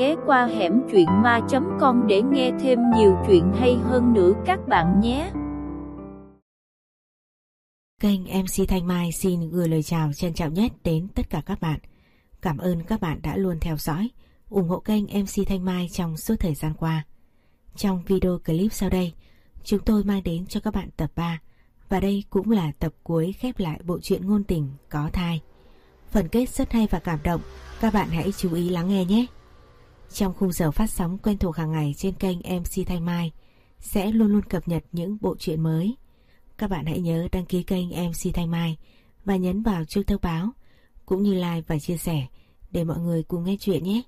ghé qua hẻm truyện ma.com để nghe thêm nhiều chuyện hay hơn nữa các bạn nhé. Kênh MC Thanh Mai xin gửi lời chào trân trọng nhất đến tất cả các bạn. Cảm ơn các bạn đã luôn theo dõi, ủng hộ kênh MC Thanh Mai trong suốt thời gian qua. Trong video clip sau đây, chúng tôi mang đến cho các bạn tập 3 và đây cũng là tập cuối khép lại bộ truyện ngôn tình có thai. Phần kết rất hay và cảm động, các bạn hãy chú ý lắng nghe nhé. Trong khung giờ phát sóng quen thuộc hàng ngày trên kênh MC Thanh Mai sẽ luôn luôn cập nhật những bộ truyện mới. Các bạn hãy nhớ đăng ký kênh MC Thanh Mai và nhấn vào chuông thông báo cũng như like và chia sẻ để mọi người cùng nghe chuyện nhé.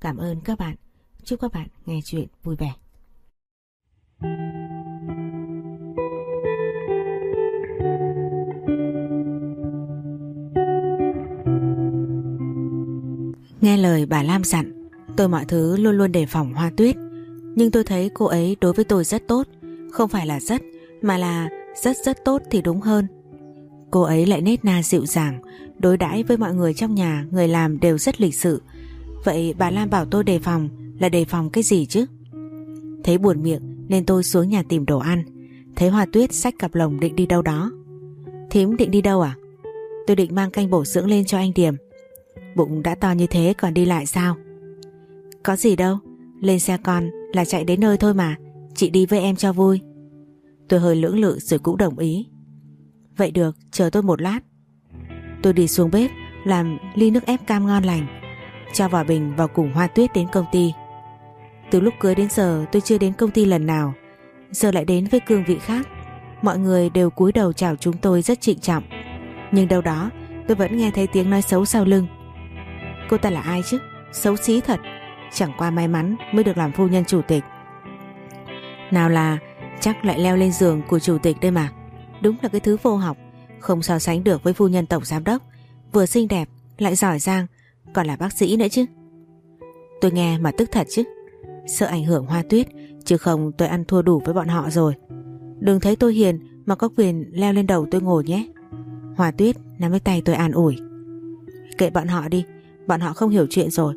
Cảm ơn các bạn. Chúc các bạn nghe chuyện vui vẻ. Nghe lời bà Lam dặn, tôi mọi thứ luôn luôn đề phòng hoa tuyết. Nhưng tôi thấy cô ấy đối với tôi rất tốt, không phải là rất, mà là rất rất tốt thì đúng hơn. Cô ấy lại nết na dịu dàng, đối đãi với mọi người trong nhà, người làm đều rất lịch sự. Vậy bà Lam bảo tôi đề phòng là đề phòng cái gì chứ? Thấy buồn miệng nên tôi xuống nhà tìm đồ ăn. Thấy Hoa Tuyết xách cặp lồng định đi đâu đó. Thím định đi đâu à? Tôi định mang canh bổ dưỡng lên cho anh Điểm. Bụng đã to như thế còn đi lại sao? Có gì đâu, lên xe con là chạy đến nơi thôi mà, chị đi với em cho vui. Tôi hơi lưỡng lự rồi cũng đồng ý. Vậy được, chờ tôi một lát. Tôi đi xuống bếp làm ly nước ép cam ngon lành, cho vào bình vào cùng hoa tuyết đến công ty. Từ lúc cưới đến giờ tôi chưa đến công ty lần nào, giờ lại đến với cương vị khác. Mọi người đều cúi đầu chào chúng tôi rất trịnh trọng. Nhưng đâu đó tôi vẫn nghe thấy tiếng nói xấu sau lưng. Cô ta là ai chứ? Xấu xí thật. Chẳng qua may mắn mới được làm phu nhân chủ tịch. Nào là chắc lại leo lên giường của chủ tịch đây mà. Đúng là cái thứ vô học, không so sánh được với phu nhân tổng giám đốc. Vừa xinh đẹp, lại giỏi giang, còn là bác sĩ nữa chứ. Tôi nghe mà tức thật chứ. Sợ ảnh hưởng hoa tuyết, chứ không tôi ăn thua đủ với bọn họ rồi. Đừng thấy tôi hiền mà có quyền leo lên đầu tôi ngồi nhé. Hoa tuyết nắm lấy tay tôi an ủi. Kệ bọn họ đi, Bọn họ không hiểu chuyện rồi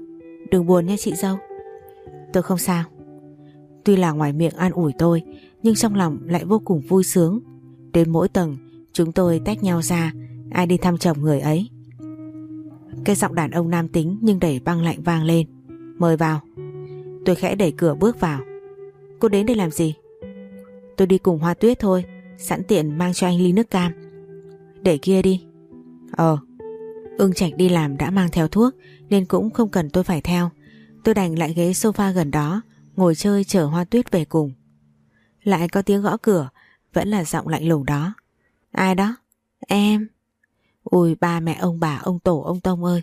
Đừng buồn nha chị dâu. Tôi không sao. Tuy là ngoài miệng an ủi tôi, Nhưng trong lòng lại vô cùng vui sướng. Đến mỗi tầng, Chúng tôi tách nhau ra, Ai đi thăm chồng người ấy. Cái giọng đàn ông nam tính Nhưng đẩy băng lạnh vang lên. Mời vào. Tôi khẽ đẩy cửa bước vào. Cô đến đây làm gì? Tôi đi cùng hoa tuyết thôi, Sẵn tiện mang cho anh ly nước cam. Để kia đi. Ờ. Ưng Trạch đi làm đã mang theo thuốc nên cũng không cần tôi phải theo. Tôi đành lại ghế sofa gần đó, ngồi chơi chờ hoa tuyết về cùng. Lại có tiếng gõ cửa, vẫn là giọng lạnh lùng đó. Ai đó? Em. Ui ba mẹ ông bà, ông tổ, ông Tông ơi.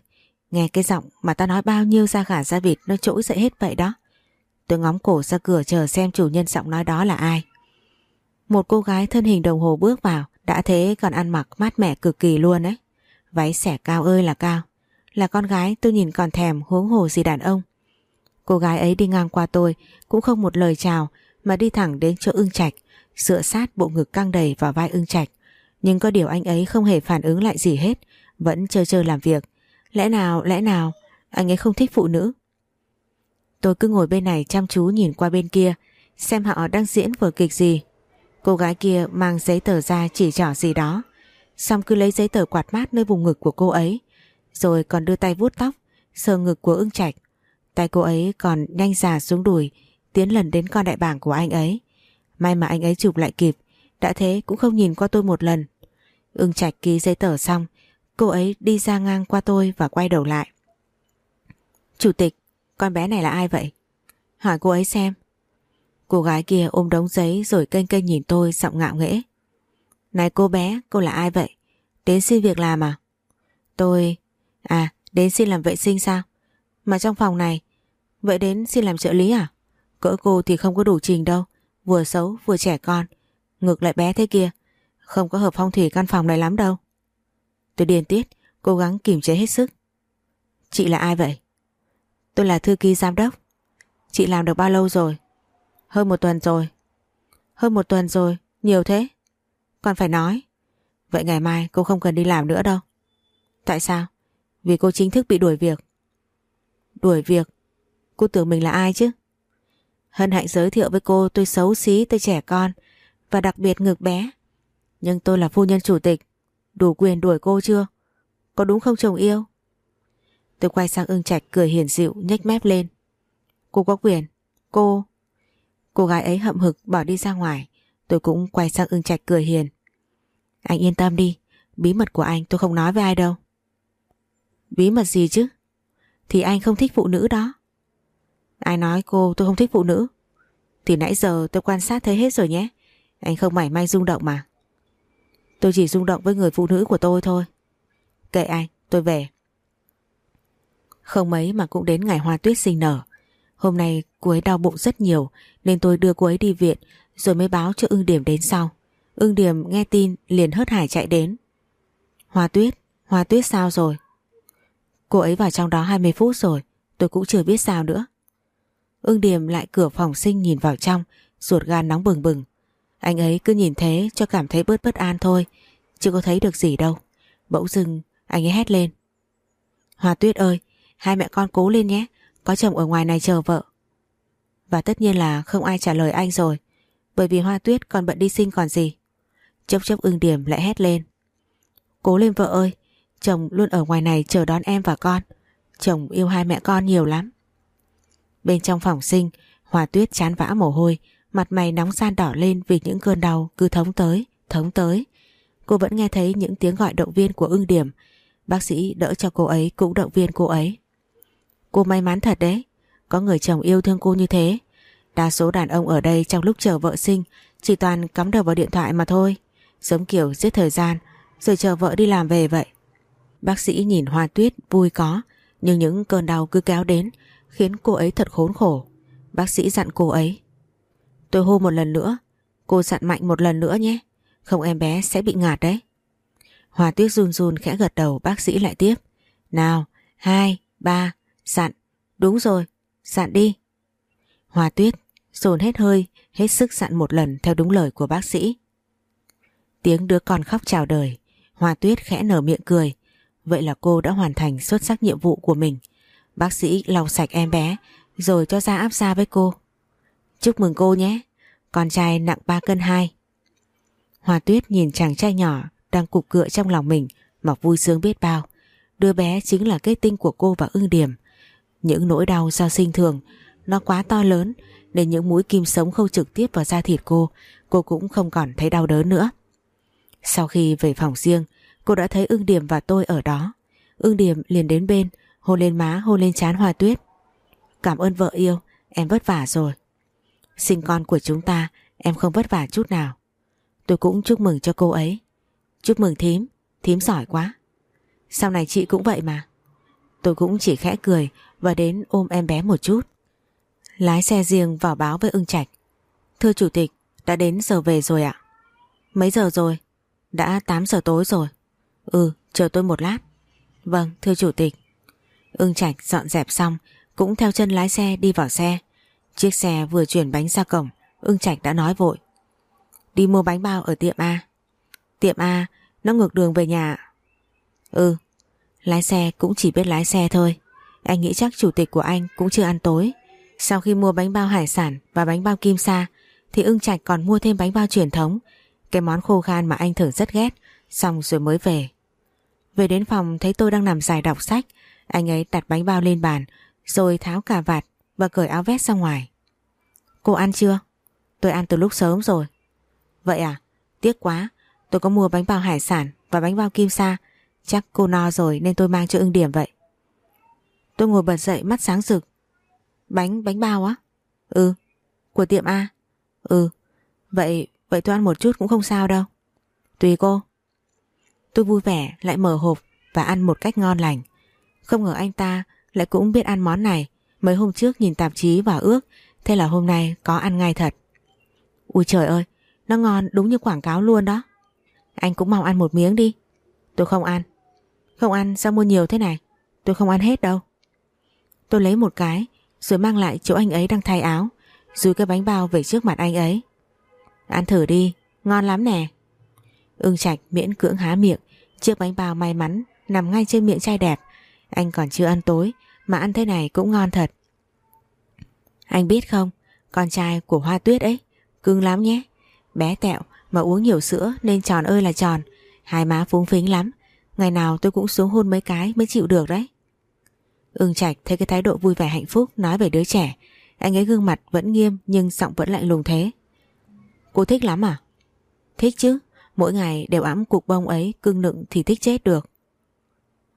Nghe cái giọng mà ta nói bao nhiêu da gà da vịt nó trỗi dậy hết vậy đó. Tôi ngóng cổ ra cửa chờ xem chủ nhân giọng nói đó là ai. Một cô gái thân hình đồng hồ bước vào, đã thế còn ăn mặc mát mẻ cực kỳ luôn ấy. Váy xẻ cao ơi là cao là con gái tôi nhìn còn thèm huống hồ gì đàn ông. Cô gái ấy đi ngang qua tôi, Cũng không một lời chào, Mà đi thẳng đến chỗ ưng trạch, Dựa sát bộ ngực căng đầy vào vai ưng trạch. Nhưng có điều anh ấy không hề phản ứng lại gì hết, Vẫn chơi chơi làm việc. Lẽ nào lẽ nào, Anh ấy không thích phụ nữ? Tôi cứ ngồi bên này chăm chú nhìn qua bên kia, Xem họ đang diễn vở kịch gì. Cô gái kia mang giấy tờ ra chỉ trỏ gì đó, Xong cứ lấy giấy tờ quạt mát nơi vùng ngực của cô ấy rồi còn đưa tay vuốt tóc Sờ ngực của ưng trạch. Tay cô ấy còn nhanh già xuống đùi Tiến lần đến con đại bảng của anh ấy. May mà anh ấy chụp lại kịp Đã thế cũng không nhìn qua tôi một lần. Ưng trạch ký giấy tờ xong Cô ấy đi ra ngang qua tôi và quay đầu lại. Chủ tịch Con bé này là ai vậy? Hỏi cô ấy xem. Cô gái kia ôm đống giấy rồi kênh kênh nhìn tôi giọng ngạo nghễ. Này cô bé, cô là ai vậy? Đến xin việc làm à? Tôi... À, đến xin làm vệ sinh sao? Mà trong phòng này, vậy đến xin làm trợ lý à? Cỡ cô thì không có đủ trình đâu, vừa xấu vừa trẻ con, ngược lại bé thế kia, không có hợp phong thủy căn phòng này lắm đâu. Tôi điên tiết, cố gắng kiềm chế hết sức. Chị là ai vậy? Tôi là thư ký giám đốc. Chị làm được bao lâu rồi? Hơn một tuần rồi. Hơn một tuần rồi, nhiều thế. Con phải nói. Vậy ngày mai cô không cần đi làm nữa đâu. Tại sao? Vì cô chính thức bị đuổi việc. Đuổi việc? Cô tưởng mình là ai chứ? Hân hạnh giới thiệu với cô, tôi xấu xí, tôi trẻ con, Và đặc biệt ngực bé. Nhưng tôi là phu nhân chủ tịch, Đủ quyền đuổi cô chưa? Có đúng không chồng yêu? Tôi quay sang ưng trạch cười hiền dịu, nhếch mép lên. Cô có quyền. Cô. Cô gái ấy hậm hực bỏ đi ra ngoài. Tôi cũng quay sang ưng trạch cười hiền. Anh yên tâm đi, Bí mật của anh tôi không nói với ai đâu. Bí mật gì chứ? Thì anh không thích phụ nữ đó. Ai nói cô tôi không thích phụ nữ? Thì nãy giờ tôi quan sát thấy hết rồi nhé. Anh không mảy may rung động mà. Tôi chỉ rung động với người phụ nữ của tôi thôi. Kệ anh, tôi về. Không mấy mà cũng đến ngày hoa tuyết sinh nở. Hôm nay cô ấy đau bụng rất nhiều, Nên tôi đưa cô ấy đi viện, Rồi mới báo cho ưng điểm đến sau. Ưng điểm nghe tin liền hớt hải chạy đến. Hoa tuyết Hoa tuyết sao rồi? Cô ấy vào trong đó 20 phút rồi, Tôi cũng chưa biết sao nữa. Ưng điềm lại cửa phòng sinh nhìn vào trong, Ruột gan nóng bừng bừng. Anh ấy cứ nhìn thế cho cảm thấy bớt bất an thôi, Chưa có thấy được gì đâu. Bỗng dưng, anh ấy hét lên. Hoa tuyết ơi, Hai mẹ con cố lên nhé, Có chồng ở ngoài này chờ vợ. Và tất nhiên là không ai trả lời anh rồi, Bởi vì Hoa tuyết còn bận đi sinh còn gì. Chốc chốc ưng điểm lại hét lên. Cố lên vợ ơi Chồng luôn ở ngoài này chờ đón em và con. Chồng yêu hai mẹ con nhiều lắm. Bên trong phòng sinh Hòa tuyết chán vã mồ hôi Mặt mày nóng san đỏ lên vì những cơn đau cứ thống tới, thống tới. Cô vẫn nghe thấy những tiếng gọi động viên của ưng điểm. Bác sĩ đỡ cho cô ấy cũng động viên cô ấy. Cô may mắn thật đấy Có người chồng yêu thương cô như thế. Đa số đàn ông ở đây trong lúc chờ vợ sinh Chỉ toàn cắm đầu vào điện thoại mà thôi. Giống kiểu giết thời gian Rồi chờ vợ đi làm về vậy. Bác sĩ nhìn Hoa Tuyết, vui có. Nhưng những cơn đau cứ kéo đến, Khiến cô ấy thật khốn khổ. Bác sĩ dặn cô ấy, Tôi hô một lần nữa, Cô dặn mạnh một lần nữa nhé, Không em bé sẽ bị ngạt đấy. Hoa Tuyết run run khẽ gật đầu, bác sĩ lại tiếp, Nào, hai, ba, Dặn. Đúng rồi, Dặn đi. Hoa Tuyết dồn hết hơi, Hết sức dặn một lần theo đúng lời của bác sĩ. Tiếng đứa con khóc chào đời, Hoa Tuyết khẽ nở miệng cười Vậy là cô đã hoàn thành xuất sắc nhiệm vụ của mình. Bác sĩ lau sạch em bé, Rồi cho ra áp xa với cô. Chúc mừng cô nhé, Con trai nặng 3 cân 2 hòa Tuyết nhìn chàng trai nhỏ Đang cục cựa trong lòng mình, Mà vui sướng biết bao. Đứa bé chính là kết tinh của cô và ưng điểm Những nỗi đau do sinh thường, Nó quá to lớn, Nên những mũi kim sống không trực tiếp vào da thịt cô Cô cũng không còn thấy đau đớn nữa. Sau khi về phòng riêng Cô đã thấy ưng điểm và tôi ở đó. Ưng điểm liền đến bên, Hôn lên má, hôn lên trán hoa tuyết. Cảm ơn vợ yêu, Em vất vả rồi. Sinh con của chúng ta, Em không vất vả chút nào. Tôi cũng chúc mừng cho cô ấy. Chúc mừng thím Thím giỏi quá. Sau này chị cũng vậy mà. Tôi cũng chỉ khẽ cười Và đến ôm em bé một chút. Lái xe riêng vào báo với ưng trạch. Thưa chủ tịch, Đã đến giờ về rồi ạ. Mấy giờ rồi? Đã 8 giờ tối rồi. Ừ chờ tôi một lát Vâng thưa chủ tịch Ưng Trạch dọn dẹp xong cũng theo chân lái xe đi vào xe. Chiếc xe vừa chuyển bánh ra cổng, Ưng Trạch đã nói vội. Đi mua bánh bao ở tiệm A. Tiệm A, nó ngược đường về nhà. Ừ, lái xe cũng chỉ biết lái xe thôi. Anh nghĩ chắc chủ tịch của anh cũng chưa ăn tối. Sau khi mua bánh bao hải sản và bánh bao kim sa, thì ưng trạch còn mua thêm bánh bao truyền thống, cái món khô khan mà anh thường rất ghét, xong rồi mới về. Về đến phòng thấy tôi đang nằm dài đọc sách, anh ấy đặt bánh bao lên bàn Rồi tháo cà vạt và cởi áo vest ra ngoài Cô ăn chưa? Tôi ăn từ lúc sớm rồi Vậy à? Tiếc quá Tôi có mua bánh bao hải sản và bánh bao kim sa Chắc cô no rồi nên tôi mang cho ưng điểm vậy Tôi ngồi bật dậy mắt sáng rực Bánh, bánh bao á? Ừ Của tiệm A? Ừ Vậy, vậy tôi ăn một chút cũng không sao đâu Tùy cô Tôi vui vẻ, lại mở hộp và ăn một cách ngon lành. Không ngờ anh ta lại cũng biết ăn món này. Mấy hôm trước nhìn tạp chí và ước, Thế là hôm nay có ăn ngay thật. Ui trời ơi, Nó ngon đúng như quảng cáo luôn đó. Anh cũng mau ăn một miếng đi. Tôi không ăn. Không ăn sao mua nhiều thế này? Tôi không ăn hết đâu. Tôi lấy một cái, Rồi mang lại chỗ anh ấy đang thay áo, Rồi cái bánh bao về trước mặt anh ấy. Ăn thử đi, Ngon lắm nè. Ưng Trạch miễn cưỡng há miệng Chiếc bánh bao may mắn nằm ngay trên miệng trai đẹp anh còn chưa ăn tối Mà ăn thế này cũng ngon thật Anh biết không, con trai của Hoa Tuyết ấy, cưng lắm nhé. Bé tẹo mà uống nhiều sữa nên tròn ơi là tròn, hai má phúng phính lắm. Ngày nào tôi cũng xuống hôn mấy cái mới chịu được đấy. Ưng Trạch thấy cái thái độ vui vẻ hạnh phúc nói về đứa trẻ. Anh ấy gương mặt vẫn nghiêm nhưng giọng vẫn lạnh lùng thế. Cô thích lắm à? Thích chứ, mỗi ngày đều ẵm cục bông ấy cưng nựng thì thích chết được.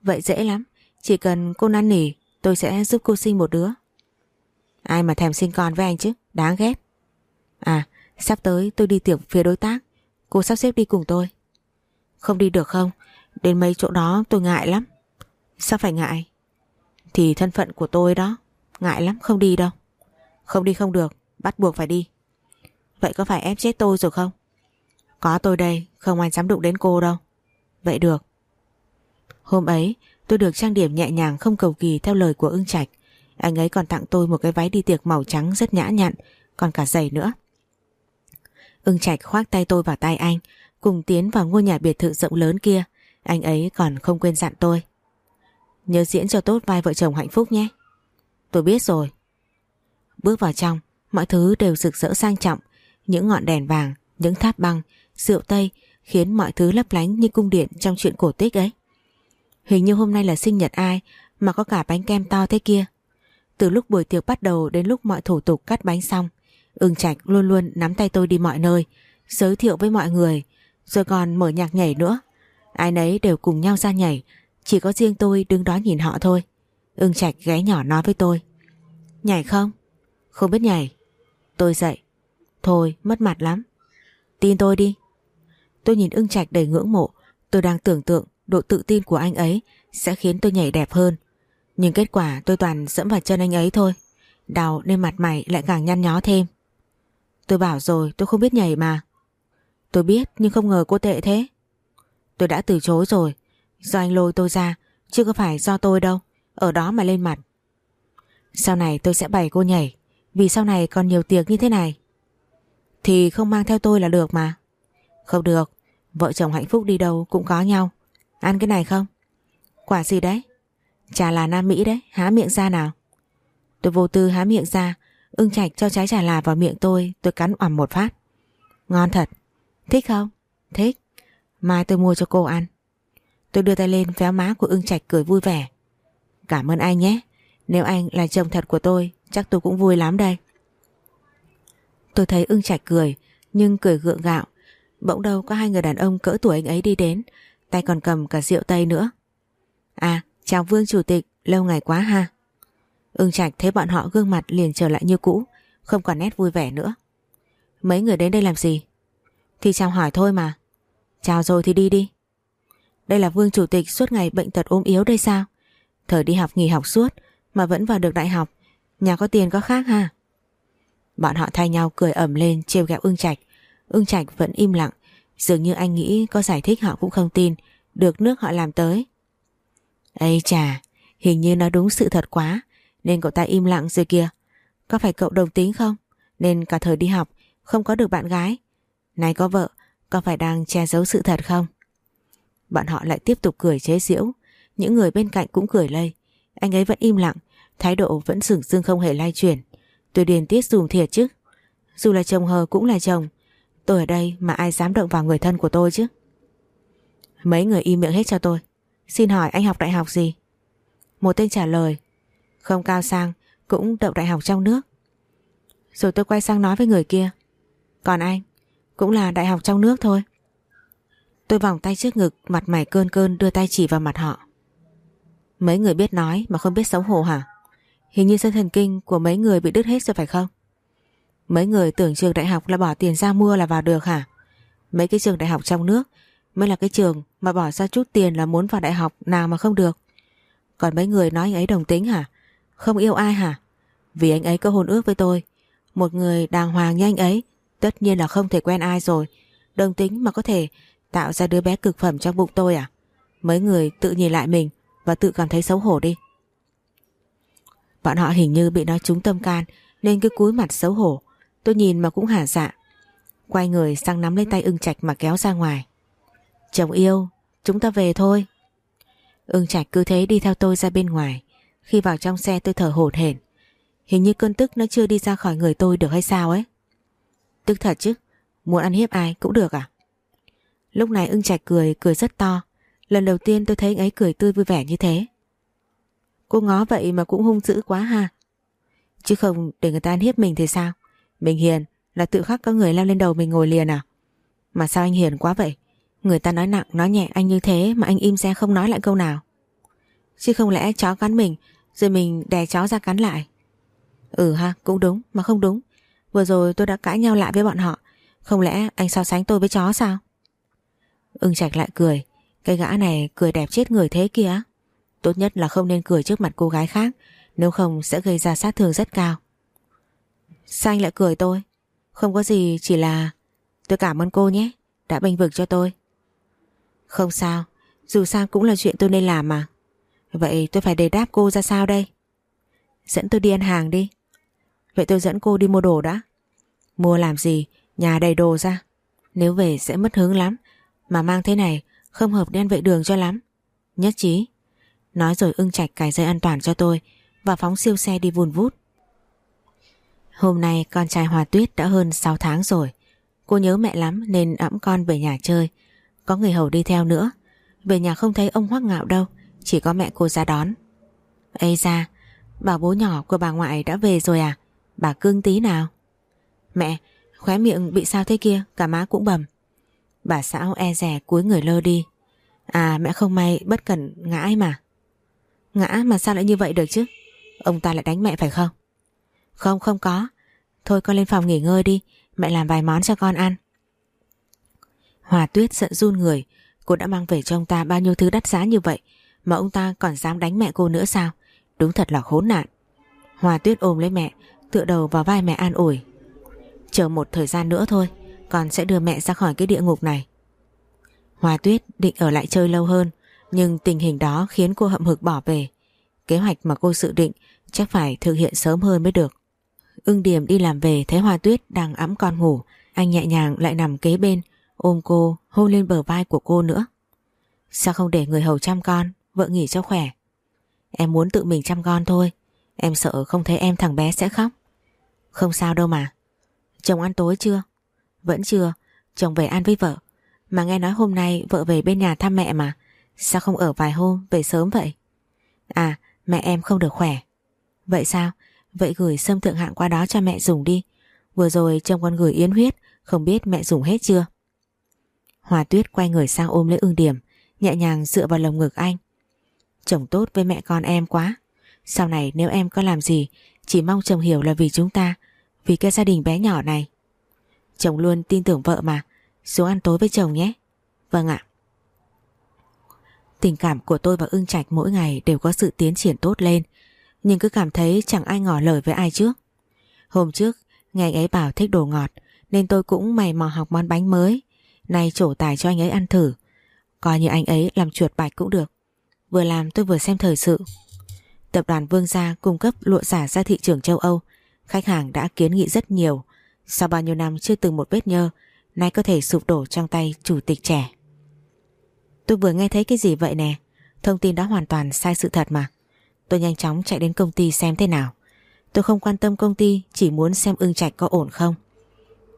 Vậy dễ lắm, chỉ cần cô năn nỉ tôi sẽ giúp cô sinh một đứa. Ai mà thèm sinh con với anh chứ, đáng ghét. À, sắp tới tôi đi tiệc phía đối tác, cô sắp xếp đi cùng tôi. Không đi được không? Đến mấy chỗ đó tôi ngại lắm. Sao phải ngại? Thì thân phận của tôi đó, ngại lắm không đi đâu. Không đi không được, bắt buộc phải đi. Vậy có phải ép chết tôi rồi không? Có tôi đây, không ai dám đụng đến cô đâu. Vậy được. Hôm ấy, tôi được trang điểm nhẹ nhàng không cầu kỳ theo lời của ưng trạch. Anh ấy còn tặng tôi một cái váy đi tiệc màu trắng rất nhã nhặn, còn cả giày nữa. Ưng trạch khoác tay tôi vào tay anh, cùng tiến vào ngôi nhà biệt thự rộng lớn kia. Anh ấy còn không quên dặn tôi. Nhớ diễn cho tốt vai vợ chồng hạnh phúc nhé. Tôi biết rồi. Bước vào trong, mọi thứ đều rực rỡ sang trọng. Những ngọn đèn vàng, những tháp băng, rượu tây khiến mọi thứ lấp lánh như cung điện trong chuyện cổ tích ấy. Hình như hôm nay là sinh nhật ai mà có cả bánh kem to thế kia. Từ lúc buổi tiệc bắt đầu đến lúc mọi thủ tục cắt bánh xong, ưng trạch luôn luôn nắm tay tôi đi mọi nơi, giới thiệu với mọi người, rồi còn mở nhạc nhảy nữa. Ai nấy đều cùng nhau ra nhảy, chỉ có riêng tôi đứng đó nhìn họ thôi. Ưng trạch ghé nhỏ nói với tôi. Nhảy không? Không biết nhảy. Tôi dậy. Thôi, mất mặt lắm. Tin tôi đi. Tôi nhìn ưng trạch đầy ngưỡng mộ, tôi đang tưởng tượng độ tự tin của anh ấy sẽ khiến tôi nhảy đẹp hơn. Nhưng kết quả tôi toàn dẫm vào chân anh ấy thôi. Đau nên mặt mày lại càng nhăn nhó thêm. Tôi bảo rồi tôi không biết nhảy mà. Tôi biết nhưng không ngờ cô tệ thế. Tôi đã từ chối rồi. Do anh lôi tôi ra, chứ có phải do tôi đâu. Ở đó mà lên mặt. Sau này tôi sẽ bày cô nhảy. Vì sau này còn nhiều tiệc như thế này. Thì không mang theo tôi là được mà. Không được. Vợ chồng hạnh phúc đi đâu cũng có nhau. Ăn cái này không? Quả gì đấy? Trà là Nam Mỹ đấy, há miệng ra nào. Tôi vô tư há miệng ra, ưng chạch cho trái trà là vào miệng tôi, tôi cắn ẩm một phát. Ngon thật. Thích không? Thích. Mai tôi mua cho cô ăn. Tôi đưa tay lên véo má của ưng trạch cười vui vẻ. Cảm ơn anh nhé. Nếu anh là chồng thật của tôi, chắc tôi cũng vui lắm đây. Tôi thấy ưng trạch cười, nhưng cười gượng gạo. Bỗng đâu có hai người đàn ông cỡ tuổi anh ấy đi đến, tay còn cầm cả rượu tây nữa. À, chào Vương Chủ tịch, lâu ngày quá ha. Ưng Trạch thấy bọn họ gương mặt liền trở lại như cũ, không còn nét vui vẻ nữa. Mấy người đến đây làm gì? Thì chào hỏi thôi mà. Chào rồi thì đi đi. Đây là Vương Chủ tịch suốt ngày bệnh tật ốm yếu đây sao? Thời đi học nghỉ học suốt mà vẫn vào được đại học. Nhà có tiền có khác ha? Bọn họ thay nhau cười ẩm lên trêu ghẹo ưng trạch. Ưng trạch vẫn im lặng. Dường như anh nghĩ có giải thích họ cũng không tin. Được nước họ làm tới. Ây chà, Hình như nó đúng sự thật quá. Nên cậu ta im lặng rồi kìa. Có phải cậu đồng tính không? Nên cả thời đi học, không có được bạn gái. Này có vợ, Có phải đang che giấu sự thật không? Bọn họ lại tiếp tục cười chế giễu. Những người bên cạnh cũng cười lây. Anh ấy vẫn im lặng, Thái độ vẫn sửng sưng không hề lay chuyển. Tôi điền tiết dùm thiệt chứ. Dù là chồng hờ cũng là chồng Tôi ở đây mà ai dám động vào người thân của tôi chứ? Mấy người im miệng hết cho tôi. Xin hỏi anh học đại học gì? Một tên trả lời. Không cao sang, Cũng đậu đại học trong nước. Rồi tôi quay sang nói với người kia. Còn anh, Cũng là đại học trong nước thôi. Tôi vòng tay trước ngực, Mặt mày cơn cơn đưa tay chỉ vào mặt họ. Mấy người biết nói Mà không biết xấu hổ hả? Hình như dây thần kinh của mấy người bị đứt hết rồi phải không? Mấy người tưởng trường đại học là bỏ tiền ra mua là vào được hả? Mấy cái trường đại học trong nước mới là cái trường mà bỏ ra chút tiền là muốn vào đại học nào mà không được. Còn mấy người nói anh ấy đồng tính hả? Không yêu ai hả? Vì anh ấy có hôn ước với tôi. Một người đàng hoàng như anh ấy, tất nhiên là không thể quen ai rồi. Đồng tính mà có thể tạo ra đứa bé cực phẩm trong bụng tôi à? Mấy người tự nhìn lại mình và tự cảm thấy xấu hổ đi. Bọn họ hình như bị nói trúng tâm can nên cứ cúi mặt xấu hổ Tôi nhìn mà cũng hả dạ. Quay người sang nắm lấy tay ưng trạch mà kéo ra ngoài. Chồng yêu Chúng ta về thôi. Ưng trạch cứ thế đi theo tôi ra bên ngoài. Khi vào trong xe tôi thở hổn hển. Hình như cơn tức nó chưa đi ra khỏi người tôi được hay sao ấy? Tức thật chứ Muốn ăn hiếp ai cũng được à? Lúc này ưng trạch cười, cười rất to. Lần đầu tiên tôi thấy anh ấy cười tươi vui vẻ như thế. Cô ngó vậy mà cũng hung dữ quá ha. Chứ không để người ta ăn hiếp mình thì sao? Mình hiền là tự khắc có người leo lên đầu mình ngồi liền à? Mà sao anh hiền quá vậy? Người ta nói nặng, nói nhẹ anh như thế Mà anh im xe không nói lại câu nào. Chứ không lẽ chó cắn mình, Rồi mình đè chó ra cắn lại? Ừ ha, cũng đúng, mà không đúng. Vừa rồi tôi đã cãi nhau lại với bọn họ. Không lẽ anh so sánh tôi với chó sao? Ưng Trạch lại cười. Cái gã này cười đẹp chết người thế kia Tốt nhất là không nên cười trước mặt cô gái khác, Nếu không sẽ gây ra sát thương rất cao. Sao anh lại cười tôi? Không có gì, chỉ là Tôi cảm ơn cô nhé, Đã bênh vực cho tôi. Không sao, Dù sao cũng là chuyện tôi nên làm mà. Vậy tôi phải đề đáp cô ra sao đây? Dẫn tôi đi ăn hàng đi. Vậy tôi dẫn cô đi mua đồ đã. Mua làm gì? Nhà đầy đồ ra. Nếu về sẽ mất hứng lắm. Mà mang thế này, không hợp đen vệ đường cho lắm. Nhất trí. Nói rồi ưng chạch cài dây an toàn cho tôi Và phóng siêu xe đi vùn vút. Hôm nay con trai Hòa Tuyết đã hơn 6 tháng rồi. Cô nhớ mẹ lắm nên ẵm con về nhà chơi. Có người hầu đi theo nữa. Về nhà không thấy ông Hoắc Ngạo đâu, Chỉ có mẹ cô ra đón. Ây ra Bảo bố nhỏ của bà ngoại đã về rồi à? Bà cưng tí nào? Mẹ, khóe miệng bị sao thế kia, Cả má cũng bầm. Bà xã e rẻ cúi người lơ đi. À mẹ không may, bất cẩn ngã ấy mà. Ngã mà sao lại như vậy được chứ? Ông ta lại đánh mẹ phải không? Không không có. Thôi con lên phòng nghỉ ngơi đi. Mẹ làm vài món cho con ăn. Hòa tuyết giận run người. Cô đã mang về cho ông ta bao nhiêu thứ đắt giá như vậy? Mà ông ta còn dám đánh mẹ cô nữa sao? Đúng thật là khốn nạn. Hòa tuyết ôm lấy mẹ, Tựa đầu vào vai mẹ an ủi. Chờ một thời gian nữa thôi, Con sẽ đưa mẹ ra khỏi cái địa ngục này. Hòa tuyết định ở lại chơi lâu hơn, Nhưng tình hình đó khiến cô hậm hực bỏ về. Kế hoạch mà cô dự định Chắc phải thực hiện sớm hơn mới được. Ưng điểm đi làm về thấy Hoa Tuyết đang ấm con ngủ, Anh nhẹ nhàng lại nằm kế bên, Ôm cô hôn lên bờ vai của cô nữa. Sao không để người hầu chăm con, Vợ nghỉ cho khỏe? Em muốn tự mình chăm con thôi, Em sợ không thấy em thằng bé sẽ khóc. Không sao đâu mà. Chồng ăn tối chưa? Vẫn chưa. Chồng về ăn với vợ. Mà nghe nói hôm nay vợ về bên nhà thăm mẹ mà. Sao không ở vài hôm về sớm vậy? À mẹ em không được khỏe. Vậy sao? Vậy gửi sâm thượng hạng qua đó cho mẹ dùng đi. Vừa rồi chồng con gửi yến huyết, Không biết mẹ dùng hết chưa? Hòa tuyết quay người sang ôm lấy ưng điểm, Nhẹ nhàng dựa vào lồng ngực anh. Chồng tốt với mẹ con em quá. Sau này nếu em có làm gì, Chỉ mong chồng hiểu là vì chúng ta, Vì cái gia đình bé nhỏ này. Chồng luôn tin tưởng vợ mà Xuống ăn tối với chồng nhé. Vâng ạ. Tình cảm của tôi và ưng trạch mỗi ngày đều có sự tiến triển tốt lên. Nhưng cứ cảm thấy chẳng ai ngỏ lời với ai trước Hôm trước, Nghe anh ấy bảo thích đồ ngọt, Nên tôi cũng mày mò học món bánh mới. Nay trổ tài cho anh ấy ăn thử. Coi như anh ấy làm chuột bạch cũng được. Vừa làm tôi vừa xem thời sự. Tập đoàn Vương Gia cung cấp lụa giả ra thị trường châu Âu. Khách hàng đã kiến nghị rất nhiều. Sau bao nhiêu năm chưa từng một vết nhơ, Nay có thể sụp đổ trong tay chủ tịch trẻ. Tôi vừa nghe thấy cái gì vậy nè? Thông tin đó hoàn toàn sai sự thật mà. Tôi nhanh chóng chạy đến công ty xem thế nào. Tôi không quan tâm công ty, Chỉ muốn xem ưng trạch có ổn không.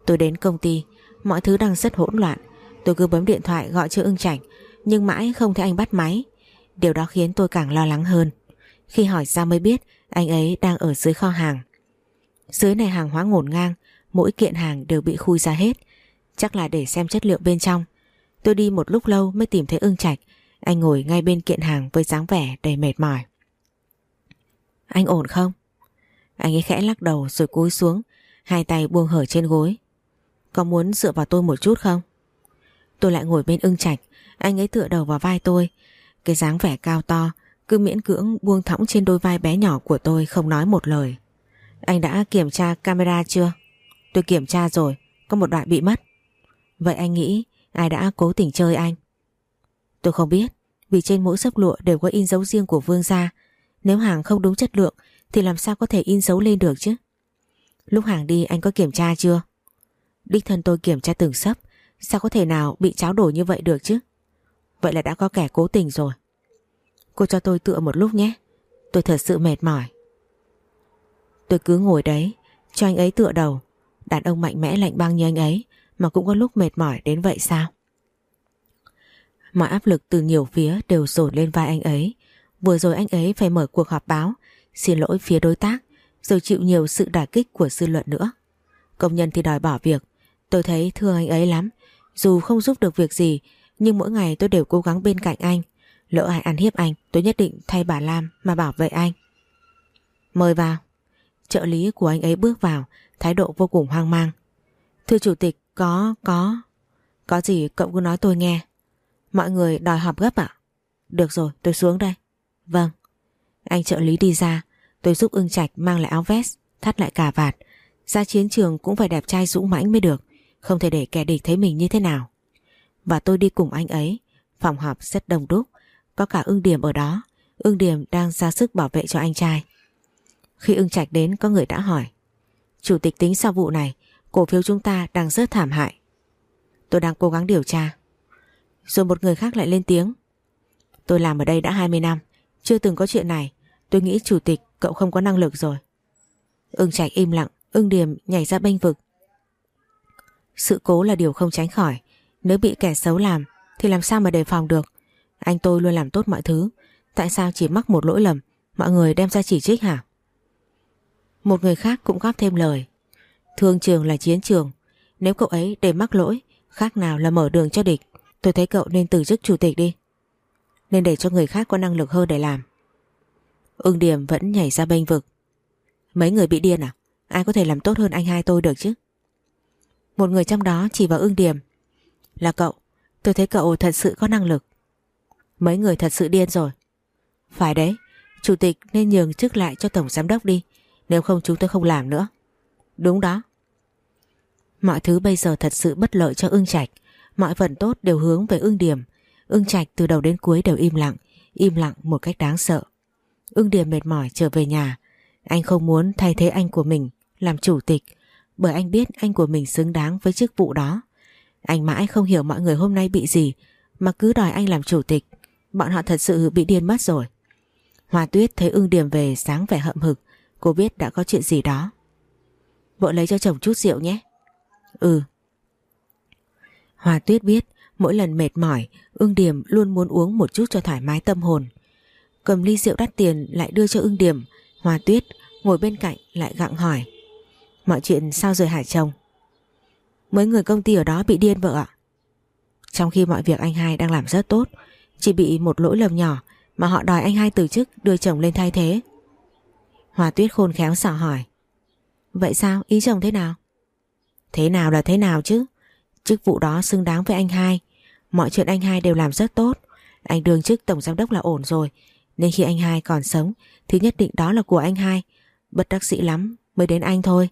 Tôi đến công ty, Mọi thứ đang rất hỗn loạn. Tôi cứ bấm điện thoại gọi cho ưng trạch, Nhưng mãi không thấy anh bắt máy. Điều đó khiến tôi càng lo lắng hơn. Khi hỏi ra mới biết, Anh ấy đang ở dưới kho hàng. Dưới này hàng hóa ngổn ngang, Mỗi kiện hàng đều bị khui ra hết. Chắc là để xem chất liệu bên trong. Tôi đi một lúc lâu mới tìm thấy ưng trạch. Anh ngồi ngay bên kiện hàng với dáng vẻ đầy mệt mỏi. Anh ổn không? Anh ấy khẽ lắc đầu rồi cúi xuống, Hai tay buông hở trên gối Có muốn dựa vào tôi một chút không? Tôi lại ngồi bên ưng trạch Anh ấy tựa đầu vào vai tôi Cái dáng vẻ cao to, Cứ miễn cưỡng buông thõng trên đôi vai bé nhỏ của tôi Không nói một lời Anh đã kiểm tra camera chưa? Tôi kiểm tra rồi, Có một đoạn bị mất Vậy anh nghĩ ai đã cố tình chơi anh? Tôi không biết, Vì trên mỗi sấp lụa đều có in dấu riêng của Vương gia nếu hàng không đúng chất lượng Thì làm sao có thể in dấu lên được chứ Lúc hàng đi anh có kiểm tra chưa? Đích thân tôi kiểm tra từng sấp Sao có thể nào bị cháo đổi như vậy được chứ Vậy là đã có kẻ cố tình rồi Cô cho tôi tựa một lúc nhé Tôi thật sự mệt mỏi Tôi cứ ngồi đấy, cho anh ấy tựa đầu. Đàn ông mạnh mẽ lạnh băng như anh ấy mà cũng có lúc mệt mỏi đến vậy sao? Mọi áp lực từ nhiều phía đều dồn lên vai anh ấy. Vừa rồi anh ấy phải mở cuộc họp báo, xin lỗi phía đối tác, rồi chịu nhiều sự đả kích của dư luận nữa. Công nhân thì đòi bỏ việc, tôi thấy thương anh ấy lắm. Dù không giúp được việc gì, nhưng mỗi ngày tôi đều cố gắng bên cạnh anh. Lỡ ai ăn hiếp anh, tôi nhất định thay bà Lam mà bảo vệ anh. Mời vào. Trợ lý của anh ấy bước vào, thái độ vô cùng hoang mang. Thưa chủ tịch, có, có. Có gì cậu cứ nói tôi nghe. Mọi người đòi họp gấp ạ? Được rồi, tôi xuống đây. Vâng. Anh trợ lý đi ra, tôi giúp ưng trạch mang lại áo vest, thắt lại cà vạt. Ra chiến trường cũng phải đẹp trai dũng mãnh mới được, không thể để kẻ địch thấy mình như thế nào. Và tôi đi cùng anh ấy, phòng họp rất đông đúc, có cả ưng điểm ở đó, ưng điểm đang ra sức bảo vệ cho anh trai. Khi ưng trạch đến có người đã hỏi, Chủ tịch tính sau vụ này, cổ phiếu chúng ta đang rất thảm hại. Tôi đang cố gắng điều tra. Rồi một người khác lại lên tiếng. Tôi làm ở đây đã 20 năm, chưa từng có chuyện này. Tôi nghĩ chủ tịch cậu không có năng lực rồi. Ưng Trạch im lặng, ưng điềm nhảy ra bênh vực. Sự cố là điều không tránh khỏi. Nếu bị kẻ xấu làm thì làm sao mà đề phòng được. Anh tôi luôn làm tốt mọi thứ. Tại sao chỉ mắc một lỗi lầm mọi người đem ra chỉ trích hả? Một người khác cũng góp thêm lời. Thương trường là chiến trường. Nếu cậu ấy để mắc lỗi, khác nào là mở đường cho địch. Tôi thấy cậu nên từ chức chủ tịch đi. Nên để cho người khác có năng lực hơn để làm. Ưng điểm vẫn nhảy ra bênh vực. Mấy người bị điên à? Ai có thể làm tốt hơn anh hai tôi được chứ? Một người trong đó chỉ vào ưng điểm. Là cậu. Tôi thấy cậu thật sự có năng lực. Mấy người thật sự điên rồi. Phải đấy. Chủ tịch nên nhường chức lại cho tổng giám đốc đi. Nếu không chúng tôi không làm nữa. Đúng đó. Mọi thứ bây giờ thật sự bất lợi cho ưng trạch. Mọi vận tốt đều hướng về ưng điểm. Ưng trạch từ đầu đến cuối đều im lặng. Im lặng một cách đáng sợ. Ưng Điềm mệt mỏi trở về nhà. Anh không muốn thay thế anh của mình làm chủ tịch. Bởi anh biết anh của mình xứng đáng với chức vụ đó. Anh mãi không hiểu mọi người hôm nay bị gì, mà cứ đòi anh làm chủ tịch. Bọn họ thật sự bị điên mất rồi. Hoa tuyết thấy ưng Điềm về sáng vẻ hậm hực. Cô biết đã có chuyện gì đó. Vợ lấy cho chồng chút rượu nhé. Ừ. Hoa tuyết biết mỗi lần mệt mỏi ưng điểm luôn muốn uống một chút cho thoải mái tâm hồn. Cầm ly rượu đắt tiền lại đưa cho ưng điểm. Hoa tuyết ngồi bên cạnh lại gặng hỏi. Mọi chuyện sao rồi hả chồng? Mấy người công ty ở đó bị điên vợ ạ. Trong khi mọi việc anh hai đang làm rất tốt, chỉ bị một lỗi lầm nhỏ mà họ đòi anh hai từ chức đưa chồng lên thay thế. Hòa tuyết khôn khéo xỏ hỏi. Vậy sao? Ý chồng thế nào? Thế nào là thế nào chứ? Chức vụ đó xứng đáng với anh hai. Mọi chuyện anh hai đều làm rất tốt. Anh đương chức tổng giám đốc là ổn rồi. Nên khi anh hai còn sống, thì nhất định đó là của anh hai. Bất đắc sĩ lắm, mới đến anh thôi.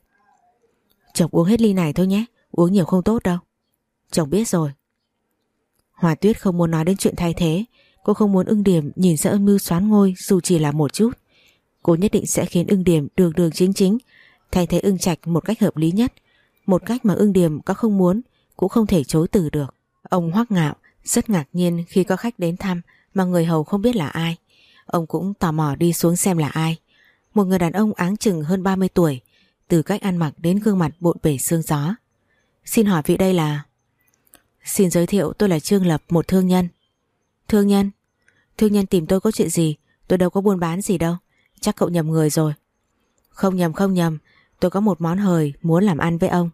Chồng uống hết ly này thôi nhé. Uống nhiều không tốt đâu. Chồng biết rồi. Hòa tuyết không muốn nói đến chuyện thay thế. Cô không muốn ưng điểm nhìn ra âm mưu xoán ngôi dù chỉ là một chút. Cô nhất định sẽ khiến ưng điểm đường đường chính chính, thay thế ưng trạch một cách hợp lý nhất. Một cách mà ưng điểm có không muốn, cũng không thể chối từ được. Ông hoắc ngạo rất ngạc nhiên khi có khách đến thăm mà người hầu không biết là ai. Ông cũng tò mò đi xuống xem là ai. Một người đàn ông áng chừng hơn 30 tuổi, từ cách ăn mặc đến gương mặt bộn bể sương gió. Xin hỏi vị đây là... Xin giới thiệu tôi là Trương Lập, một thương nhân. Thương nhân? Thương nhân tìm tôi có chuyện gì? Tôi đâu có buôn bán gì đâu. Chắc cậu nhầm người rồi. Không nhầm không nhầm, tôi có một món hời muốn làm ăn với ông.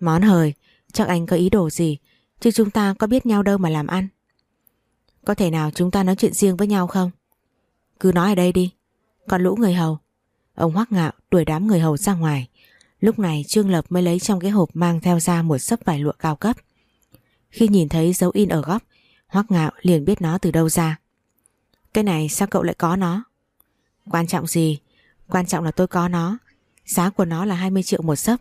Món hời? Chắc anh có ý đồ gì, chứ chúng ta có biết nhau đâu mà làm ăn. Có thể nào chúng ta nói chuyện riêng với nhau không? Cứ nói ở đây đi. Còn lũ người hầu. Ông hoắc ngạo đuổi đám người hầu ra ngoài. Lúc này Trương Lập mới lấy trong cái hộp mang theo ra một sấp vải lụa cao cấp. Khi nhìn thấy dấu in ở góc, hoắc ngạo liền biết nó từ đâu ra. Cái này sao cậu lại có nó? Quan trọng gì? Quan trọng là tôi có nó. Giá của nó là 20 triệu một sấp.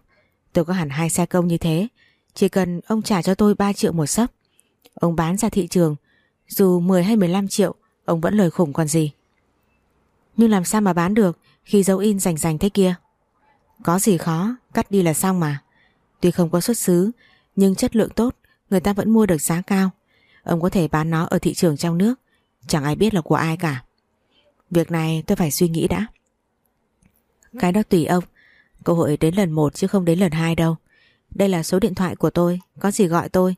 Tôi có hẳn hai xe công như thế. Chỉ cần ông trả cho tôi 3 triệu một sấp. Ông bán ra thị trường. Dù 10 hay 15 triệu, ông vẫn lời khủng còn gì. Nhưng làm sao mà bán được khi dấu in rành rành thế kia? Có gì khó, cắt đi là xong mà. Tuy không có xuất xứ, nhưng chất lượng tốt, người ta vẫn mua được giá cao. Ông có thể bán nó ở thị trường trong nước, chẳng ai biết là của ai cả. Việc này tôi phải suy nghĩ đã. Cái đó tùy ông Cơ hội đến lần một chứ không đến lần hai đâu đây là số điện thoại của tôi, Có gì gọi tôi.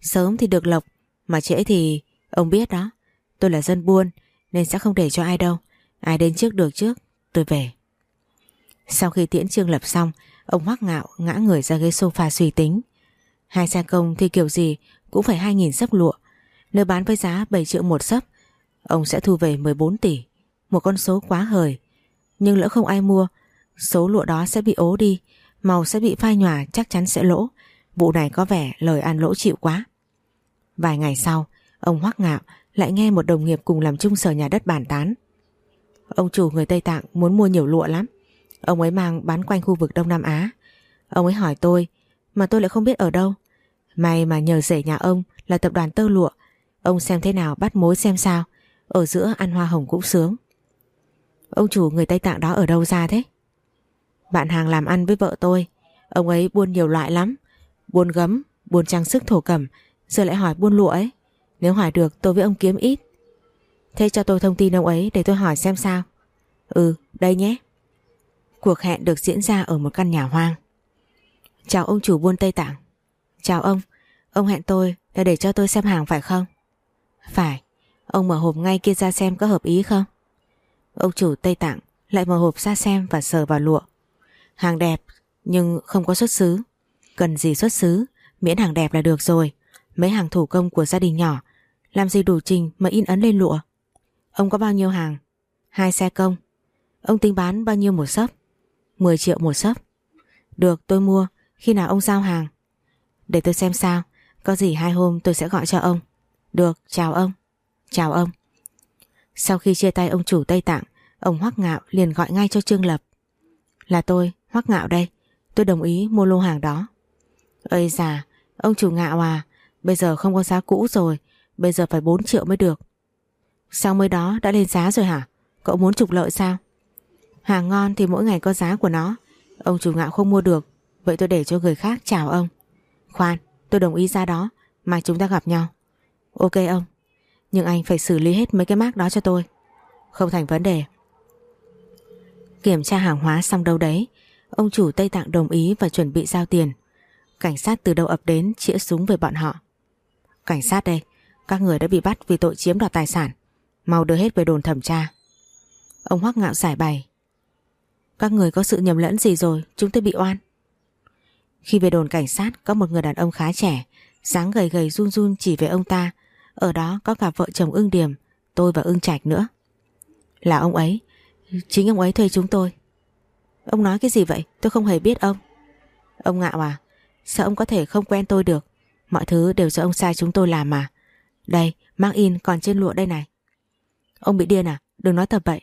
Sớm thì được lộc, Mà trễ thì ông biết đó. Tôi là dân buôn, Nên sẽ không để cho ai đâu. Ai đến trước được trước, Tôi về. Sau khi tiễn Trương Lập xong, Ông hoắc ngạo ngã người ra ghế sofa suy tính. Hai xe công thì kiểu gì Cũng phải 2.000 sấp lụa. Nếu bán với giá 7 triệu một sấp, Ông sẽ thu về 14 tỷ. Một con số quá hời. Nhưng lỡ không ai mua, Số lụa đó sẽ bị ố đi. Màu sẽ bị phai nhòa, chắc chắn sẽ lỗ. Vụ này có vẻ lời ăn lỗ chịu quá. Vài ngày sau, Ông hoắc ngạo lại nghe một đồng nghiệp cùng làm chung sở nhà đất bàn tán. Ông chủ người Tây Tạng muốn mua nhiều lụa lắm. Ông ấy mang bán quanh khu vực Đông Nam Á. Ông ấy hỏi tôi, Mà tôi lại không biết ở đâu? May mà nhờ rể nhà ông là tập đoàn tơ lụa, Ông xem thế nào bắt mối xem sao. Ở giữa ăn hoa hồng cũng sướng. Ông chủ người Tây Tạng đó ở đâu ra thế? Bạn hàng làm ăn với vợ tôi. Ông ấy buôn nhiều loại lắm. Buôn gấm, buôn trang sức thổ cẩm. Giờ lại hỏi buôn lụa ấy. Nếu hỏi được tôi với ông kiếm ít. Thế cho tôi thông tin ông ấy để tôi hỏi xem sao. Ừ đây nhé. Cuộc hẹn được diễn ra ở một căn nhà hoang. Chào ông chủ buôn Tây Tạng. Chào ông. Ông hẹn tôi là để cho tôi xem hàng phải không? Phải. Ông mở hộp ngay kia ra xem có hợp ý không? Ông chủ Tây Tạng Lại mở hộp ra xem và sờ vào lụa. Hàng đẹp, Nhưng không có xuất xứ. Cần gì xuất xứ, Miễn hàng đẹp là được rồi. Mấy hàng thủ công của gia đình nhỏ, Làm gì đủ trình mà in ấn lên lụa? Ông có bao nhiêu hàng? Hai xe công. Ông tính bán bao nhiêu một sấp 10 triệu một sấp Được, tôi mua. Khi nào ông giao hàng? Để tôi xem sao. Có gì hai hôm tôi sẽ gọi cho ông. Được, chào ông. Chào ông. Sau khi chia tay ông chủ Tây Tạng, Ông Hoắc Ngạo liền gọi ngay cho Trương Lập. Là tôi. Hoắc Ngạo đây, Tôi đồng ý mua lô hàng đó. Ơi già, Ông chủ Ngạo à Bây giờ không có giá cũ rồi, Bây giờ phải 4 triệu mới được. Sao mới đó đã lên giá rồi hả? Cậu muốn trục lợi sao? Hàng ngon thì mỗi ngày có giá của nó. Ông chủ ngạo không mua được, Vậy tôi để cho người khác chào ông. Khoan, tôi đồng ý ra đó Mà chúng ta gặp nhau. Ok ông, Nhưng anh phải xử lý hết mấy cái mác đó cho tôi. Không thành vấn đề. Kiểm tra hàng hóa xong đâu đấy Ông chủ Tây Tạng đồng ý và chuẩn bị giao tiền. Cảnh sát từ đâu ập đến, chĩa súng về bọn họ. Cảnh sát đây, Các người đã bị bắt vì tội chiếm đoạt tài sản. Mau đưa hết về đồn thẩm tra. Ông Hoắc Ngạo giải bày. Các người có sự nhầm lẫn gì rồi? Chúng tôi bị oan. Khi về đồn cảnh sát, Có một người đàn ông khá trẻ, dáng gầy gầy run run chỉ về ông ta. Ở đó có cả vợ chồng ưng điểm Tôi và ưng trạch nữa. Là ông ấy. Chính ông ấy thuê chúng tôi. Ông nói cái gì vậy? Tôi không hề biết ông. Ông Ngạo à? Sao ông có thể không quen tôi được? Mọi thứ đều do ông sai chúng tôi làm mà. Đây, mang in còn trên lụa đây này. Ông bị điên à? Đừng nói tập bậy.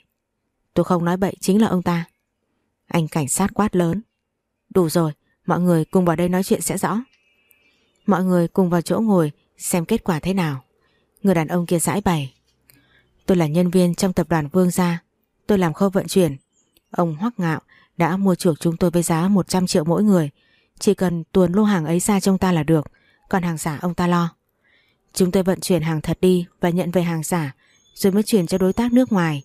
Tôi không nói bậy chính là ông ta. Anh cảnh sát quát lớn. Đủ rồi, mọi người cùng vào đây nói chuyện sẽ rõ. Mọi người cùng vào chỗ ngồi, Xem kết quả thế nào. Người đàn ông kia giải bày. Tôi là nhân viên trong tập đoàn Vương Gia. Tôi làm khâu vận chuyển. Ông Hoắc Ngạo đã mua chuộc chúng tôi với giá 100 triệu mỗi người. Chỉ cần tuồn lô hàng ấy ra trong ta là được. Còn hàng giả ông ta lo. Chúng tôi vận chuyển hàng thật đi Và nhận về hàng giả, Rồi mới chuyển cho đối tác nước ngoài.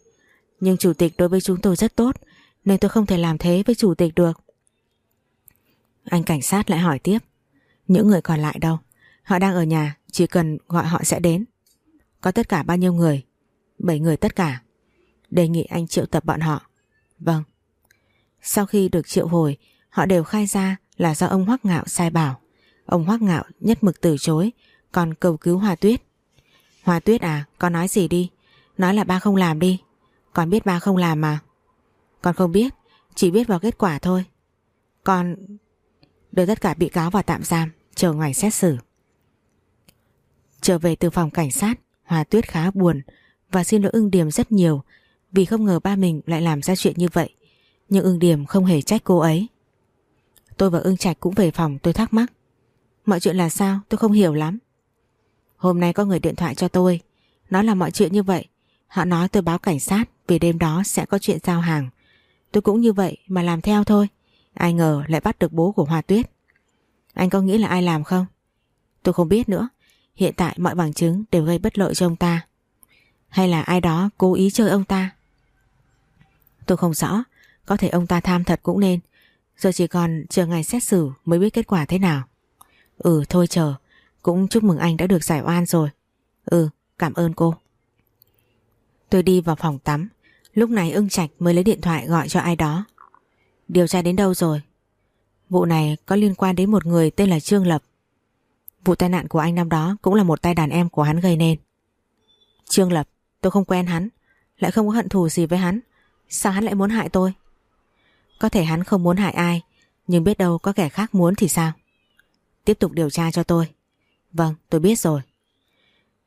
Nhưng chủ tịch đối với chúng tôi rất tốt, Nên tôi không thể làm thế với chủ tịch được. Anh cảnh sát lại hỏi tiếp. Những người còn lại đâu? Họ đang ở nhà, Chỉ cần gọi họ sẽ đến. Có tất cả bao nhiêu người? 7 người tất cả. Đề nghị anh triệu tập bọn họ. Vâng. Sau khi được triệu hồi, Họ đều khai ra là do ông Hoắc Ngạo sai bảo. Ông Hoắc Ngạo nhất mực từ chối, Còn cầu cứu Hòa Tuyết. Hòa Tuyết à con nói gì đi? Nói là ba không làm đi. Con biết ba không làm mà. Con không biết, Chỉ biết vào kết quả thôi. Con Đưa tất cả bị cáo vào tạm giam, Chờ ngày xét xử. Trở về từ phòng cảnh sát Hòa Tuyết khá buồn Và xin lỗi ưng điểm rất nhiều Vì không ngờ ba mình lại làm ra chuyện như vậy. Nhưng ưng điểm không hề trách cô ấy. Tôi và ưng trạch cũng về phòng, tôi thắc mắc. Mọi chuyện là sao? Tôi không hiểu lắm. Hôm nay có người điện thoại cho tôi. Nói là mọi chuyện như vậy. Họ nói tôi báo cảnh sát, Vì đêm đó sẽ có chuyện giao hàng. Tôi cũng như vậy mà làm theo thôi. Ai ngờ lại bắt được bố của Hoa Tuyết. Anh có nghĩ là ai làm không? Tôi không biết nữa. Hiện tại mọi bằng chứng đều gây bất lợi cho ông ta. Hay là ai đó cố ý chơi ông ta? Tôi không rõ. Có thể ông ta tham thật cũng nên. Giờ chỉ còn chờ ngày xét xử mới biết kết quả thế nào. Ừ thôi chờ. Cũng chúc mừng anh đã được giải oan rồi. Ừ cảm ơn cô. Tôi đi vào phòng tắm. Lúc này ưng trạch mới lấy điện thoại gọi cho ai đó. Điều tra đến đâu rồi? Vụ này có liên quan đến một người tên là Trương Lập. Vụ tai nạn của anh năm đó Cũng là một tay đàn em của hắn gây nên. Trương Lập, Tôi không quen hắn. Lại không có hận thù gì với hắn. Sao hắn lại muốn hại tôi? Có thể hắn không muốn hại ai, Nhưng biết đâu có kẻ khác muốn thì sao? Tiếp tục điều tra cho tôi. Vâng tôi biết rồi.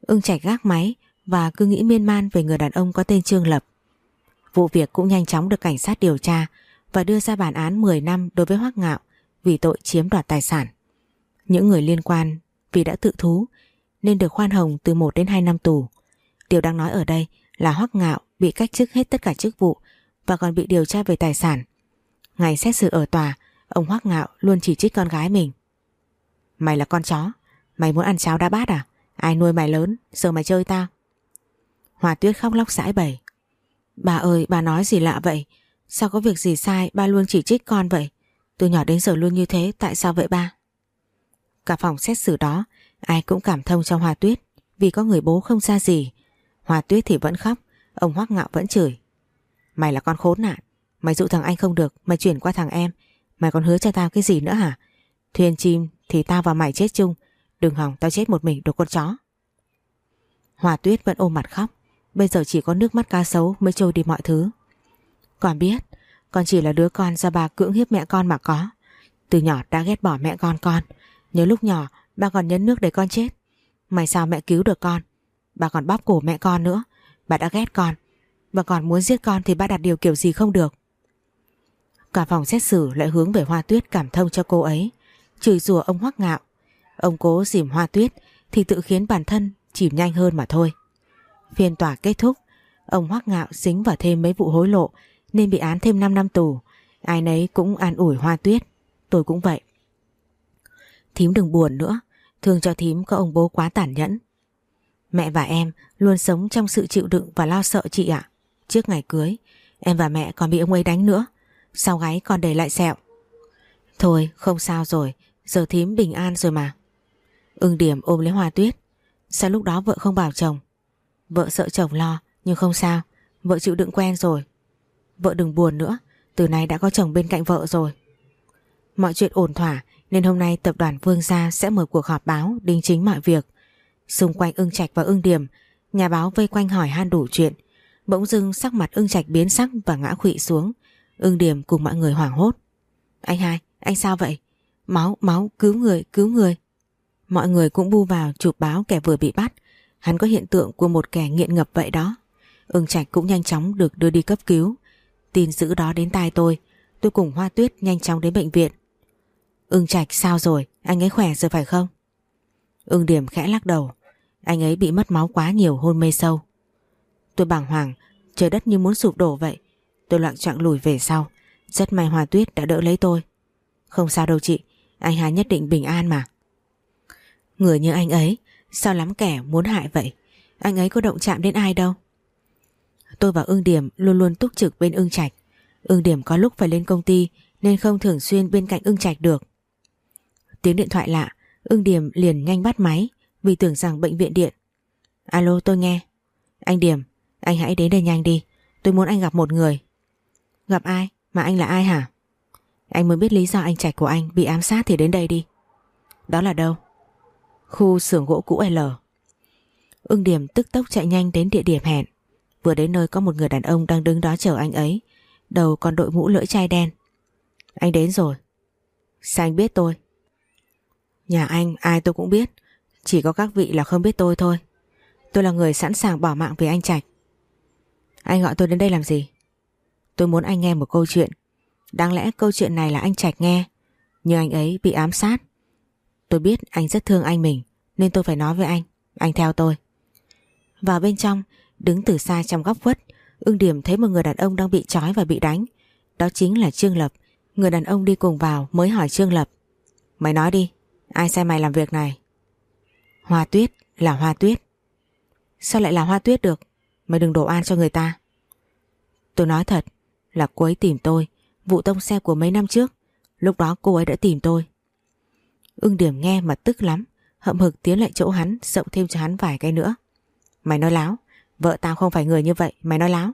Ưng chạy gác máy Và cứ nghĩ miên man về người đàn ông có tên Trương Lập. Vụ việc cũng nhanh chóng được cảnh sát điều tra Và đưa ra bản án 10 năm đối với Hoác Ngạo Vì tội chiếm đoạt tài sản. Những người liên quan Vì đã tự thú Nên được khoan hồng từ 1 đến 2 năm tù. Điều đang nói ở đây là Hoắc Ngạo bị cách chức hết tất cả chức vụ và còn bị điều tra về tài sản. Ngày xét xử ở tòa, ông Hoắc Ngạo luôn chỉ trích con gái mình. Mày là con chó, mày muốn ăn cháo đá bát à? Ai nuôi mày lớn, giờ mày chơi tao. Hòa Tuyết khóc lóc sãi bẩy. Bà ơi, bà nói gì lạ vậy? Sao có việc gì sai, ba luôn chỉ trích con vậy? Từ nhỏ đến giờ luôn như thế, tại sao vậy ba? Cả phòng xét xử đó, ai cũng cảm thông cho Hòa Tuyết vì có người bố không ra gì. Hòa Tuyết thì vẫn khóc, ông Hoắc Ngạo vẫn chửi. Mày là con khốn nạn, mày dụ thằng anh không được, mày chuyển qua thằng em, mày còn hứa cho tao cái gì nữa hả? Thuyền chim thì tao và mày chết chung, đừng hỏng tao chết một mình đồ con chó. Hòa Tuyết vẫn ôm mặt khóc, bây giờ chỉ có nước mắt cá sấu mới trôi đi mọi thứ. Con biết, con chỉ là đứa con do bà cưỡng hiếp mẹ con mà có. Từ nhỏ đã ghét bỏ mẹ con con, nhớ lúc nhỏ bà còn nhấn nước để con chết. Mày sao mẹ cứu được con Bà còn bóp cổ mẹ con nữa Bà đã ghét con Và còn muốn giết con thì bà đặt điều kiểu gì không được Cả phòng xét xử lại hướng về Hoa Tuyết cảm thông cho cô ấy. Chửi rủa ông Hoắc Ngạo. Ông cố dìm Hoa Tuyết Thì tự khiến bản thân chìm nhanh hơn mà thôi. Phiên tòa kết thúc, Ông Hoắc Ngạo dính vào thêm mấy vụ hối lộ Nên bị án thêm 5 năm tù. Ai nấy cũng an ủi Hoa Tuyết. Tôi cũng vậy. Thím đừng buồn nữa. Thương cho thím có ông bố quá tàn nhẫn. Mẹ và em luôn sống trong sự chịu đựng và lo sợ chị ạ. Trước ngày cưới, Em và mẹ còn bị ông ấy đánh nữa. Sau gáy còn để lại sẹo? Thôi không sao rồi. Giờ thím bình an rồi mà. Ưng điểm ôm lấy hoa tuyết. Sao lúc đó vợ không bảo chồng? Vợ sợ chồng lo nhưng không sao. Vợ chịu đựng quen rồi. Vợ đừng buồn nữa. Từ nay đã có chồng bên cạnh vợ rồi. Mọi chuyện ổn thỏa nên hôm nay tập đoàn Vương Gia sẽ mở cuộc họp báo đính chính mọi việc. Xung quanh ưng trạch và ưng điểm, nhà báo vây quanh hỏi han đủ chuyện. Bỗng dưng sắc mặt ưng trạch biến sắc và ngã khụy xuống. Ưng điểm cùng mọi người hoảng hốt. Anh hai, anh sao vậy? Máu, máu, cứu người, cứu người. Mọi người cũng bu vào chụp báo kẻ vừa bị bắt. Hắn có hiện tượng của một kẻ nghiện ngập vậy đó. Ưng Trạch cũng nhanh chóng được đưa đi cấp cứu. Tin dữ đó đến tai tôi. Tôi cùng Hoa Tuyết nhanh chóng đến bệnh viện. Ưng Trạch sao rồi Anh ấy khỏe rồi phải không Ưng Điểm khẽ lắc đầu Anh ấy bị mất máu quá nhiều hôn mê sâu Tôi bàng hoàng Trời đất như muốn sụp đổ vậy Tôi loạn trọng lùi về sau. Rất may Hòa Tuyết đã đỡ lấy tôi. Không sao đâu chị, Anh Hà nhất định bình an mà. Người như anh ấy, Sao lắm kẻ muốn hại vậy? Anh ấy có động chạm đến ai đâu? Tôi và ưng điểm luôn luôn túc trực bên ưng trạch. Ưng điểm có lúc phải lên công ty Nên không thường xuyên bên cạnh ưng trạch được. Tiếng điện thoại lạ, Ưng Điểm liền nhanh bắt máy Vì tưởng rằng bệnh viện điện. Alo, tôi nghe. Anh Điểm, anh hãy đến đây nhanh đi. Tôi muốn anh gặp một người. Gặp ai? Mà anh là ai hả? Anh mới biết lý do anh Trạch của anh bị ám sát thì đến đây đi. Đó là đâu? Khu xưởng gỗ cũ L. Ưng Điểm tức tốc chạy nhanh đến địa điểm hẹn. Vừa đến nơi có một người đàn ông đang đứng đó chờ anh ấy. Đầu còn đội mũ lưỡi chai đen. Anh đến rồi. Sao anh biết tôi? Nhà anh, ai tôi cũng biết. Chỉ có các vị là không biết tôi thôi. Tôi là người sẵn sàng bỏ mạng vì anh Trạch. Anh gọi tôi đến đây làm gì? Tôi muốn anh nghe một câu chuyện. Đáng lẽ câu chuyện này là anh Trạch nghe Nhưng anh ấy bị ám sát. Tôi biết anh rất thương anh mình, Nên tôi phải nói với anh Anh theo tôi. Vào bên trong, Đứng từ xa trong góc khuất, Ưng điểm thấy một người đàn ông đang bị trói và bị đánh. Đó chính là Trương Lập. Người đàn ông đi cùng vào mới hỏi Trương Lập, Mày nói đi, Ai sai mày làm việc này? Hoa tuyết, là hoa tuyết. Sao lại là hoa tuyết được? Mày đừng đổ an cho người ta. Tôi nói thật là cô ấy tìm tôi, vụ tông xe của mấy năm trước. Lúc đó cô ấy đã tìm tôi. Ưng điểm nghe mà tức lắm, hậm hực tiến lại chỗ hắn, rộng thêm cho hắn vài cái nữa. Mày nói láo, vợ tao không phải người như vậy, mày nói láo.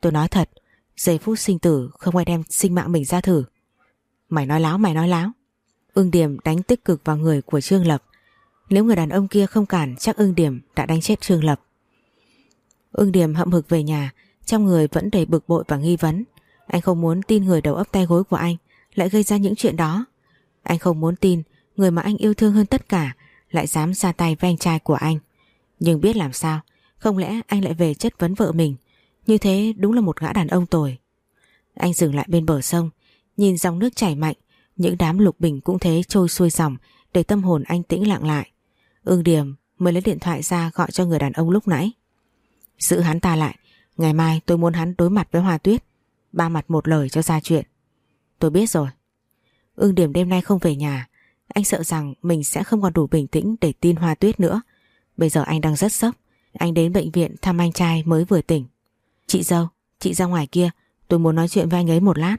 Tôi nói thật, giây phút sinh tử không ai đem sinh mạng mình ra thử. Mày nói láo, mày nói láo. Ưng điểm đánh tích cực vào người của Trương Lập. Nếu người đàn ông kia không cản chắc ưng điểm đã đánh chết Trương Lập. Ưng điểm hậm hực về nhà, trong người vẫn đầy bực bội và nghi vấn. Anh không muốn tin người đầu ấp tay gối của anh lại gây ra những chuyện đó. Anh không muốn tin người mà anh yêu thương hơn tất cả lại dám ra tay với anh trai của anh. Nhưng biết làm sao, không lẽ anh lại về chất vấn vợ mình. Như thế đúng là một gã đàn ông tồi. Anh dừng lại bên bờ sông, nhìn dòng nước chảy mạnh, những đám lục bình cũng thế trôi xuôi dòng để tâm hồn anh tĩnh lặng lại. ương Điểm mới lấy điện thoại ra gọi cho người đàn ông lúc nãy. Giữ hắn ta lại, ngày mai tôi muốn hắn đối mặt với Hoa Tuyết. Ba mặt một lời cho ra chuyện. Tôi biết rồi. Ưng Điểm đêm nay không về nhà, anh sợ rằng mình sẽ không còn đủ bình tĩnh để tin Hoa Tuyết nữa. Bây giờ anh đang rất sốc, anh đến bệnh viện thăm anh trai mới vừa tỉnh. Chị dâu, chị ra ngoài kia, tôi muốn nói chuyện với anh ấy một lát.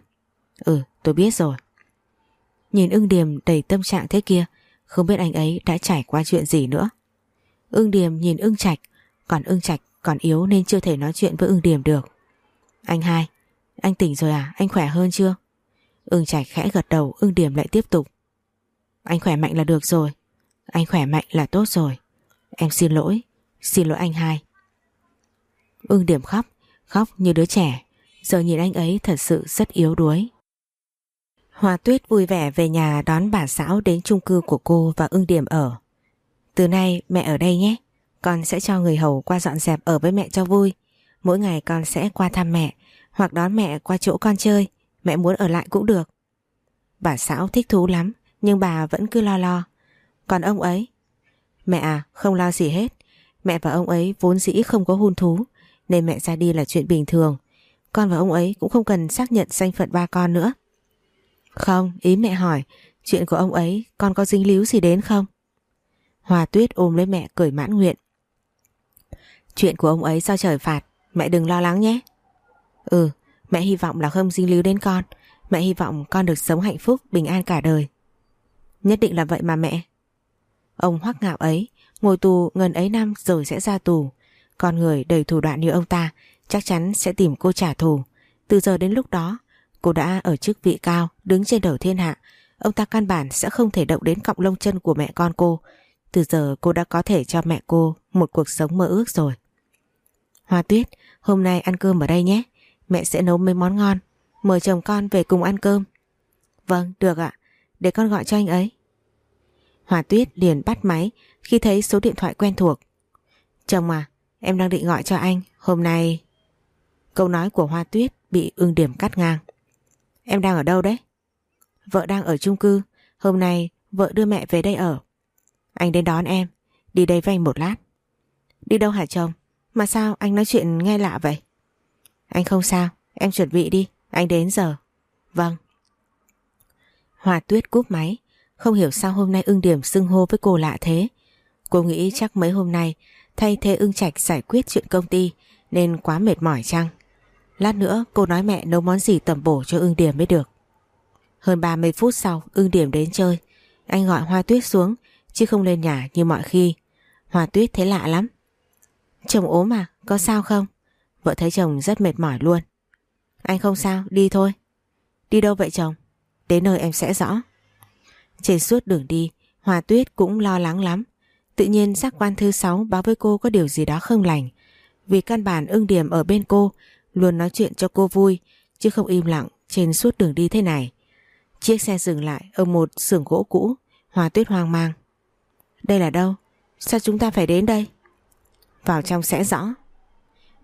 Ừ, tôi biết rồi. Nhìn ưng điềm đầy tâm trạng thế kia Không biết anh ấy đã trải qua chuyện gì nữa Ưng điềm nhìn ưng trạch Còn ưng trạch còn yếu nên chưa thể nói chuyện với ưng điểm được. Anh hai Anh tỉnh rồi à? Anh khỏe hơn chưa? Ưng trạch khẽ gật đầu ưng điểm lại tiếp tục. Anh khỏe mạnh là được rồi. Anh khỏe mạnh là tốt rồi. Em xin lỗi. Xin lỗi anh hai. Ưng điểm khóc Khóc như đứa trẻ. Giờ nhìn anh ấy thật sự rất yếu đuối. Hoa Tuyết vui vẻ về nhà đón bà São đến chung cư của cô và ưng điểm ở. Từ nay mẹ ở đây nhé, con sẽ cho người hầu qua dọn dẹp ở với mẹ cho vui. Mỗi ngày con sẽ qua thăm mẹ hoặc đón mẹ qua chỗ con chơi, mẹ muốn ở lại cũng được. Bà São thích thú lắm, nhưng bà vẫn cứ lo lo. Còn ông ấy? Mẹ à, không lo gì hết. Mẹ và ông ấy vốn dĩ không có hôn thú, nên mẹ ra đi là chuyện bình thường. Con và ông ấy cũng không cần xác nhận danh phận ba con nữa. Không, ý mẹ hỏi, chuyện của ông ấy con có dính líu gì đến không? Hòa Tuyết ôm lấy mẹ cười mãn nguyện. Chuyện của ông ấy do trời phạt, mẹ đừng lo lắng nhé. Ừ, mẹ hy vọng là không dính líu đến con. Mẹ hy vọng con được sống hạnh phúc, bình an cả đời. Nhất định là vậy mà mẹ. Ông hoắc ngạo ấy, ngồi tù ngần ấy năm rồi sẽ ra tù. Con người đầy thủ đoạn như ông ta chắc chắn sẽ tìm cô trả thù. Từ giờ đến lúc đó, Cô đã ở chức vị cao, đứng trên đầu thiên hạ. Ông ta căn bản sẽ không thể động đến cọng lông chân của mẹ con cô. Từ giờ cô đã có thể cho mẹ cô một cuộc sống mơ ước rồi. Hoa Tuyết, hôm nay ăn cơm ở đây nhé. Mẹ sẽ nấu mấy món ngon. Mời chồng con về cùng ăn cơm. Vâng, được ạ. Để con gọi cho anh ấy. Hoa Tuyết liền bắt máy khi thấy số điện thoại quen thuộc. Chồng à, em đang định gọi cho anh. Hôm nay... Câu nói của Hoa Tuyết bị ương điểm cắt ngang. Em đang ở đâu đấy? Vợ đang ở chung cư Hôm nay vợ đưa mẹ về đây ở Anh đến đón em Đi đây với anh một lát Đi đâu hả chồng? Mà sao anh nói chuyện nghe lạ vậy? Anh không sao, Em chuẩn bị đi, Anh đến giờ Vâng Hòa tuyết cúp máy, Không hiểu sao hôm nay ưng điểm xưng hô với cô lạ thế Cô nghĩ chắc mấy hôm nay Thay thế ưng trạch giải quyết chuyện công ty Nên quá mệt mỏi chăng Lát nữa cô nói mẹ nấu món gì tẩm bổ cho ưng điểm mới được. Hơn 30 phút sau, ưng điểm đến chơi. Anh gọi Hoa Tuyết xuống, chứ không lên nhà như mọi khi. Hoa Tuyết thấy lạ lắm. Chồng ốm à? Có sao không? Vợ thấy chồng rất mệt mỏi luôn. Anh không sao, đi thôi. Đi đâu vậy chồng? Đến nơi em sẽ rõ. Trên suốt đường đi, hòa Tuyết cũng lo lắng lắm. Tự nhiên giác quan thứ sáu báo với cô có điều gì đó không lành. Vì căn bản ưng điểm ở bên cô luôn nói chuyện cho cô vui chứ không im lặng trên suốt đường đi thế này. Chiếc xe dừng lại ở một xưởng gỗ cũ, Hòa Tuyết hoang mang. Đây là đâu? Sao chúng ta phải đến đây? Vào trong sẽ rõ.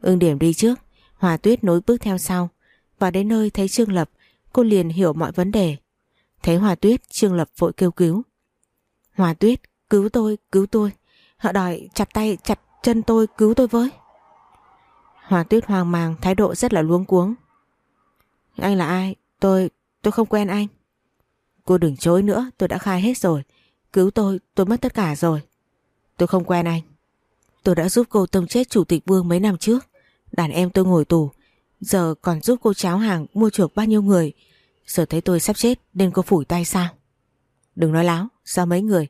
Ưng điểm đi trước, Hòa Tuyết nối bước theo sau. Và đến nơi thấy Trương Lập, cô liền hiểu mọi vấn đề. Thấy Hòa Tuyết, Trương Lập vội kêu cứu. Hòa Tuyết, cứu tôi, cứu tôi. Họ đòi chặt tay, chặt chân tôi, cứu tôi với. hòa Tuyết hoang mang thái độ rất là luống cuống. Anh là ai? Tôi, tôi không quen anh. Cô đừng chối nữa, tôi đã khai hết rồi. Cứu tôi, tôi mất tất cả rồi. Tôi không quen anh. Tôi đã giúp cô tông chết chủ tịch Vương mấy năm trước. Đàn em tôi ngồi tù. Giờ còn giúp cô cháo hàng mua chuộc bao nhiêu người. Giờ thấy tôi sắp chết nên cô phủi tay sao Đừng nói láo, Sao mấy người,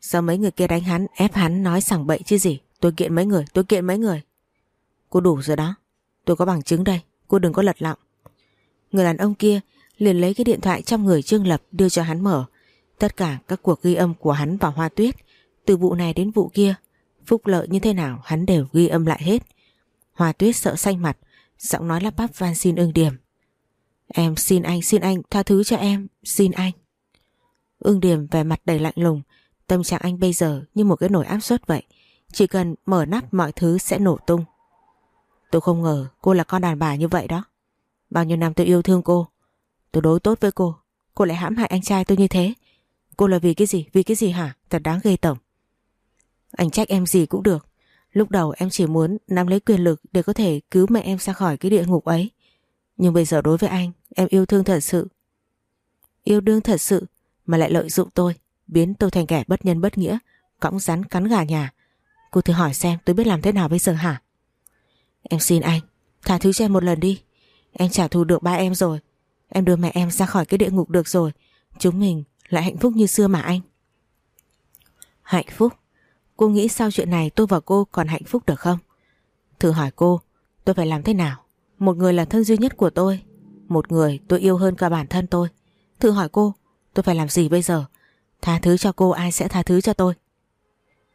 Sao mấy người kia đánh hắn, ép hắn nói sảng bậy chứ gì? Tôi kiện mấy người, tôi kiện mấy người. Cô đủ rồi đó, Tôi có bằng chứng đây, Cô đừng có lật lọng. Người đàn ông kia liền lấy cái điện thoại trong người Trương Lập đưa cho hắn mở. Tất cả các cuộc ghi âm của hắn và Hoa Tuyết, Từ vụ này đến vụ kia Phúc lợi như thế nào, hắn đều ghi âm lại hết. Hoa Tuyết sợ xanh mặt, Giọng nói lắp bắp van xin ưng điểm Em xin anh xin anh tha thứ cho em, Xin anh. Ưng điểm về mặt đầy lạnh lùng, Tâm trạng anh bây giờ như một cái nồi áp suất vậy. Chỉ cần mở nắp, mọi thứ sẽ nổ tung. Tôi không ngờ cô là con đàn bà như vậy đó. Bao nhiêu năm tôi yêu thương cô. Tôi đối tốt với cô. Cô lại hãm hại anh trai tôi như thế. Cô là vì cái gì? Vì cái gì hả? Thật đáng ghê tởm. Anh trách em gì cũng được. Lúc đầu em chỉ muốn nắm lấy quyền lực Để có thể cứu mẹ em ra khỏi cái địa ngục ấy. Nhưng bây giờ đối với anh, Em yêu thương thật sự. Yêu đương thật sự Mà lại lợi dụng tôi, Biến tôi thành kẻ bất nhân bất nghĩa, Cõng rắn cắn gà nhà. Cô thử hỏi xem tôi biết làm thế nào bây giờ hả? Em xin anh, Tha thứ cho em một lần đi. Em trả thù được ba em rồi. Em đưa mẹ em ra khỏi cái địa ngục được rồi. Chúng mình lại hạnh phúc như xưa mà anh. Hạnh phúc. Cô nghĩ sau chuyện này tôi và cô còn hạnh phúc được không? Thử hỏi cô, Tôi phải làm thế nào? Một người là thân duy nhất của tôi, Một người tôi yêu hơn cả bản thân tôi. Thử hỏi cô, Tôi phải làm gì bây giờ? Tha thứ cho cô ai sẽ tha thứ cho tôi?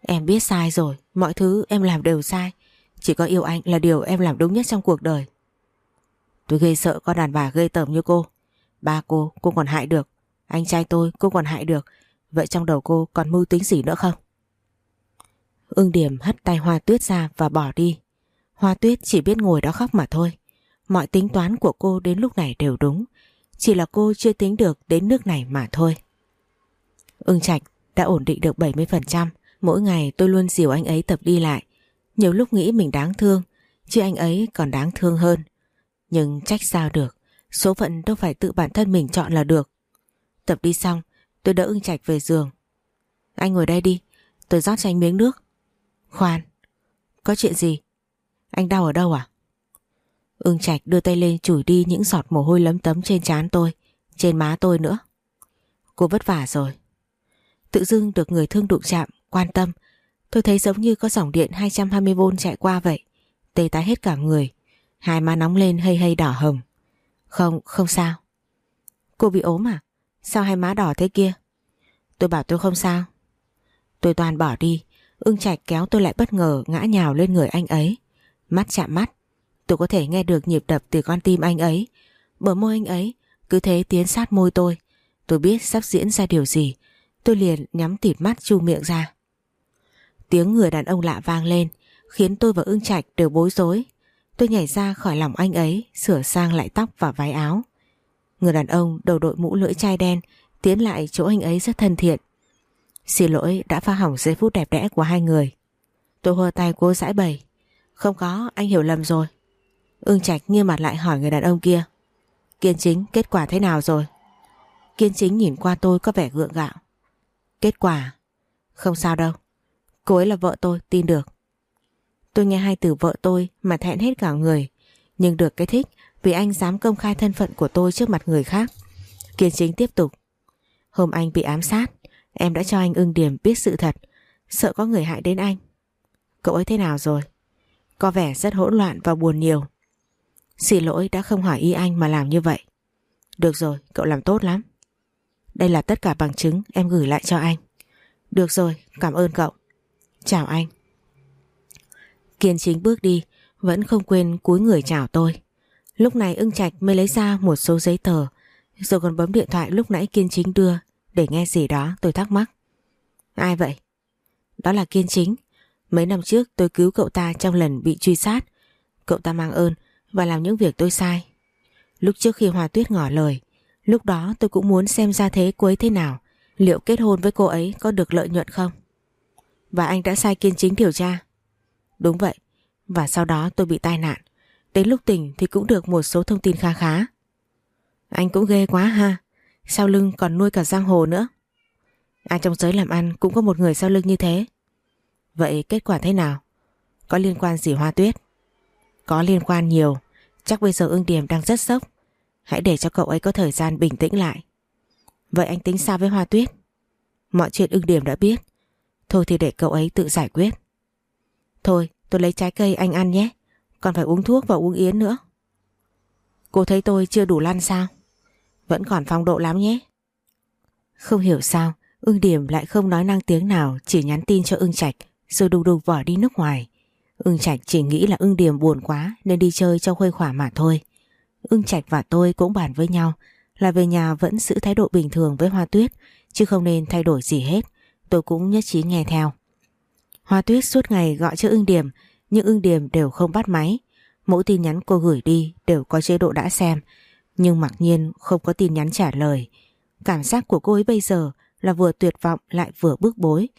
Em biết sai rồi, Mọi thứ em làm đều sai. Chỉ có yêu anh là điều em làm đúng nhất trong cuộc đời. Tôi ghê sợ con đàn bà gây tởm như cô. Ba cô cô còn hại được, Anh trai tôi cô còn hại được. Vậy trong đầu cô còn mưu tính gì nữa không? Ưng điểm hất tay hoa tuyết ra và bỏ đi. Hoa tuyết chỉ biết ngồi đó khóc mà thôi. Mọi tính toán của cô đến lúc này đều đúng. Chỉ là cô chưa tính được đến nước này mà thôi. Ưng Trạch đã ổn định được 70% Mỗi ngày tôi luôn dìu anh ấy tập đi lại. Nhiều lúc nghĩ mình đáng thương, Chứ anh ấy còn đáng thương hơn. Nhưng trách sao được? Số phận đâu phải tự bản thân mình chọn là được. Tập đi xong, Tôi đỡ ưng Trạch về giường. Anh ngồi đây đi, Tôi rót cho anh miếng nước. Khoan Có chuyện gì? Anh đau ở đâu à? Ưng Trạch đưa tay lên chủi đi những giọt mồ hôi lấm tấm trên trán tôi Trên má tôi nữa. Cô vất vả rồi. Tự dưng được người thương đụng chạm, quan tâm. Tôi thấy giống như có dòng điện 220V chạy qua vậy Tê tái hết cả người. Hai má nóng lên hây hây đỏ hồng. Không, không sao. Cô bị ốm à? Sao hai má đỏ thế kia? Tôi bảo tôi không sao. Tôi toàn bỏ đi. Ưng Trạch kéo tôi lại bất ngờ, ngã nhào lên người anh ấy. Mắt chạm mắt, Tôi có thể nghe được nhịp đập từ con tim anh ấy. Bờ môi anh ấy Cứ thế tiến sát môi tôi. Tôi biết sắp diễn ra điều gì. Tôi liền nhắm tịt mắt chu miệng ra. Tiếng người đàn ông lạ vang lên, Khiến tôi và ưng trạch đều bối rối. Tôi nhảy ra khỏi lòng anh ấy, Sửa sang lại tóc và váy áo. Người đàn ông đầu đội mũ lưỡi chai đen Tiến lại chỗ anh ấy rất thân thiện. Xin lỗi đã phá hỏng giây phút đẹp đẽ của hai người. Tôi hơ tay cố giải bày. Không có, anh hiểu lầm rồi. Ưng Trạch nghiêm mặt lại hỏi người đàn ông kia. Kiên chính, kết quả thế nào rồi? Kiên chính nhìn qua tôi có vẻ gượng gạo. Kết quả? Không sao đâu. Cô ấy là vợ tôi, tin được. Tôi nghe hai từ vợ tôi mà thẹn hết cả người, Nhưng được cái thích Vì anh dám công khai thân phận của tôi trước mặt người khác. Kiên chính tiếp tục. Hôm anh bị ám sát Em đã cho anh ưng điểm biết sự thật. Sợ có người hại đến anh. Cậu ấy thế nào rồi? Có vẻ rất hỗn loạn và buồn nhiều. Xin lỗi đã không hỏi y anh mà làm như vậy. Được rồi, cậu làm tốt lắm. Đây là tất cả bằng chứng em gửi lại cho anh. Được rồi, cảm ơn cậu. Chào anh. Kiên chính bước đi, Vẫn không quên cúi người chào tôi. Lúc này ưng trạch mới lấy ra một số giấy tờ, Rồi còn bấm điện thoại lúc nãy kiên chính đưa. Để nghe gì đó, tôi thắc mắc. Ai vậy? Đó là kiên chính. Mấy năm trước tôi cứu cậu ta trong lần bị truy sát. Cậu ta mang ơn Và làm những việc tôi sai. Lúc trước khi Hoa Tuyết ngỏ lời, Lúc đó tôi cũng muốn xem ra thế cô ấy thế nào. Liệu kết hôn với cô ấy có được lợi nhuận không? Và anh đã sai kiên chính điều tra. Đúng vậy. Và sau đó tôi bị tai nạn. Đến lúc tỉnh thì cũng được một số thông tin khá khá. Anh cũng ghê quá ha. Sau lưng còn nuôi cả giang hồ nữa. Ai trong giới làm ăn cũng có một người sau lưng như thế. Vậy kết quả thế nào? Có liên quan gì Hoa Tuyết? Có liên quan nhiều. Chắc bây giờ ưng điểm đang rất sốc. Hãy để cho cậu ấy có thời gian bình tĩnh lại. Vậy anh tính sao với Hoa Tuyết? Mọi chuyện ưng điểm đã biết. Thôi thì để cậu ấy tự giải quyết. Thôi, tôi lấy trái cây anh ăn nhé. Còn phải uống thuốc và uống yến nữa. Cô thấy tôi chưa đủ lăn sao? Vẫn còn phong độ lắm nhé Không hiểu sao, Ưng điểm lại không nói năng tiếng nào, Chỉ nhắn tin cho ưng trạch, Rồi đùng đùng bỏ đi nước ngoài Ưng Trạch chỉ nghĩ là ưng điểm buồn quá, nên đi chơi cho khuây khỏa mà thôi. Ưng Trạch và tôi cũng bàn với nhau, là về nhà vẫn giữ thái độ bình thường với Hoa Tuyết, chứ không nên thay đổi gì hết. Tôi cũng nhất trí nghe theo. Hoa Tuyết suốt ngày gọi cho ưng điểm, nhưng ưng điểm đều không bắt máy. Mỗi tin nhắn cô gửi đi đều có chế độ đã xem nhưng mặc nhiên không có tin nhắn trả lời. Cảm giác của cô ấy bây giờ là vừa tuyệt vọng lại vừa bức bối.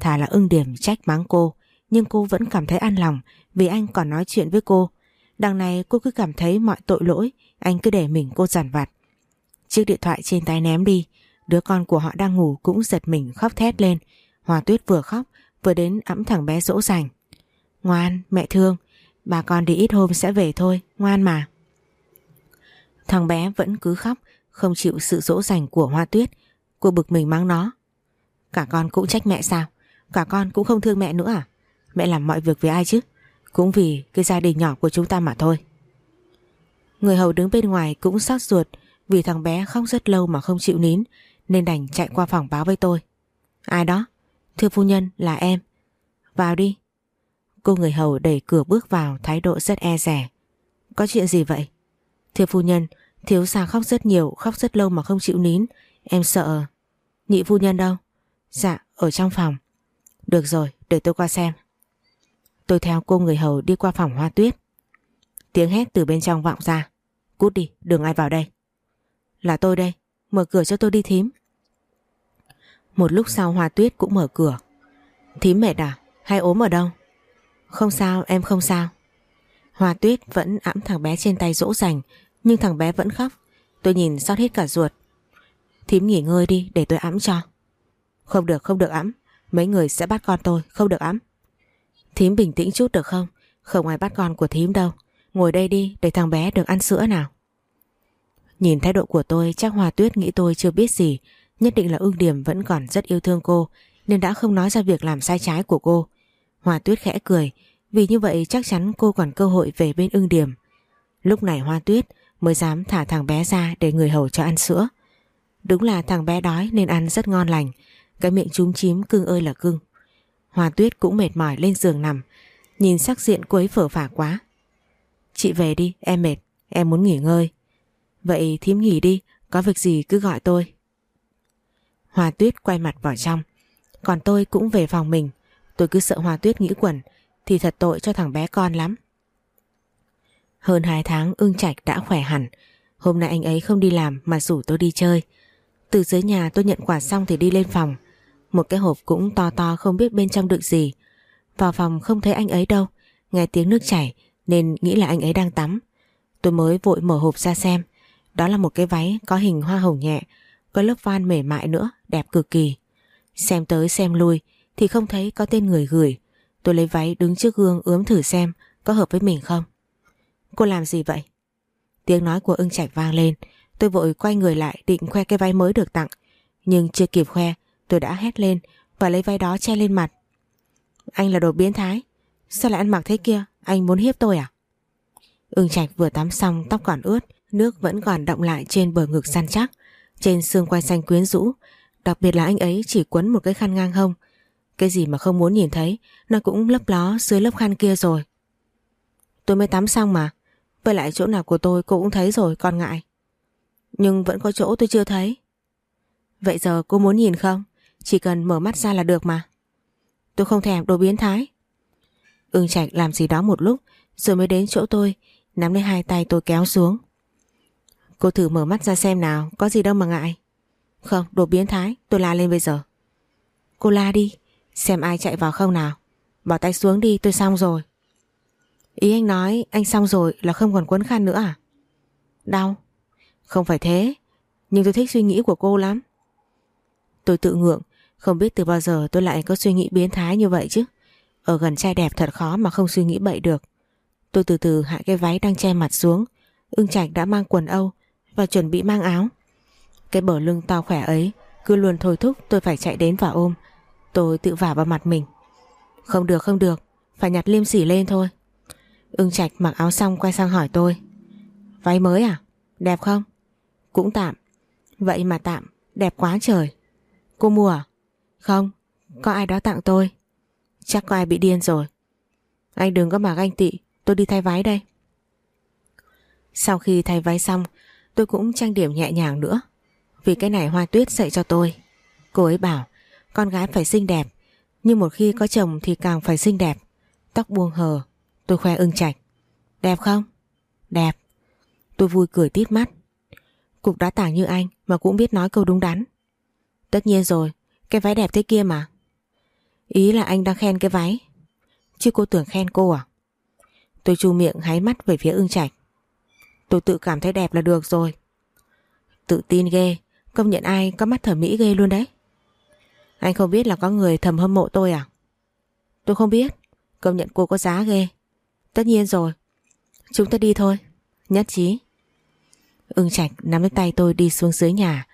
Thà là ưng điểm trách mắng cô nhưng cô vẫn cảm thấy an lòng vì anh còn nói chuyện với cô. Đằng này cô cứ cảm thấy mọi tội lỗi, anh cứ để mình cô giản vặt. Chiếc điện thoại trên tay ném đi, đứa con của họ đang ngủ cũng giật mình khóc thét lên. Hòa Tuyết vừa khóc, vừa đến ẵm thằng bé dỗ dành. Ngoan, mẹ thương, bà con đi ít hôm sẽ về thôi, ngoan mà. Thằng bé vẫn cứ khóc, không chịu sự dỗ dành của Hoa Tuyết. Cô bực mình mắng nó. Cả con cũng trách mẹ sao? Cả con cũng không thương mẹ nữa à? Mẹ làm mọi việc vì ai chứ Cũng vì cái gia đình nhỏ của chúng ta mà thôi Người hầu đứng bên ngoài cũng xót ruột Vì thằng bé khóc rất lâu mà không chịu nín Nên đành chạy qua phòng báo với tôi Ai đó Thưa phu nhân là em Vào đi Cô người hầu đẩy cửa bước vào thái độ rất e rẻ Có chuyện gì vậy Thưa phu nhân Thiếu gia khóc rất nhiều Khóc rất lâu mà không chịu nín Em sợ Nhị phu nhân đâu Dạ ở trong phòng Được rồi để tôi qua xem Tôi theo cô người hầu đi qua phòng hoa tuyết. Tiếng hét từ bên trong vọng ra. Cút đi, đừng ai vào đây. Là tôi đây, mở cửa cho tôi đi thím. Một lúc sau hoa tuyết cũng mở cửa. Thím mệt à? Hay ốm ở đâu? Không sao, em không sao. Hoa tuyết vẫn ẵm thằng bé trên tay dỗ dành, nhưng thằng bé vẫn khóc. Tôi nhìn xót hết cả ruột. Thím nghỉ ngơi đi để tôi ẵm cho. Không được, không được ẵm. Mấy người sẽ bắt con tôi, không được ẵm. Thím bình tĩnh chút được không? Không ai bắt con của thím đâu. Ngồi đây đi để thằng bé được ăn sữa nào. Nhìn thái độ của tôi chắc Hoa Tuyết nghĩ tôi chưa biết gì. Nhất định là ưng điểm vẫn còn rất yêu thương cô nên đã không nói ra việc làm sai trái của cô. Hoa Tuyết khẽ cười vì như vậy chắc chắn cô còn cơ hội về bên ưng điểm. Lúc này Hoa Tuyết mới dám thả thằng bé ra để người hầu cho ăn sữa. Đúng là thằng bé đói nên ăn rất ngon lành. Cái miệng chúm chím cưng ơi là cưng. Hoa Tuyết cũng mệt mỏi lên giường nằm, Nhìn sắc diện cô ấy phở phả quá Chị về đi, em mệt, Em muốn nghỉ ngơi Vậy thím nghỉ đi, Có việc gì cứ gọi tôi Hoa Tuyết quay mặt vào trong Còn tôi cũng về phòng mình, Tôi cứ sợ Hoa Tuyết nghĩ quẩn thì thật tội cho thằng bé con lắm. Hơn 2 tháng, ưng trạch đã khỏe hẳn. Hôm nay anh ấy không đi làm Mà rủ tôi đi chơi. Từ dưới nhà tôi nhận quà xong thì đi lên phòng. Một cái hộp cũng to to không biết bên trong đựng gì. Vào phòng không thấy anh ấy đâu, Nghe tiếng nước chảy Nên nghĩ là anh ấy đang tắm. Tôi mới vội mở hộp ra xem. Đó là một cái váy có hình hoa hồng nhẹ, Có lớp van mềm mại nữa, Đẹp cực kỳ. Xem tới xem lui Thì không thấy có tên người gửi. Tôi lấy váy đứng trước gương ướm thử xem Có hợp với mình không Cô làm gì vậy Tiếng nói của ưng chạch vang lên Tôi vội quay người lại định khoe cái váy mới được tặng Nhưng chưa kịp khoe Tôi đã hét lên và lấy váy đó che lên mặt. Anh là đồ biến thái. Sao lại ăn mặc thế kia? Anh muốn hiếp tôi à? Ưng Trạch vừa tắm xong tóc còn ướt, nước vẫn còn động lại trên bờ ngực săn chắc, trên xương quai xanh quyến rũ, đặc biệt là anh ấy chỉ quấn một cái khăn ngang hông. Cái gì mà không muốn nhìn thấy, nó cũng lấp ló dưới lớp khăn kia rồi. Tôi mới tắm xong mà, với lại chỗ nào của tôi cô cũng thấy rồi, còn ngại. Nhưng vẫn có chỗ tôi chưa thấy. Vậy giờ cô muốn nhìn không? Chỉ cần mở mắt ra là được mà Tôi không thèm đồ biến thái Ưng Trạch làm gì đó một lúc Rồi mới đến chỗ tôi Nắm lấy hai tay tôi kéo xuống Cô thử mở mắt ra xem nào Có gì đâu mà ngại Không đồ biến thái tôi la lên bây giờ Cô la đi Xem ai chạy vào không nào. Bỏ tay xuống đi, tôi xong rồi. Ý anh nói, anh xong rồi là không còn quấn khăn nữa à? Đau. Không phải thế, Nhưng tôi thích suy nghĩ của cô lắm. Tôi tự ngượng, không biết từ bao giờ tôi lại có suy nghĩ biến thái như vậy chứ. Ở gần trai đẹp thật khó mà không suy nghĩ bậy được. Tôi từ từ hạ cái váy đang che mặt xuống. Ưng Trạch đã mang quần Âu Và chuẩn bị mang áo. Cái bờ lưng to khỏe ấy Cứ luôn thôi thúc tôi phải chạy đến và ôm. Tôi tự vả vào mặt mình. Không được không được. Phải nhặt liêm sỉ lên thôi. Ưng Trạch mặc áo xong quay sang hỏi tôi. Váy mới à? Đẹp không? Cũng tạm. Vậy mà tạm, đẹp quá trời. Cô mua à? Không, có ai đó tặng tôi. Chắc có ai bị điên rồi. Anh đừng có mà ganh tị. Tôi đi thay váy đây. Sau khi thay váy xong Tôi cũng trang điểm nhẹ nhàng nữa. Vì cái này Hoa Tuyết dạy cho tôi. Cô ấy bảo con gái phải xinh đẹp. Nhưng một khi có chồng thì càng phải xinh đẹp. Tóc buông hờ, Tôi khoe ưng chạch Đẹp không? Đẹp. Tôi vui cười tít mắt. Cục đã tảng như anh mà cũng biết nói câu đúng đắn. Tất nhiên rồi, Cái váy đẹp thế kia mà. Ý là anh đang khen cái váy. Chứ cô tưởng khen cô à? Tôi chu miệng háy mắt về phía ưng trạch Tôi tự cảm thấy đẹp là được rồi. Tự tin ghê. Công nhận ai có mắt thẩm mỹ ghê luôn đấy. Anh không biết là có người thầm hâm mộ tôi à? Tôi không biết. Công nhận cô có giá ghê. Tất nhiên rồi. Chúng ta đi thôi. Nhất trí. Ưng Trạch nắm lấy tay tôi đi xuống dưới nhà.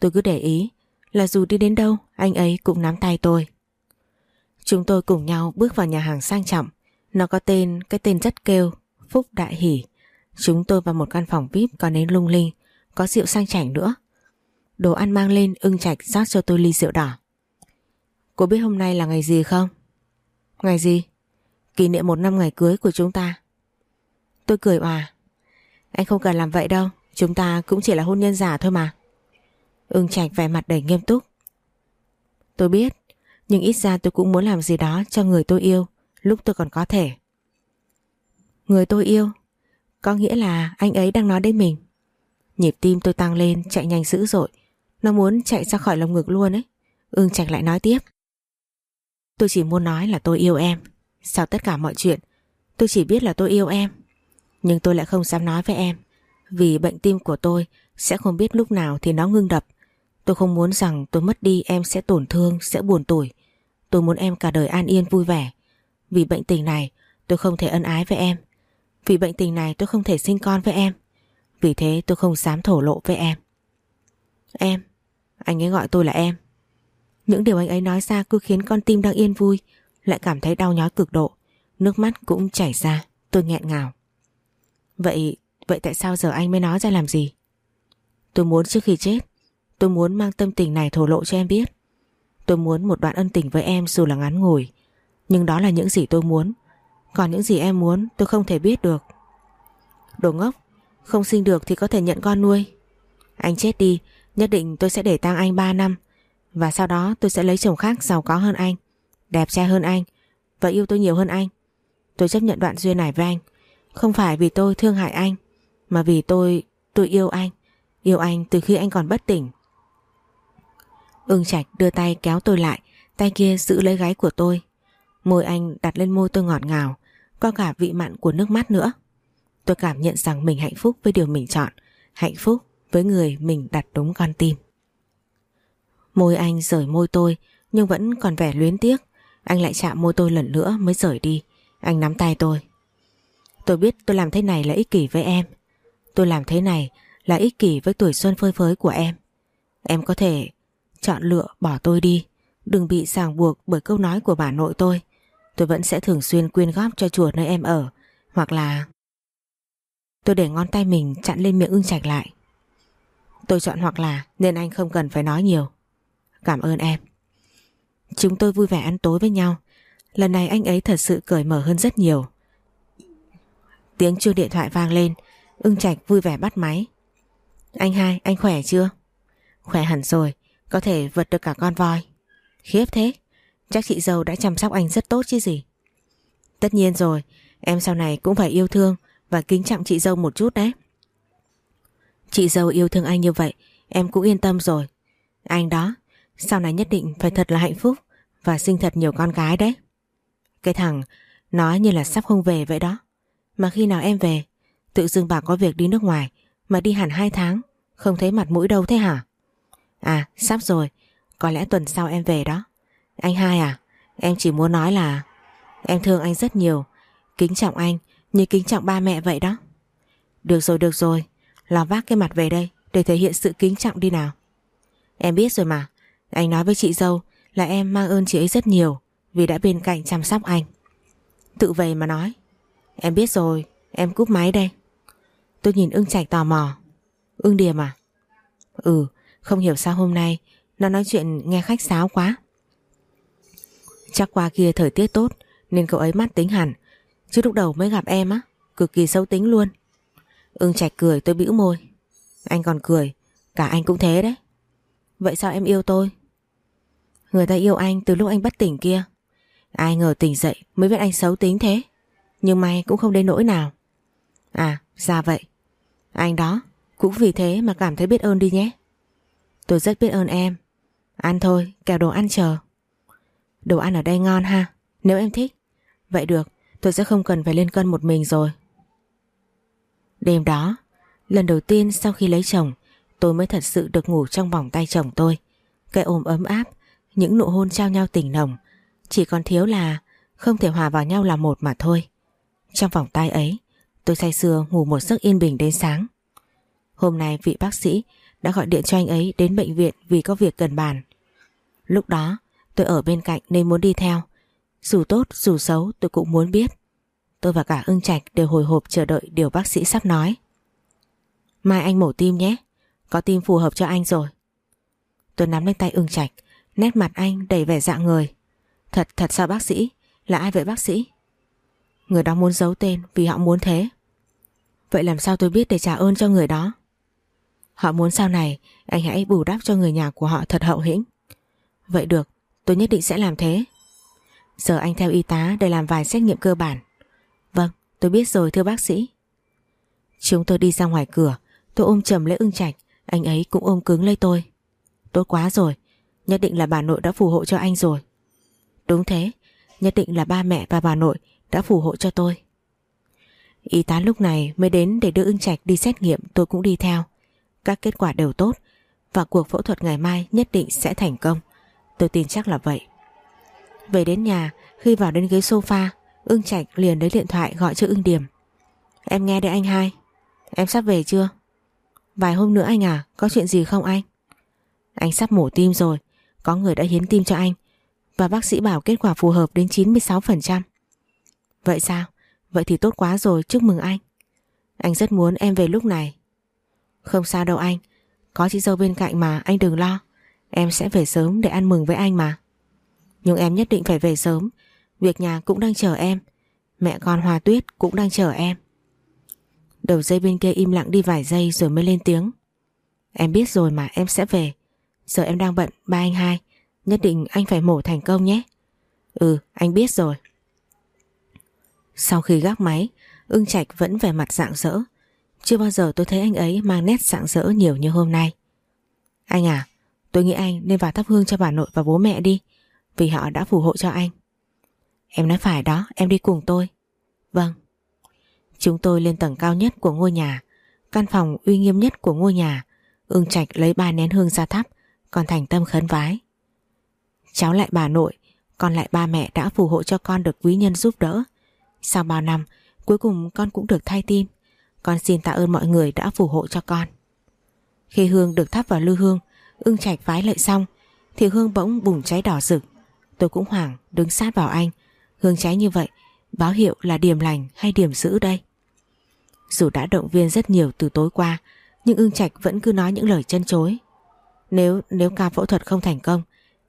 Tôi cứ để ý Là dù đi đến đâu, Anh ấy cũng nắm tay tôi. Chúng tôi cùng nhau bước vào nhà hàng sang trọng. Nó có tên, Cái tên rất kêu, Phúc Đại Hỷ. Chúng tôi vào một căn phòng VIP có nến lung linh, Có rượu sang chảnh nữa. Đồ ăn mang lên, ưng Trạch rót cho tôi ly rượu đỏ. Cô biết hôm nay là ngày gì không? Ngày gì? Kỷ niệm một năm ngày cưới của chúng ta. Tôi cười hòa Anh không cần làm vậy đâu. Chúng ta cũng chỉ là hôn nhân giả thôi mà. Ưng Trạch vẻ mặt đầy nghiêm túc. Tôi biết, Nhưng ít ra tôi cũng muốn làm gì đó cho người tôi yêu, Lúc tôi còn có thể. Người tôi yêu, Có nghĩa là anh ấy đang nói đến mình. Nhịp tim tôi tăng lên, chạy nhanh dữ dội. Nó muốn chạy ra khỏi lồng ngực luôn ấy. Ưng Trạch lại nói tiếp. Tôi chỉ muốn nói là tôi yêu em Sau tất cả mọi chuyện Tôi chỉ biết là tôi yêu em Nhưng tôi lại không dám nói với em vì bệnh tim của tôi sẽ không biết lúc nào thì nó ngưng đập. Tôi không muốn rằng tôi mất đi em sẽ tổn thương, sẽ buồn tủi. Tôi muốn em cả đời an yên vui vẻ. Vì bệnh tình này tôi không thể ân ái với em. Vì bệnh tình này tôi không thể sinh con với em. Vì thế tôi không dám thổ lộ với em. Em, anh ấy gọi tôi là em. Những điều anh ấy nói ra cứ khiến con tim đang yên vui lại cảm thấy đau nhói cực độ. Nước mắt cũng chảy ra, tôi nghẹn ngào. Vậy Vậy tại sao giờ anh mới nói ra làm gì? Tôi muốn trước khi chết Tôi muốn mang tâm tình này thổ lộ cho em biết Tôi muốn một đoạn ân tình với em dù là ngắn ngủi Nhưng đó là những gì tôi muốn Còn những gì em muốn tôi không thể biết được Đồ ngốc Không sinh được thì có thể nhận con nuôi Anh chết đi Nhất định tôi sẽ để tang anh 3 năm và sau đó tôi sẽ lấy chồng khác giàu có hơn anh Đẹp trai hơn anh Và yêu tôi nhiều hơn anh. Tôi chấp nhận đoạn duyên này với anh. Không phải vì tôi thương hại anh mà vì tôi, tôi yêu anh Yêu anh từ khi anh còn bất tỉnh. Ưng Trạch đưa tay kéo tôi lại Tay kia giữ lấy gáy của tôi. Môi anh đặt lên môi tôi ngọt ngào Có cả vị mặn của nước mắt nữa. Tôi cảm nhận rằng mình hạnh phúc với điều mình chọn Hạnh phúc với người mình đặt đúng con tim. Môi anh rời môi tôi, Nhưng vẫn còn vẻ luyến tiếc Anh lại chạm môi tôi lần nữa mới rời đi Anh nắm tay tôi Tôi biết tôi làm thế này là ích kỷ với em Tôi làm thế này là ích kỷ với tuổi xuân phơi phới của em. Em có thể chọn lựa bỏ tôi đi. Đừng bị ràng buộc bởi câu nói của bà nội tôi. Tôi vẫn sẽ thường xuyên quyên góp cho chùa nơi em ở. Hoặc là... Tôi để ngón tay mình chặn lên miệng ưng chạch lại. Tôi chọn hoặc là, nên anh không cần phải nói nhiều. Cảm ơn em. Chúng tôi vui vẻ ăn tối với nhau. Lần này anh ấy thật sự cởi mở hơn rất nhiều. Tiếng chuông điện thoại vang lên. Ưng Trạch vui vẻ bắt máy Anh hai, anh khỏe chưa? Khỏe hẳn rồi, có thể vượt được cả con voi Khiếp thế Chắc chị dâu đã chăm sóc anh rất tốt chứ gì Tất nhiên rồi Em sau này cũng phải yêu thương Và kính trọng chị dâu một chút đấy Chị dâu yêu thương anh như vậy Em cũng yên tâm rồi Anh đó sau này nhất định phải thật là hạnh phúc Và sinh thật nhiều con gái đấy. Cái thằng Nói như là sắp không về vậy đó. Mà khi nào em về, Tự dưng bà có việc đi nước ngoài Mà đi hẳn 2 tháng, Không thấy mặt mũi đâu thế hả? À sắp rồi. Có lẽ tuần sau em về đó. Anh hai à Em chỉ muốn nói là Em thương anh rất nhiều, Kính trọng anh Như kính trọng ba mẹ vậy đó. Được rồi được rồi. Lò vác cái mặt về đây Để thể hiện sự kính trọng đi nào. Em biết rồi mà. Anh nói với chị dâu là em mang ơn chị ấy rất nhiều Vì đã bên cạnh chăm sóc anh. Tự về mà nói, Em biết rồi, Em cúp máy đây. Tôi nhìn ưng trạch tò mò. Ưng điềm à? Ừ không hiểu sao hôm nay Nó nói chuyện nghe khách sáo quá. Chắc qua kia thời tiết tốt Nên cậu ấy mắt tính hẳn, Chứ lúc đầu mới gặp em á, Cực kỳ xấu tính luôn. Ưng trạch cười, tôi bĩu môi. Anh còn cười, Cả anh cũng thế đấy. Vậy sao em yêu tôi? Người ta yêu anh từ lúc anh bất tỉnh kia. Ai ngờ tỉnh dậy mới biết anh xấu tính thế. Nhưng may cũng không đến nỗi nào. À ra vậy. Anh đó, cũng vì thế mà cảm thấy biết ơn đi nhé. Tôi rất biết ơn em. Ăn thôi kẹo đồ ăn chờ. Đồ ăn ở đây ngon ha, Nếu em thích. Vậy được, tôi sẽ không cần phải lên cân một mình rồi. Đêm đó, Lần đầu tiên sau khi lấy chồng Tôi mới thật sự được ngủ trong vòng tay chồng tôi Cái ôm ấm áp, Những nụ hôn trao nhau tình nồng, Chỉ còn thiếu là Không thể hòa vào nhau là một mà thôi Trong vòng tay ấy, Tôi say sưa ngủ một giấc yên bình đến sáng Hôm nay vị bác sĩ đã gọi điện cho anh ấy đến bệnh viện vì có việc cần bàn. Lúc đó, tôi ở bên cạnh nên muốn đi theo. Dù tốt, dù xấu, tôi cũng muốn biết. Tôi và cả ưng trạch đều hồi hộp chờ đợi điều bác sĩ sắp nói. Mai anh mổ tim nhé. Có tim phù hợp cho anh rồi. Tôi nắm lên tay ưng trạch. Nét mặt anh đầy vẻ dạng người. Thật thật sao bác sĩ? Là ai vậy bác sĩ? Người đó muốn giấu tên vì họ muốn thế. Vậy làm sao tôi biết để trả ơn cho người đó? Họ muốn sau này anh hãy bù đắp cho người nhà của họ thật hậu hĩnh. Vậy được, tôi nhất định sẽ làm thế. Giờ anh theo y tá để làm vài xét nghiệm cơ bản. Vâng, tôi biết rồi thưa bác sĩ. Chúng tôi đi ra ngoài cửa, tôi ôm chầm lấy ưng trạch, anh ấy cũng ôm cứng lấy tôi. Tốt quá rồi, nhất định là bà nội đã phù hộ cho anh rồi. Đúng thế, nhất định là ba mẹ và bà nội đã phù hộ cho tôi. Y tá lúc này mới đến để đưa ưng trạch đi xét nghiệm tôi cũng đi theo. Các kết quả đều tốt và cuộc phẫu thuật ngày mai nhất định sẽ thành công. Tôi tin chắc là vậy. Về đến nhà, khi vào đến ghế sofa, ưng trạch liền lấy điện thoại gọi cho ưng điểm. Em nghe đây anh hai. Em sắp về chưa? Vài hôm nữa anh à, có chuyện gì không anh? Anh sắp mổ tim rồi, có người đã hiến tim cho anh và bác sĩ bảo kết quả phù hợp đến 96%. Vậy sao? Vậy thì tốt quá rồi, chúc mừng anh. Anh rất muốn em về lúc này. Không sao đâu anh, có chị dâu bên cạnh mà anh đừng lo. Em sẽ về sớm để ăn mừng với anh mà. Nhưng em nhất định phải về sớm, việc nhà cũng đang chờ em. Mẹ con Hòa Tuyết cũng đang chờ em. Đầu dây bên kia im lặng đi vài giây rồi mới lên tiếng. Em biết rồi mà em sẽ về. Giờ em đang bận ba anh hai, nhất định anh phải mổ thành công nhé. Ừ, anh biết rồi. Sau khi gác máy, ưng trạch vẫn vẻ mặt dạng dỡ. Chưa bao giờ tôi thấy anh ấy mang nét dạng dỡ nhiều như hôm nay. Anh à, tôi nghĩ anh nên vào thắp hương cho bà nội và bố mẹ đi, vì họ đã phù hộ cho anh. Em nói phải đó, em đi cùng tôi. Vâng. Chúng tôi lên tầng cao nhất của ngôi nhà, căn phòng uy nghiêm nhất của ngôi nhà. Ưng Trạch lấy ba nén hương ra thắp, còn thành tâm khấn vái. Cháu lại bà nội, còn lại ba mẹ đã phù hộ cho con được quý nhân giúp đỡ. Sau bao năm, cuối cùng con cũng được thay tim. Con xin tạ ơn mọi người đã phù hộ cho con. Khi hương được thắp vào lư hương, ưng trạch vái lệ xong, thì hương bỗng bùng cháy đỏ rực. Tôi cũng hoảng đứng sát vào anh. Hương cháy như vậy, báo hiệu là điểm lành hay điểm dữ đây? Dù đã động viên rất nhiều từ tối qua, nhưng ưng trạch vẫn cứ nói những lời chân chối. Nếu nếu ca phẫu thuật không thành công,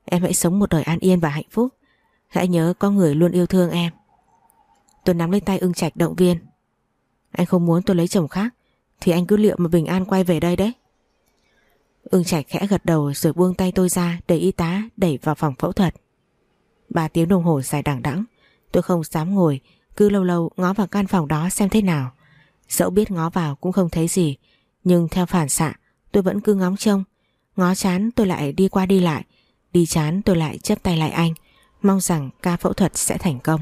em hãy sống một đời an yên và hạnh phúc. Hãy nhớ có người luôn yêu thương em. Tôi nắm lấy tay ưng trạch động viên. Anh không muốn tôi lấy chồng khác, thì anh cứ liệu mà bình an quay về đây đấy. Ưng Trạch khẽ gật đầu rồi buông tay tôi ra để y tá đẩy vào phòng phẫu thuật. Ba tiếng đồng hồ dài đằng đẵng, tôi không dám ngồi, cứ lâu lâu ngó vào căn phòng đó xem thế nào. Dẫu biết ngó vào cũng không thấy gì, nhưng theo phản xạ tôi vẫn cứ ngóng trông. Ngó chán tôi lại đi qua đi lại, đi chán tôi lại chấp tay lại anh, mong rằng ca phẫu thuật sẽ thành công.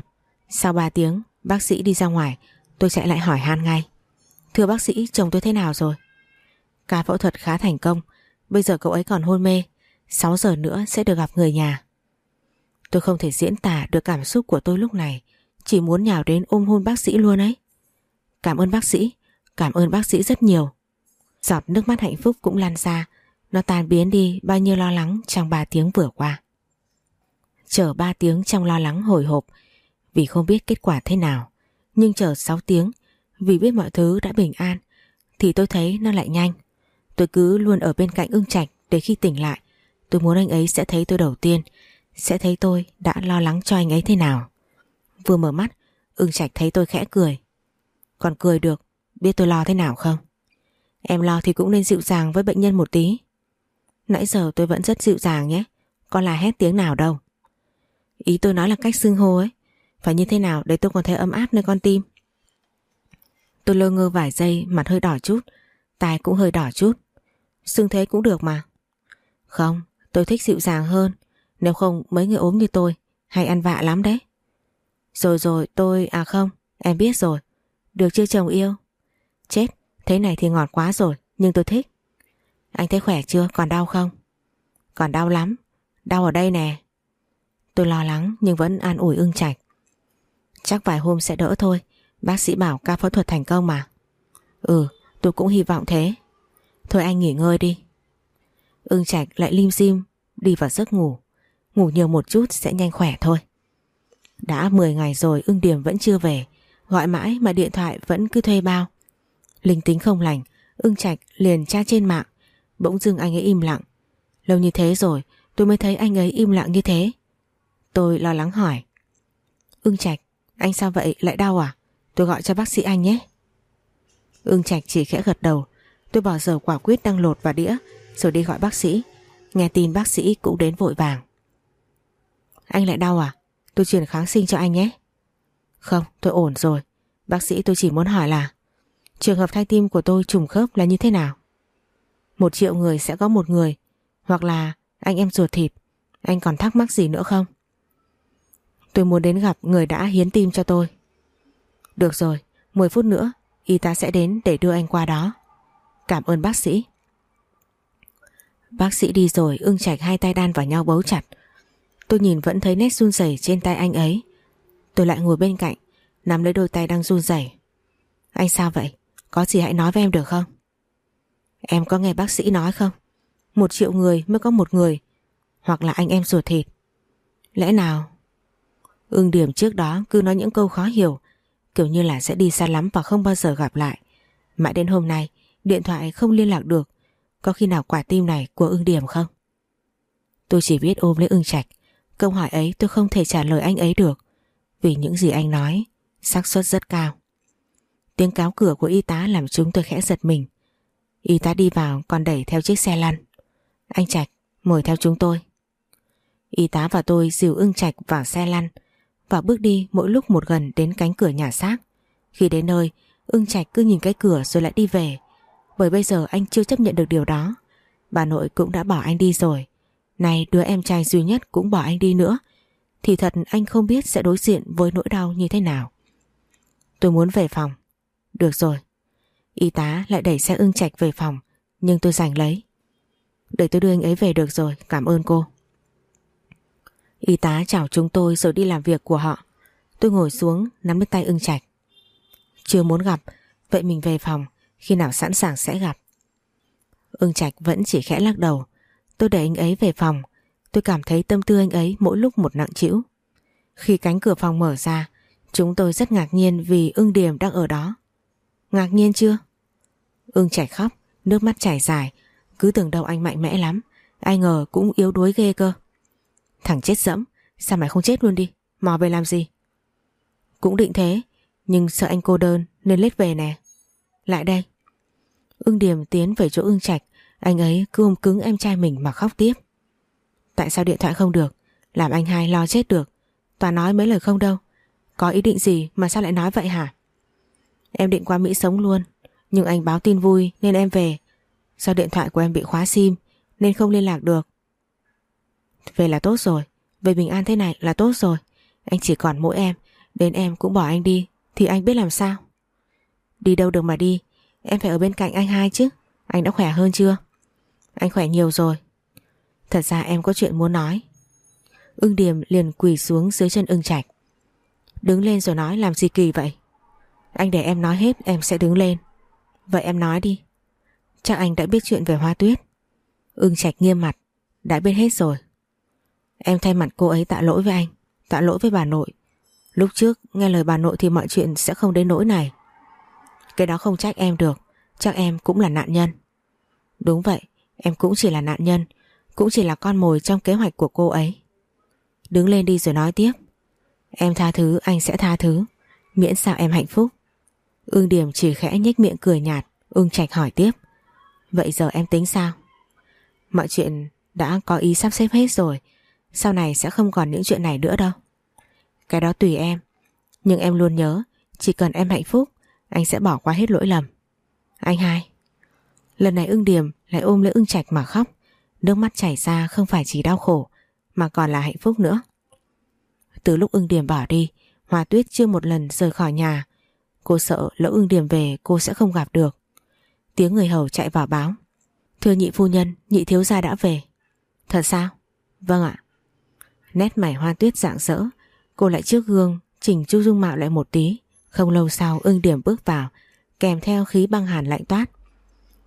Sau 3 tiếng, bác sĩ đi ra ngoài, tôi chạy lại hỏi han ngay. Thưa bác sĩ, chồng tôi thế nào rồi? Ca phẫu thuật khá thành công, Bây giờ cậu ấy còn hôn mê 6 giờ nữa sẽ được gặp người nhà Tôi không thể diễn tả được cảm xúc của tôi lúc này Chỉ muốn nhào đến ôm hôn bác sĩ luôn ấy Cảm ơn bác sĩ, cảm ơn bác sĩ rất nhiều. Giọt nước mắt hạnh phúc cũng lan ra, nó tan biến đi bao nhiêu lo lắng trong 3 tiếng vừa qua. Chờ 3 tiếng trong lo lắng hồi hộp vì không biết kết quả thế nào. Nhưng chờ 6 tiếng vì biết mọi thứ đã bình an thì tôi thấy nó lại nhanh. Tôi cứ luôn ở bên cạnh ưng trạch để khi tỉnh lại tôi muốn anh ấy sẽ thấy tôi đầu tiên sẽ thấy tôi đã lo lắng cho anh ấy thế nào. Vừa mở mắt ưng trạch thấy tôi khẽ cười. Còn cười được biết tôi lo thế nào không? Em lo thì cũng nên dịu dàng với bệnh nhân một tí. Nãy giờ tôi vẫn rất dịu dàng nhé. con là hét tiếng nào đâu. Ý tôi nói là cách xưng hô ấy. Phải như thế nào để tôi còn thấy ấm áp nơi con tim. Tôi lơ ngơ vài giây mặt hơi đỏ chút. Tai cũng hơi đỏ chút. Xưng thế cũng được mà. Không, tôi thích dịu dàng hơn. Nếu không mấy người ốm như tôi hay ăn vạ lắm đấy. Rồi rồi tôi à không em biết rồi. Được chưa chồng yêu? Chết, thế này thì ngọt quá rồi nhưng tôi thích. Anh thấy khỏe chưa? Còn đau không? Còn đau lắm. Đau ở đây nè. Tôi lo lắng nhưng vẫn an ủi ưng trạch. Chắc vài hôm sẽ đỡ thôi. Bác sĩ bảo ca phẫu thuật thành công mà. Ừ, tôi cũng hy vọng thế. Thôi anh nghỉ ngơi đi. Ưng trạch lại lim dim đi vào giấc ngủ. Ngủ nhiều một chút sẽ nhanh khỏe thôi. Đã 10 ngày rồi ưng điểm vẫn chưa về. Gọi mãi mà điện thoại vẫn cứ thuê bao. Linh tính không lành, ưng trạch liền tra trên mạng. Bỗng dưng anh ấy im lặng. Lâu như thế rồi tôi mới thấy anh ấy im lặng như thế. Tôi lo lắng hỏi. Ưng Trạch Anh sao vậy? Lại đau à? Tôi gọi cho bác sĩ anh nhé. Ưng Trạch chỉ khẽ gật đầu. Tôi bỏ dở quả quyết đang lột vào đĩa Rồi đi gọi bác sĩ. Nghe tin bác sĩ cũng đến vội vàng. Anh lại đau à? Tôi truyền kháng sinh cho anh nhé. Không, tôi ổn rồi. Bác sĩ tôi chỉ muốn hỏi là, Trường hợp thai tim của tôi trùng khớp là như thế nào? Một triệu người sẽ có một người, Hoặc là anh em ruột thịt, Anh còn thắc mắc gì nữa không? Tôi muốn đến gặp người đã hiến tim cho tôi. Được rồi 10 phút nữa, Y tá sẽ đến để đưa anh qua đó. Cảm ơn bác sĩ. Bác sĩ đi rồi, ưng chạch hai tay đan vào nhau bấu chặt. Tôi nhìn vẫn thấy nét run rẩy trên tay anh ấy. Tôi lại ngồi bên cạnh, Nắm lấy đôi tay đang run rẩy. Anh sao vậy? Có gì hãy nói với em được không? Em có nghe bác sĩ nói không? Một triệu người mới có một người, Hoặc là anh em ruột thịt. Lẽ nào? Ưng điểm trước đó cứ nói những câu khó hiểu, Kiểu như là sẽ đi xa lắm và không bao giờ gặp lại. Mãi đến hôm nay, Điện thoại không liên lạc được. Có khi nào quả tim này của ưng điểm không? Tôi chỉ biết ôm lấy ưng trạch. Câu hỏi ấy tôi không thể trả lời anh ấy được. Vì những gì anh nói, xác suất rất cao. Tiếng cáo cửa của y tá làm chúng tôi khẽ giật mình. Y tá đi vào, còn đẩy theo chiếc xe lăn. Anh Trạch, mời theo chúng tôi. Y tá và tôi dìu ưng Trạch vào xe lăn Và bước đi mỗi lúc một gần đến cánh cửa nhà xác. Khi đến nơi, ưng Trạch cứ nhìn cái cửa rồi lại đi về. Bởi bây giờ anh chưa chấp nhận được điều đó. Bà nội cũng đã bỏ anh đi rồi. Này đứa em trai duy nhất cũng bỏ anh đi nữa. Thì thật anh không biết sẽ đối diện với nỗi đau như thế nào. Tôi muốn về phòng. Được rồi. Y tá lại đẩy xe ưng trạch về phòng, Nhưng tôi giành lấy. Để tôi đưa anh ấy về được rồi, Cảm ơn cô. Y tá chào chúng tôi rồi đi làm việc của họ. Tôi ngồi xuống, nắm lấy tay ưng trạch Chưa muốn gặp, Vậy mình về phòng, Khi nào sẵn sàng sẽ gặp. Ưng trạch vẫn chỉ khẽ lắc đầu. Tôi đẩy anh ấy về phòng Tôi cảm thấy tâm tư anh ấy mỗi lúc một nặng trĩu Khi cánh cửa phòng mở ra Chúng tôi rất ngạc nhiên vì ưng điểm đang ở đó Ngạc nhiên chưa? Ưng chảy khóc, nước mắt chảy dài, cứ tưởng đâu anh mạnh mẽ lắm, ai ngờ cũng yếu đuối ghê cơ. Thằng chết dẫm, sao mày không chết luôn đi, mò về làm gì? Cũng định thế, nhưng sợ anh cô đơn nên lết về nè. Lại đây. Ưng Điềm tiến về chỗ ưng trạch, anh ấy cứ ôm cứng em trai mình mà khóc tiếp. Tại sao điện thoại không được? Làm anh hai lo chết được. Toàn nói mấy lời không đâu. Có ý định gì mà sao lại nói vậy hả? Em định qua Mỹ sống luôn, nhưng anh báo tin vui nên em về Do điện thoại của em bị khóa sim Nên không liên lạc được Về là tốt rồi, Về bình an thế này là tốt rồi Anh chỉ còn mỗi em, Đến em cũng bỏ anh đi, Thì anh biết làm sao Đi đâu được mà đi, Em phải ở bên cạnh anh hai chứ, Anh đã khỏe hơn chưa Anh khỏe nhiều rồi Thật ra em có chuyện muốn nói. Ưng Điềm liền quỳ xuống dưới chân ưng trạch. Đứng lên rồi nói, làm gì kỳ vậy? Anh để em nói hết, em sẽ đứng lên. Vậy em nói đi. Chắc anh đã biết chuyện về hoa tuyết. Ưng Trạch nghiêm mặt. Đã biết hết rồi. Em thay mặt cô ấy tạ lỗi với anh, Tạ lỗi với bà nội. Lúc trước nghe lời bà nội thì mọi chuyện sẽ không đến nỗi này. Cái đó không trách em được, Chắc em cũng là nạn nhân. Đúng vậy, Em cũng chỉ là nạn nhân cũng chỉ là con mồi trong kế hoạch của cô ấy. Đứng lên đi rồi nói tiếp. Em tha thứ, anh sẽ tha thứ. Miễn sao em hạnh phúc. Ương Điểm chỉ khẽ nhếch miệng cười nhạt. Ưng Trạch hỏi tiếp. Vậy giờ em tính sao? Mọi chuyện đã có ý sắp xếp hết rồi. Sau này sẽ không còn những chuyện này nữa đâu. Cái đó tùy em. Nhưng em luôn nhớ, Chỉ cần em hạnh phúc, Anh sẽ bỏ qua hết lỗi lầm. Anh hai. Lần này ưng điểm lại ôm lấy ưng trạch mà khóc. Nước mắt chảy ra không phải chỉ đau khổ Mà còn là hạnh phúc nữa. Từ lúc ưng điểm bỏ đi Hòa tuyết chưa một lần rời khỏi nhà. Cô sợ lỡ ưng điểm về cô sẽ không gặp được. Tiếng người hầu chạy vào báo. Thưa nhị phu nhân Nhị thiếu gia đã về. Thật sao? Vâng ạ. Nét mày hoa tuyết dạng dỡ Cô lại trước gương Chỉnh chu dung mạo lại một tí. Không lâu sau ưng điểm bước vào Kèm theo khí băng hàn lạnh toát.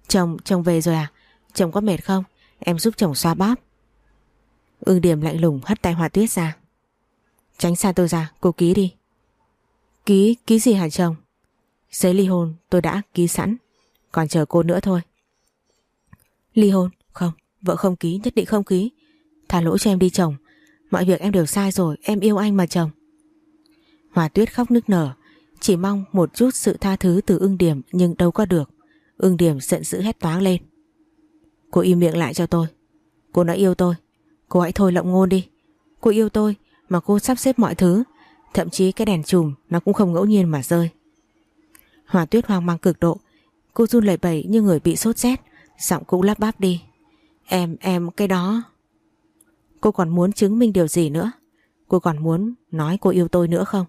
Chồng, chồng về rồi à? Chồng có mệt không? Em giúp chồng xoa bóp. Ưng điểm lạnh lùng hất tay hoa tuyết ra. Tránh xa tôi ra, cô ký đi. Ký, ký gì hả chồng? Giấy ly hôn tôi đã ký sẵn. Còn chờ cô nữa thôi. Ly hôn? Không, vợ không ký, nhất định không ký. Thả lỗi cho em đi chồng. Mọi việc em đều sai rồi, em yêu anh mà chồng. Hòa tuyết khóc nức nở. Chỉ mong một chút sự tha thứ từ ưng điểm Nhưng đâu có được. Ưng điểm giận dữ hét toáng lên. Cô im miệng lại cho tôi. Cô nói yêu tôi. Cô hãy thôi lộng ngôn đi. Cô yêu tôi mà cô sắp xếp mọi thứ. Thậm chí cái đèn chùm nó cũng không ngẫu nhiên mà rơi. Hòa tuyết hoang mang cực độ. Cô run lẩy bẩy như người bị sốt rét. Giọng cũng lắp bắp đi. Em, em, cái đó. Cô còn muốn chứng minh điều gì nữa? Cô còn muốn nói cô yêu tôi nữa không?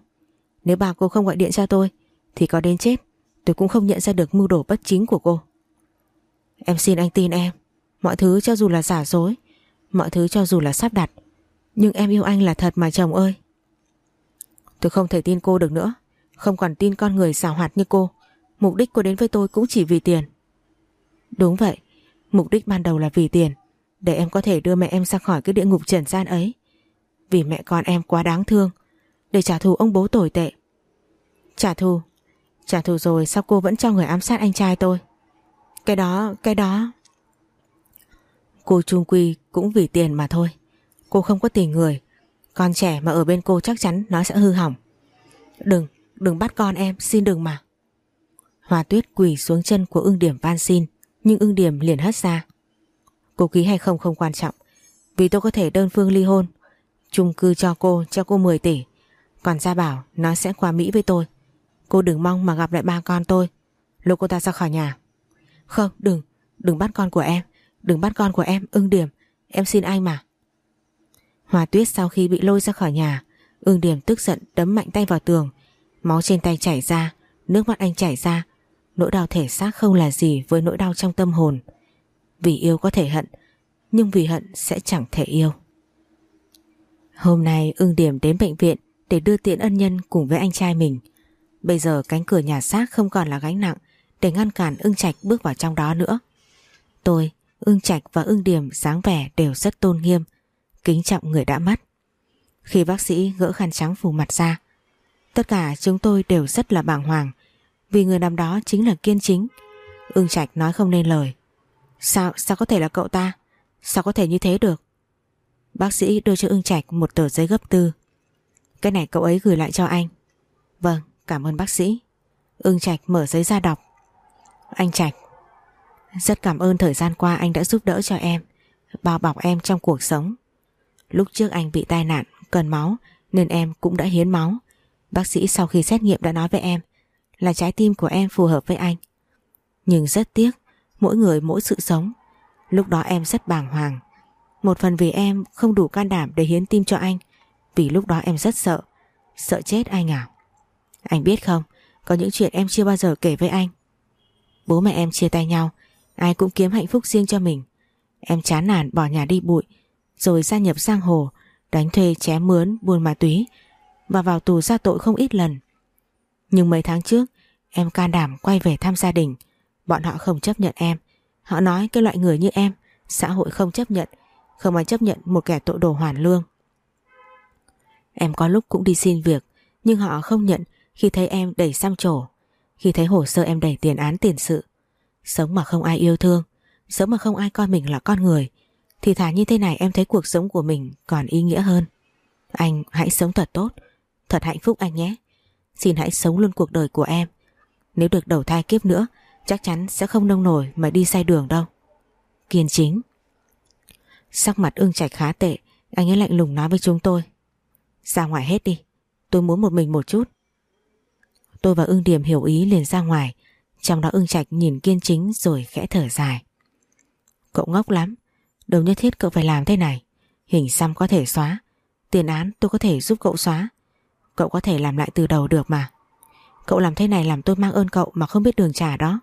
Nếu bà cô không gọi điện cho tôi Thì có đến chết. Tôi cũng không nhận ra được mưu đồ bất chính của cô. Em xin anh tin em. Mọi thứ cho dù là giả dối, Mọi thứ cho dù là sắp đặt, Nhưng em yêu anh là thật mà chồng ơi. Tôi không thể tin cô được nữa, Không còn tin con người xảo hoạt như cô. Mục đích cô đến với tôi cũng chỉ vì tiền. Đúng vậy, Mục đích ban đầu là vì tiền, Để em có thể đưa mẹ em ra khỏi cái địa ngục trần gian ấy. Vì mẹ con em quá đáng thương, Để trả thù ông bố tồi tệ. Trả thù Trả thù rồi sao cô vẫn cho người ám sát anh trai tôi? Cái đó Cái đó. Cô Trung Quy cũng vì tiền mà thôi. Cô không có tình người. Con trẻ mà ở bên cô chắc chắn nó sẽ hư hỏng. Đừng Đừng bắt con em, xin đừng mà. Hòa tuyết quỳ xuống chân của ưng điểm van xin, Nhưng ưng điểm liền hất ra. Cô ký hay không không quan trọng, Vì tôi có thể đơn phương ly hôn. Chung cư cho cô cho cô 10 tỷ. Còn Gia Bảo, nó sẽ qua Mỹ với tôi. Cô đừng mong mà gặp lại ba con tôi. Lôi cô ta ra khỏi nhà. Không, đừng Đừng bắt con của em. Đừng bắt con của em ưng điểm. Em xin anh mà. Hòa tuyết sau khi bị lôi ra khỏi nhà Ưng điểm tức giận đấm mạnh tay vào tường. Máu trên tay chảy ra Nước mắt anh chảy ra. Nỗi đau thể xác không là gì với nỗi đau trong tâm hồn. Vì yêu có thể hận Nhưng vì hận sẽ chẳng thể yêu. Hôm nay ưng điểm đến bệnh viện Để đưa tiễn ân nhân cùng với anh trai mình. Bây giờ cánh cửa nhà xác không còn là gánh nặng Để ngăn cản ưng trạch bước vào trong đó nữa. Tôi, ưng trạch và ưng điểm dáng vẻ đều rất tôn nghiêm Kính trọng người đã mất. Khi bác sĩ gỡ khăn trắng phủ mặt ra Tất cả chúng tôi đều rất là bàng hoàng Vì người nằm đó chính là kiên chính. Ưng Trạch nói không nên lời. Sao, sao có thể là cậu ta? Sao có thể như thế được? Bác sĩ đưa cho ưng Trạch một tờ giấy gấp tư. Cái này cậu ấy gửi lại cho anh. Vâng, cảm ơn bác sĩ. Ưng Trạch mở giấy ra đọc. Anh Trạch rất cảm ơn thời gian qua anh đã giúp đỡ cho em Bao bọc em trong cuộc sống Lúc trước anh bị tai nạn Cần máu Nên em cũng đã hiến máu Bác sĩ sau khi xét nghiệm đã nói với em là trái tim của em phù hợp với anh. Nhưng rất tiếc, mỗi người mỗi sự sống. Lúc đó em rất bàng hoàng. Một phần vì em không đủ can đảm để hiến tim cho anh. Vì lúc đó em rất sợ. Sợ chết anh à? Anh biết không, có những chuyện em chưa bao giờ kể với anh. Bố mẹ em chia tay nhau, ai cũng kiếm hạnh phúc riêng cho mình. Em chán nản bỏ nhà đi bụi, rồi gia nhập giang hồ, đánh thuê chém mướn, buôn ma túy, và vào tù ra tội không ít lần. Nhưng mấy tháng trước em can đảm quay về thăm gia đình. Bọn họ không chấp nhận em. Họ nói cái loại người như em, xã hội không chấp nhận, không ai chấp nhận một kẻ tội đồ hoàn lương. Em có lúc cũng đi xin việc, nhưng họ không nhận khi thấy em đầy xăm trổ, khi thấy hồ sơ em đầy tiền án tiền sự. Sống mà không ai yêu thương, sống mà không ai coi mình là con người, thì thà như thế này em thấy cuộc sống của mình còn ý nghĩa hơn. Anh hãy sống thật tốt, thật hạnh phúc anh nhé. Xin hãy sống luôn cuộc đời của em. Nếu được đầu thai kiếp nữa, chắc chắn sẽ không nông nổi mà đi sai đường đâu. Kiên chính. Sắc mặt ưng trạch khá tệ, anh ấy lạnh lùng nói với chúng tôi. Ra ngoài hết đi, tôi muốn một mình một chút. Tôi và ưng điểm hiểu ý liền ra ngoài, trong đó ưng trạch nhìn kiên chính rồi khẽ thở dài. Cậu ngốc lắm, đầu nhất thiết cậu phải làm thế này. Hình xăm có thể xóa, tiền án tôi có thể giúp cậu xóa. Cậu có thể làm lại từ đầu được mà. Cậu làm thế này làm tôi mang ơn cậu mà không biết đường trả đó.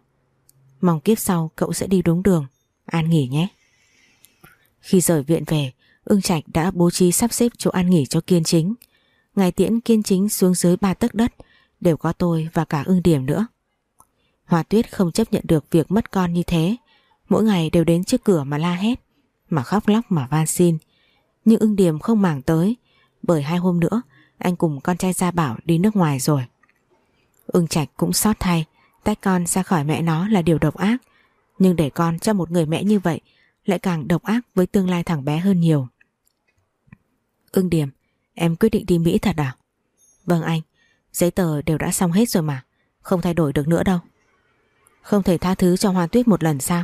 Mong kiếp sau cậu sẽ đi đúng đường. An nghỉ nhé. Khi rời viện về, ưng trạch đã bố trí sắp xếp chỗ an nghỉ cho kiên chính. Ngày tiễn kiên chính xuống dưới ba tấc đất đều có tôi và cả ưng điểm nữa. Hòa tuyết không chấp nhận được việc mất con như thế. Mỗi ngày đều đến trước cửa mà la hét, mà khóc lóc mà van xin. Nhưng ưng điểm không màng tới, bởi hai hôm nữa anh cùng con trai Gia Bảo đi nước ngoài rồi. Ưng Trạch cũng xót thay, tách con ra khỏi mẹ nó là điều độc ác. Nhưng để con cho một người mẹ như vậy lại càng độc ác với tương lai thằng bé hơn nhiều. Ưng Điểm, em quyết định đi Mỹ thật à? Vâng anh, giấy tờ đều đã xong hết rồi mà, không thay đổi được nữa đâu. Không thể tha thứ cho Hoa Tuyết một lần sao?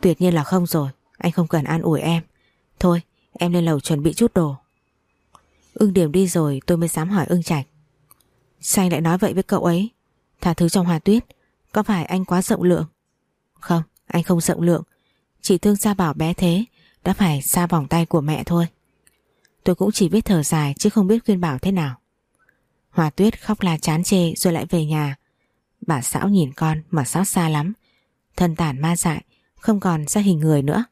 Tuyệt nhiên là không rồi, anh không cần an ủi em. Thôi, em lên lầu chuẩn bị chút đồ. Ưng Điểm đi rồi tôi mới dám hỏi ưng Trạch. Sao anh lại nói vậy với cậu ấy? Tha thứ cho Hoa Tuyết, có phải anh quá rộng lượng? Không, anh không rộng lượng, chỉ thương Gia Bảo bé thế, đã phải xa vòng tay của mẹ thôi. Tôi cũng chỉ biết thở dài chứ không biết khuyên bảo thế nào. Hòa Tuyết khóc la chán chê rồi lại về nhà. Bà São nhìn con mà xót xa lắm. Thân tàn ma dại, không còn ra hình người nữa.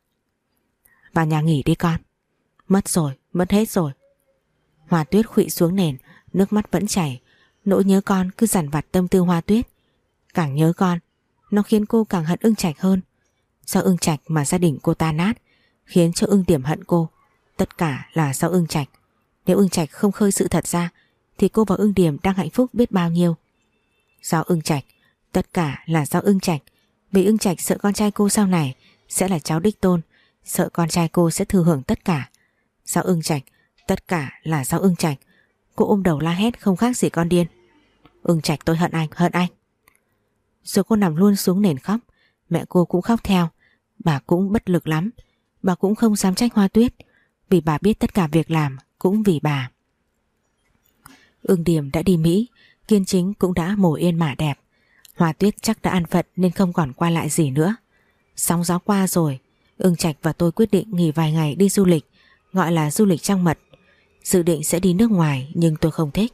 Vào nhà nghỉ đi con. Mất rồi, mất hết rồi. hoa Tuyết khụy xuống nền, nước mắt vẫn chảy. Nỗi nhớ con cứ dằn vặt tâm tư Hoa Tuyết. Càng nhớ con, nó khiến cô càng hận ưng trạch hơn. Do ưng trạch mà gia đình cô ta nát, khiến cho ưng điểm hận cô. Tất cả là do ưng trạch. Nếu ưng trạch không khơi sự thật ra, thì cô và ưng điểm đang hạnh phúc biết bao nhiêu. Do ưng trạch, tất cả là do ưng trạch. Vì ưng trạch sợ con trai cô sau này sẽ là cháu đích tôn, sợ con trai cô sẽ thừa hưởng tất cả. Do ưng trạch, tất cả là do ưng trạch. Cô ôm đầu la hét không khác gì con điên. Ưng trạch tôi hận anh, hận anh. Rồi cô nằm luôn xuống nền khóc, mẹ cô cũng khóc theo. Bà cũng bất lực lắm, bà cũng không dám trách hoa tuyết, vì bà biết tất cả việc làm cũng vì bà. Ưng điểm đã đi Mỹ, kiên chính cũng đã mổ yên mả đẹp. Hoa tuyết chắc đã ăn phận nên không còn qua lại gì nữa. Sóng gió qua rồi, ưng trạch và tôi quyết định nghỉ vài ngày đi du lịch, gọi là du lịch trăng mật. Dự định sẽ đi nước ngoài nhưng tôi không thích,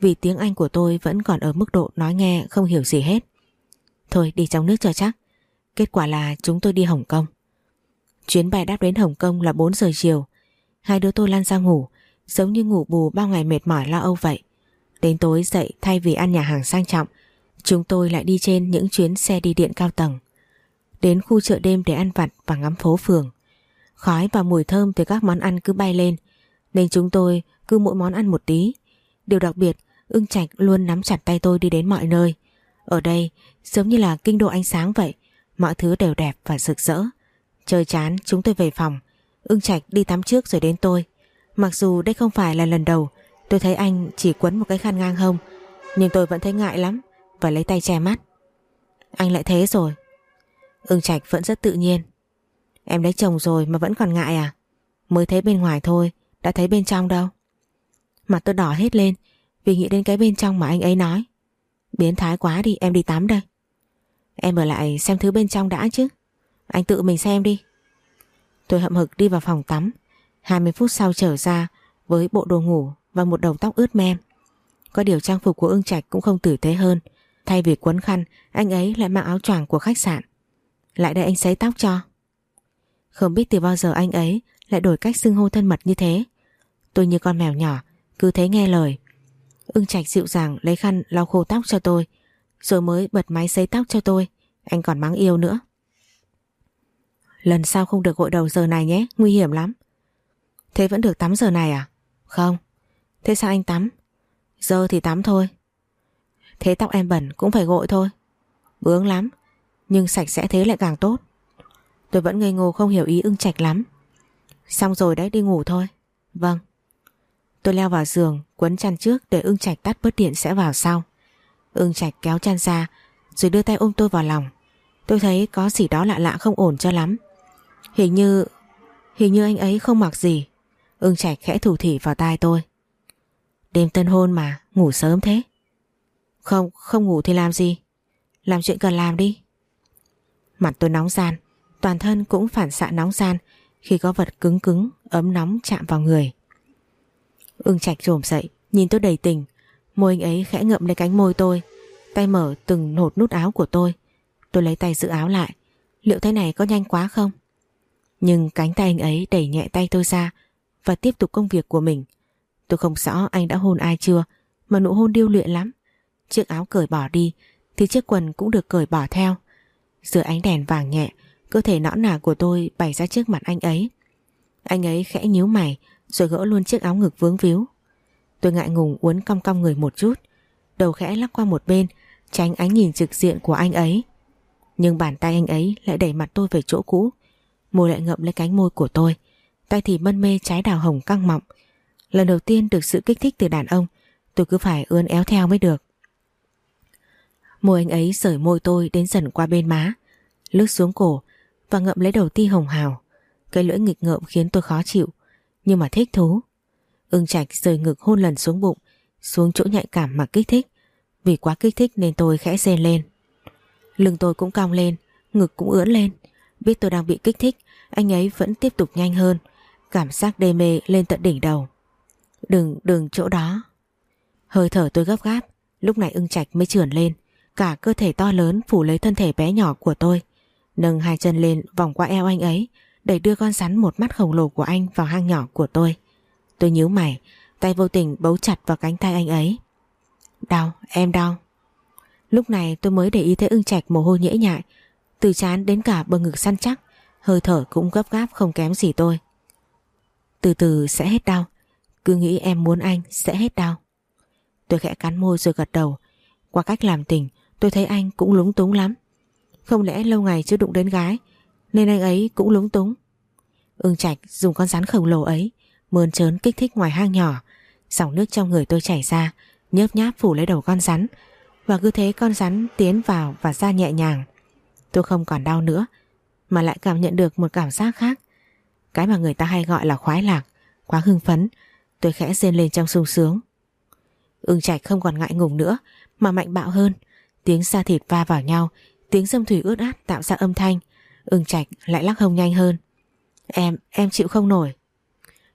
vì tiếng Anh của tôi vẫn còn ở mức độ nói nghe không hiểu gì hết. Thôi đi trong nước cho chắc. Kết quả là chúng tôi đi Hồng Kông. Chuyến bay đáp đến Hồng Kông là 4 giờ chiều. Hai đứa tôi lăn ra ngủ, giống như ngủ bù bao ngày mệt mỏi lo âu vậy. Đến tối dậy thay vì ăn nhà hàng sang trọng, chúng tôi lại đi trên những chuyến xe đi điện cao tầng. Đến khu chợ đêm để ăn vặt và ngắm phố phường. Khói và mùi thơm từ các món ăn cứ bay lên, nên chúng tôi cứ mỗi món ăn một tí. Điều đặc biệt, ưng trạch luôn nắm chặt tay tôi đi đến mọi nơi. Ở đây, giống như là kinh đô ánh sáng vậy, mọi thứ đều đẹp và rực rỡ. Trời chán, chúng tôi về phòng. Ưng Trạch đi tắm trước rồi đến tôi. Mặc dù đây không phải là lần đầu tôi thấy anh chỉ quấn một cái khăn ngang hông, nhưng tôi vẫn thấy ngại lắm và lấy tay che mắt. Anh lại thế rồi. Ưng Trạch vẫn rất tự nhiên. Em lấy chồng rồi mà vẫn còn ngại à? Mới thấy bên ngoài thôi, đã thấy bên trong đâu. Mặt tôi đỏ hết lên vì nghĩ đến cái bên trong mà anh ấy nói. Biến thái quá đi, em đi tắm đây. Em ở lại xem thứ bên trong đã chứ. Anh tự mình xem đi. Tôi hậm hực đi vào phòng tắm 20 phút sau trở ra Với bộ đồ ngủ và một đầu tóc ướt mem Có điều trang phục của ưng trạch cũng không tử tế hơn Thay vì quấn khăn Anh ấy lại mang áo choàng của khách sạn Lại đây anh sấy tóc cho Không biết từ bao giờ anh ấy Lại đổi cách xưng hô thân mật như thế Tôi như con mèo nhỏ Cứ thấy nghe lời Ưng Trạch dịu dàng lấy khăn lau khô tóc cho tôi, rồi mới bật máy sấy tóc cho tôi. Anh còn mắng yêu nữa. Lần sau không được gội đầu giờ này nhé, nguy hiểm lắm. Thế vẫn được tắm giờ này à? Không. Thế sao anh tắm? Giờ thì tắm thôi. Thế tóc em bẩn cũng phải gội thôi. Bướng lắm, nhưng sạch sẽ thế lại càng tốt. Tôi vẫn ngây ngô không hiểu ý ưng trạch lắm. Xong rồi đấy đi ngủ thôi. Vâng. Tôi leo vào giường, quấn chăn trước để ưng trạch tắt bớt điện sẽ vào sau. Ưng trạch kéo chăn ra, rồi đưa tay ôm tôi vào lòng. Tôi thấy có gì đó lạ lạ không ổn cho lắm. Hình như... Hình như anh ấy không mặc gì. Ưng trạch khẽ thủ thỉ vào tai tôi. Đêm tân hôn mà, ngủ sớm thế. Không, không ngủ thì làm gì? Làm chuyện cần làm đi. Mặt tôi nóng gian, toàn thân cũng phản xạ nóng gian khi có vật cứng cứng, ấm nóng chạm vào người. Ưng Trạch rồm dậy, nhìn tôi đầy tình, môi anh ấy khẽ ngậm lấy cánh môi tôi, tay mở từng nột nút áo của tôi. Tôi lấy tay giữ áo lại, liệu thế này có nhanh quá không? Nhưng cánh tay anh ấy đẩy nhẹ tay tôi ra và tiếp tục công việc của mình. Tôi không rõ anh đã hôn ai chưa, mà nụ hôn điêu luyện lắm. Chiếc áo cởi bỏ đi, thì chiếc quần cũng được cởi bỏ theo. Dưới ánh đèn vàng nhẹ, cơ thể nõn nà của tôi bày ra trước mặt anh ấy. Anh ấy khẽ nhíu mày, rồi gỡ luôn chiếc áo ngực vướng víu. Tôi ngại ngùng uốn cong cong người một chút, đầu khẽ lắc qua một bên, tránh ánh nhìn trực diện của anh ấy. Nhưng bàn tay anh ấy lại đẩy mặt tôi về chỗ cũ, môi lại ngậm lấy cánh môi của tôi, tay thì mân mê trái đào hồng căng mọng. Lần đầu tiên được sự kích thích từ đàn ông, tôi cứ phải ươn éo theo mới được. Môi anh ấy sởi môi tôi đến dần qua bên má, lướt xuống cổ và ngậm lấy đầu ti hồng hào. Cái lưỡi nghịch ngợm khiến tôi khó chịu, nhưng mà thích thú. Ưng Trạch rời ngực hôn lần xuống bụng, xuống chỗ nhạy cảm mà kích thích. Vì quá kích thích nên tôi khẽ rên lên. Lưng tôi cũng cong lên, ngực cũng ưỡn lên. Biết tôi đang bị kích thích, anh ấy vẫn tiếp tục nhanh hơn. Cảm giác đê mê lên tận đỉnh đầu. Đừng, đừng chỗ đó. Hơi thở tôi gấp gáp, lúc này ưng Trạch mới trườn lên. Cả cơ thể to lớn phủ lấy thân thể bé nhỏ của tôi. Nâng hai chân lên vòng qua eo anh ấy, đẩy đưa con rắn một mắt khổng lồ của anh vào hang nhỏ của tôi. Tôi nhíu mày, tay vô tình bấu chặt vào cánh tay anh ấy. Đau, em đau. Lúc này tôi mới để ý thấy ưng trạch mồ hôi nhễ nhại, từ chán đến cả bờ ngực săn chắc, hơi thở cũng gấp gáp không kém gì tôi. Từ từ sẽ hết đau, cứ nghĩ em muốn anh sẽ hết đau. Tôi khẽ cắn môi rồi gật đầu, qua cách làm tình tôi thấy anh cũng lúng túng lắm. Không lẽ lâu ngày chưa đụng đến gái nên anh ấy cũng lúng túng. Ưng Trạch dùng con rắn khổng lồ ấy mơn trớn kích thích ngoài hang nhỏ dòng nước trong người tôi chảy ra nhớp nháp phủ lấy đầu con rắn và cứ thế con rắn tiến vào và ra nhẹ nhàng. Tôi không còn đau nữa mà lại cảm nhận được một cảm giác khác. Cái mà người ta hay gọi là khoái lạc, quá hưng phấn, tôi khẽ rên lên trong sung sướng. Ưng Trạch không còn ngại ngùng nữa mà mạnh bạo hơn, tiếng da thịt va vào nhau, tiếng dâm thủy ướt át tạo ra âm thanh. Ưng Trạch lại lắc hông nhanh hơn. Em, em chịu không nổi.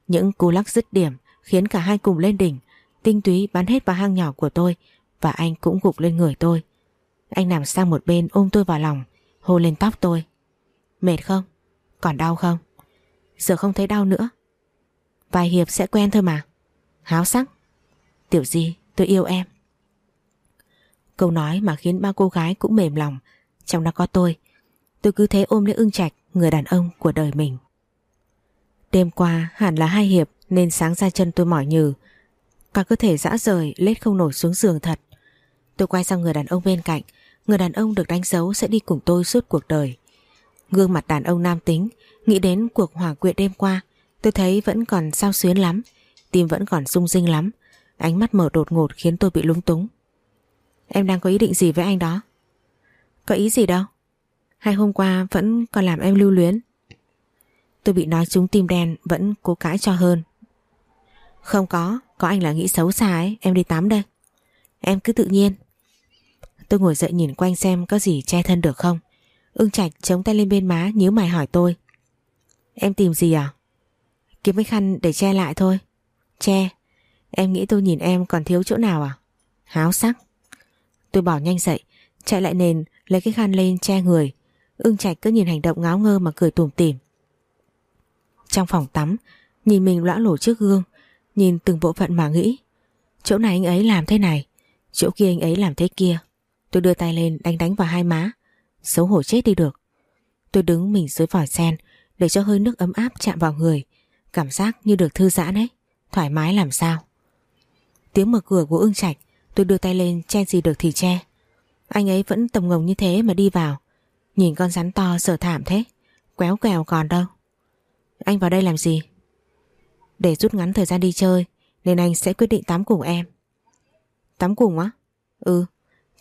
Những cú lắc dứt điểm khiến cả hai cùng lên đỉnh, tinh túy bắn hết vào hang nhỏ của tôi và anh cũng gục lên người tôi. Anh nằm sang một bên ôm tôi vào lòng, hôn lên tóc tôi. Mệt không? Còn đau không? Giờ không thấy đau nữa. Vài hiệp sẽ quen thôi mà. Háo sắc. Tiểu Di, tôi yêu em. Câu nói mà khiến ba cô gái cũng mềm lòng, trong đó có tôi. Tôi cứ thế ôm lấy ưng trạch, người đàn ông của đời mình. Đêm qua hẳn là hai hiệp nên sáng ra chân tôi mỏi nhừ. Cả cơ thể dã rời lết không nổi xuống giường thật. Tôi quay sang người đàn ông bên cạnh, người đàn ông được đánh dấu sẽ đi cùng tôi suốt cuộc đời. Gương mặt đàn ông nam tính, nghĩ đến cuộc hỏa quyện đêm qua, tôi thấy vẫn còn sao xuyến lắm, tim vẫn còn rung rinh lắm, ánh mắt mở đột ngột khiến tôi bị lung túng. Em đang có ý định gì với anh đó? Có ý gì đâu? Hai hôm qua vẫn còn làm em lưu luyến. Tôi bị nói trúng tim đen vẫn cố cãi cho hơn. Không có, có anh là nghĩ xấu xa ấy, em đi tắm đây. Em cứ tự nhiên. Tôi ngồi dậy nhìn quanh xem có gì che thân được không. Ưng Trạch chống tay lên bên má nhíu mày hỏi tôi. Em tìm gì à? Kiếm cái khăn để che lại thôi. Che? Em nghĩ tôi nhìn em còn thiếu chỗ nào à? Háo sắc. Tôi bỏ nhanh dậy, chạy lại nền, lấy cái khăn lên che người. Ưng Trạch cứ nhìn hành động ngáo ngơ mà cười tủm tỉm. Trong phòng tắm, nhìn mình lõa lổ trước gương, nhìn từng bộ phận mà nghĩ. Chỗ này anh ấy làm thế này Chỗ kia anh ấy làm thế kia Tôi đưa tay lên đánh đánh vào hai má Xấu hổ chết đi được Tôi đứng mình dưới vòi sen Để cho hơi nước ấm áp chạm vào người Cảm giác như được thư giãn ấy, Thoải mái làm sao. Tiếng mở cửa của ưng trạch, Tôi đưa tay lên che gì được thì che. Anh ấy vẫn tầm ngồng như thế mà đi vào. Nhìn con rắn to sợ thảm thế, Quéo quèo còn đâu. Anh vào đây làm gì? Để rút ngắn thời gian đi chơi, Nên anh sẽ quyết định tắm cùng em. Tắm cùng á? Ừ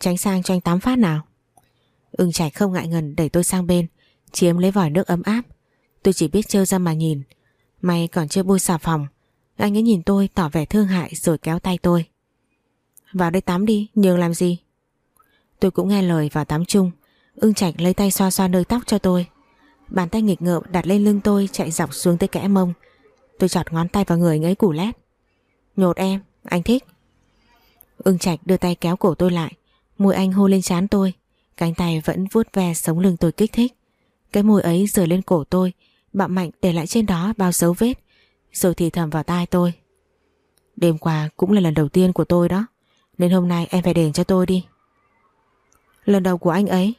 Tránh sang cho anh tắm phát nào. Ưng Trạch không ngại ngần đẩy tôi sang bên, Chiếm lấy vòi nước ấm áp. Tôi chỉ biết trơ ra mà nhìn May còn chưa bôi xà phòng. Anh ấy nhìn tôi tỏ vẻ thương hại rồi kéo tay tôi. Vào đây tắm đi Nhường làm gì? Tôi cũng nghe lời vào tắm chung. Ưng Trạch lấy tay xoa xoa nơi tóc cho tôi. Bàn tay nghịch ngợm đặt lên lưng tôi Chạy dọc xuống tới kẽ mông. Tôi chọt ngón tay vào người ngấy ấy củ lét. Nhột em, anh thích. Ưng Trạch đưa tay kéo cổ tôi lại. Môi anh hôn lên trán tôi. Cánh tay vẫn vuốt ve sống lưng tôi kích thích. Cái môi ấy rời lên cổ tôi Bạo mạnh để lại trên đó bao dấu vết. Rồi thì thầm vào tai tôi. Đêm qua cũng là lần đầu tiên của tôi đó, Nên hôm nay em phải đền cho tôi đi. Lần đầu của anh ấy,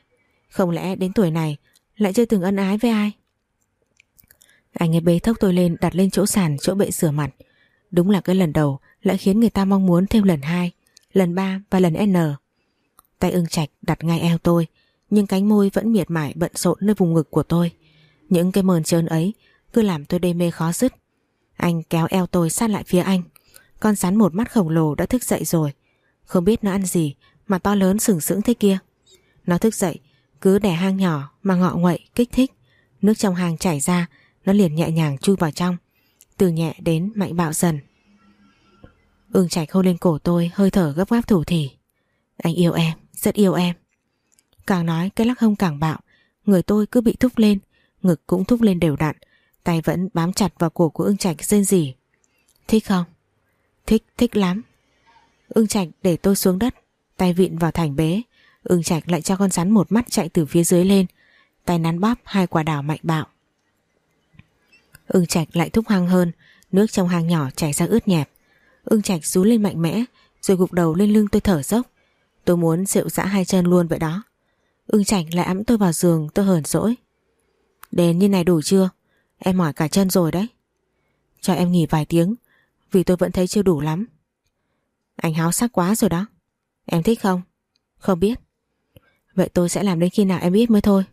Không lẽ đến tuổi này Lại chưa từng ân ái với ai? Anh ấy bế thốc tôi lên, Đặt lên chỗ sàn, chỗ bệ sửa mặt. Đúng là cái lần đầu Lại khiến người ta mong muốn thêm lần hai, Lần ba và lần N. Tay ưng chạch đặt ngay eo tôi, Nhưng cánh môi vẫn miệt mải bận rộn nơi vùng ngực của tôi. Những cái mờn trơn ấy Cứ làm tôi đê mê khó dứt. Anh kéo eo tôi sát lại phía anh. Con rắn một mắt khổng lồ đã thức dậy rồi. Không biết nó ăn gì Mà to lớn sừng sững thế kia. Nó thức dậy cứ đẻ hang nhỏ Mà ngọ nguậy kích thích. Nước trong hang chảy ra Nó liền nhẹ nhàng chui vào trong. Từ nhẹ đến mạnh bạo dần. Ưng chảy khâu lên cổ tôi Hơi thở gấp gáp thủ thỉ. Anh yêu em rất yêu em. Càng nói cái lắc hông càng bạo, người tôi cứ bị thúc lên, ngực cũng thúc lên đều đặn, tay vẫn bám chặt vào cổ của ưng trạch rên rỉ. Thích không? Thích, thích lắm. Ưng trạch để tôi xuống đất, tay vịn vào thành bế, ưng trạch lại cho con rắn một mắt chạy từ phía dưới lên, tay nắn bóp hai quả đào mạnh bạo. Ưng trạch lại thúc hăng hơn, nước trong hang nhỏ chảy ra ướt nhẹp. Ưng trạch rú lên mạnh mẽ, rồi gục đầu lên lưng tôi thở dốc. Tôi muốn rượu dã hai chân luôn vậy đó Ưng trạch lại ẵm tôi vào giường tôi hờn dỗi Đến như này đủ chưa? Em mỏi cả chân rồi đấy. Cho em nghỉ vài tiếng, Vì tôi vẫn thấy chưa đủ lắm. Anh háo sắc quá rồi đó. Em thích không? Không biết. Vậy tôi sẽ làm đến khi nào em biết mới thôi.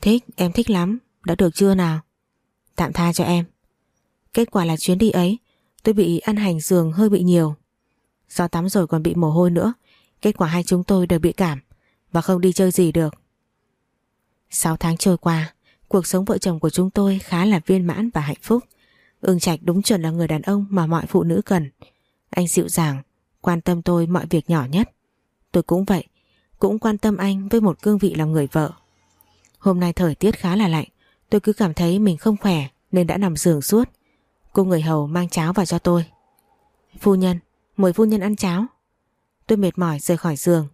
Thích, em thích lắm. Đã được chưa nào? Tạm tha cho em. Kết quả là chuyến đi ấy, Tôi bị ăn hành giường hơi bị nhiều. Do tắm rồi còn bị mồ hôi nữa, Kết quả hai chúng tôi đều bị cảm Và không đi chơi gì được. 6 tháng trôi qua Cuộc sống vợ chồng của chúng tôi khá là viên mãn và hạnh phúc. Ưng Trạch đúng chuẩn là người đàn ông mà mọi phụ nữ cần. Anh dịu dàng Quan tâm tôi mọi việc nhỏ nhất. Tôi cũng vậy Cũng quan tâm anh với một cương vị là người vợ. Hôm nay thời tiết khá là lạnh Tôi cứ cảm thấy mình không khỏe Nên đã nằm giường suốt. Cô người hầu mang cháo vào cho tôi. Phu nhân, mời phu nhân ăn cháo. Tôi mệt mỏi rời khỏi giường.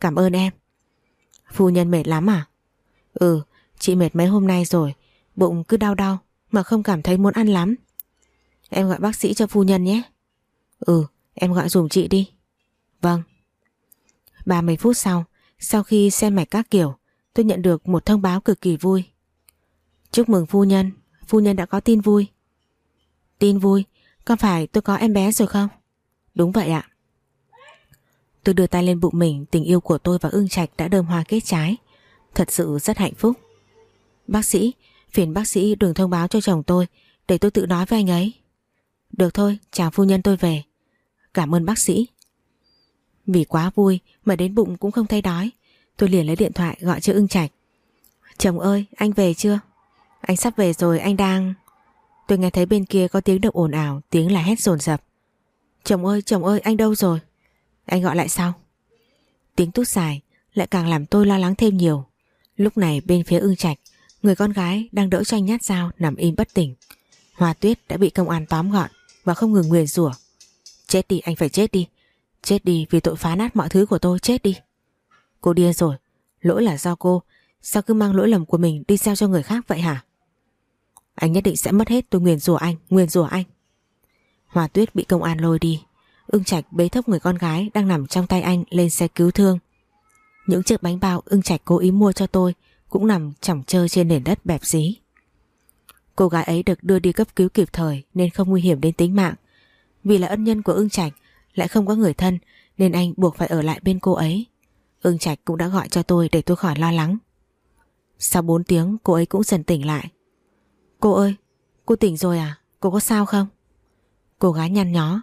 Cảm ơn em. Phu nhân mệt lắm à? Ừ chị mệt mấy hôm nay rồi, Bụng cứ đau đau Mà không cảm thấy muốn ăn lắm. Em gọi bác sĩ cho phu nhân nhé. Ừ em gọi dùm chị đi. Vâng. 30 phút sau Sau khi xem mạch các kiểu, Tôi nhận được một thông báo cực kỳ vui. Chúc mừng phu nhân Phu nhân đã có tin vui. Tin vui, Có phải tôi có em bé rồi không? Đúng vậy ạ. Tôi đưa tay lên bụng mình, Tình yêu của tôi và ưng trạch đã đơm hoa kết trái. Thật sự rất hạnh phúc. Bác sĩ, Phiền bác sĩ đừng thông báo cho chồng tôi, Để tôi tự nói với anh ấy. Được thôi, chào phu nhân tôi về. Cảm ơn bác sĩ. Vì quá vui mà đến bụng cũng không thấy đói, Tôi liền lấy điện thoại gọi cho ưng trạch. Chồng ơi, anh về chưa? Anh sắp về rồi, anh đang Tôi nghe thấy bên kia có tiếng động ồn ào, Tiếng là hét dồn dập. Chồng ơi chồng ơi, anh đâu rồi? Anh gọi lại sau. Tiếng tút dài lại càng làm tôi lo lắng thêm nhiều. Lúc này bên phía ưng trạch Người con gái đang đỡ cho anh nhát dao Nằm im bất tỉnh. Hoa tuyết đã bị công an tóm gọn Và không ngừng nguyền rủa. Chết đi, anh phải chết đi. Chết đi vì tội phá nát mọi thứ của tôi, chết đi. Cô điên rồi. Lỗi là do cô. Sao cứ mang lỗi lầm của mình đi gieo cho người khác vậy hả? Anh nhất định sẽ mất hết, tôi nguyền rủa anh, Nguyền rủa anh. Hoa tuyết bị công an lôi đi. Ưng trạch bế thấp người con gái đang nằm trong tay anh lên xe cứu thương. Những chiếc bánh bao ưng trạch cố ý mua cho tôi cũng nằm chỏng trơ trên nền đất bẹp dí. Cô gái ấy được đưa đi cấp cứu kịp thời nên không nguy hiểm đến tính mạng. Vì là ân nhân của ưng trạch lại không có người thân nên anh buộc phải ở lại bên cô ấy. Ưng trạch cũng đã gọi cho tôi để tôi khỏi lo lắng. Sau 4 tiếng cô ấy cũng dần tỉnh lại. Cô ơi, cô tỉnh rồi à? Cô có sao không? Cô gái nhăn nhó,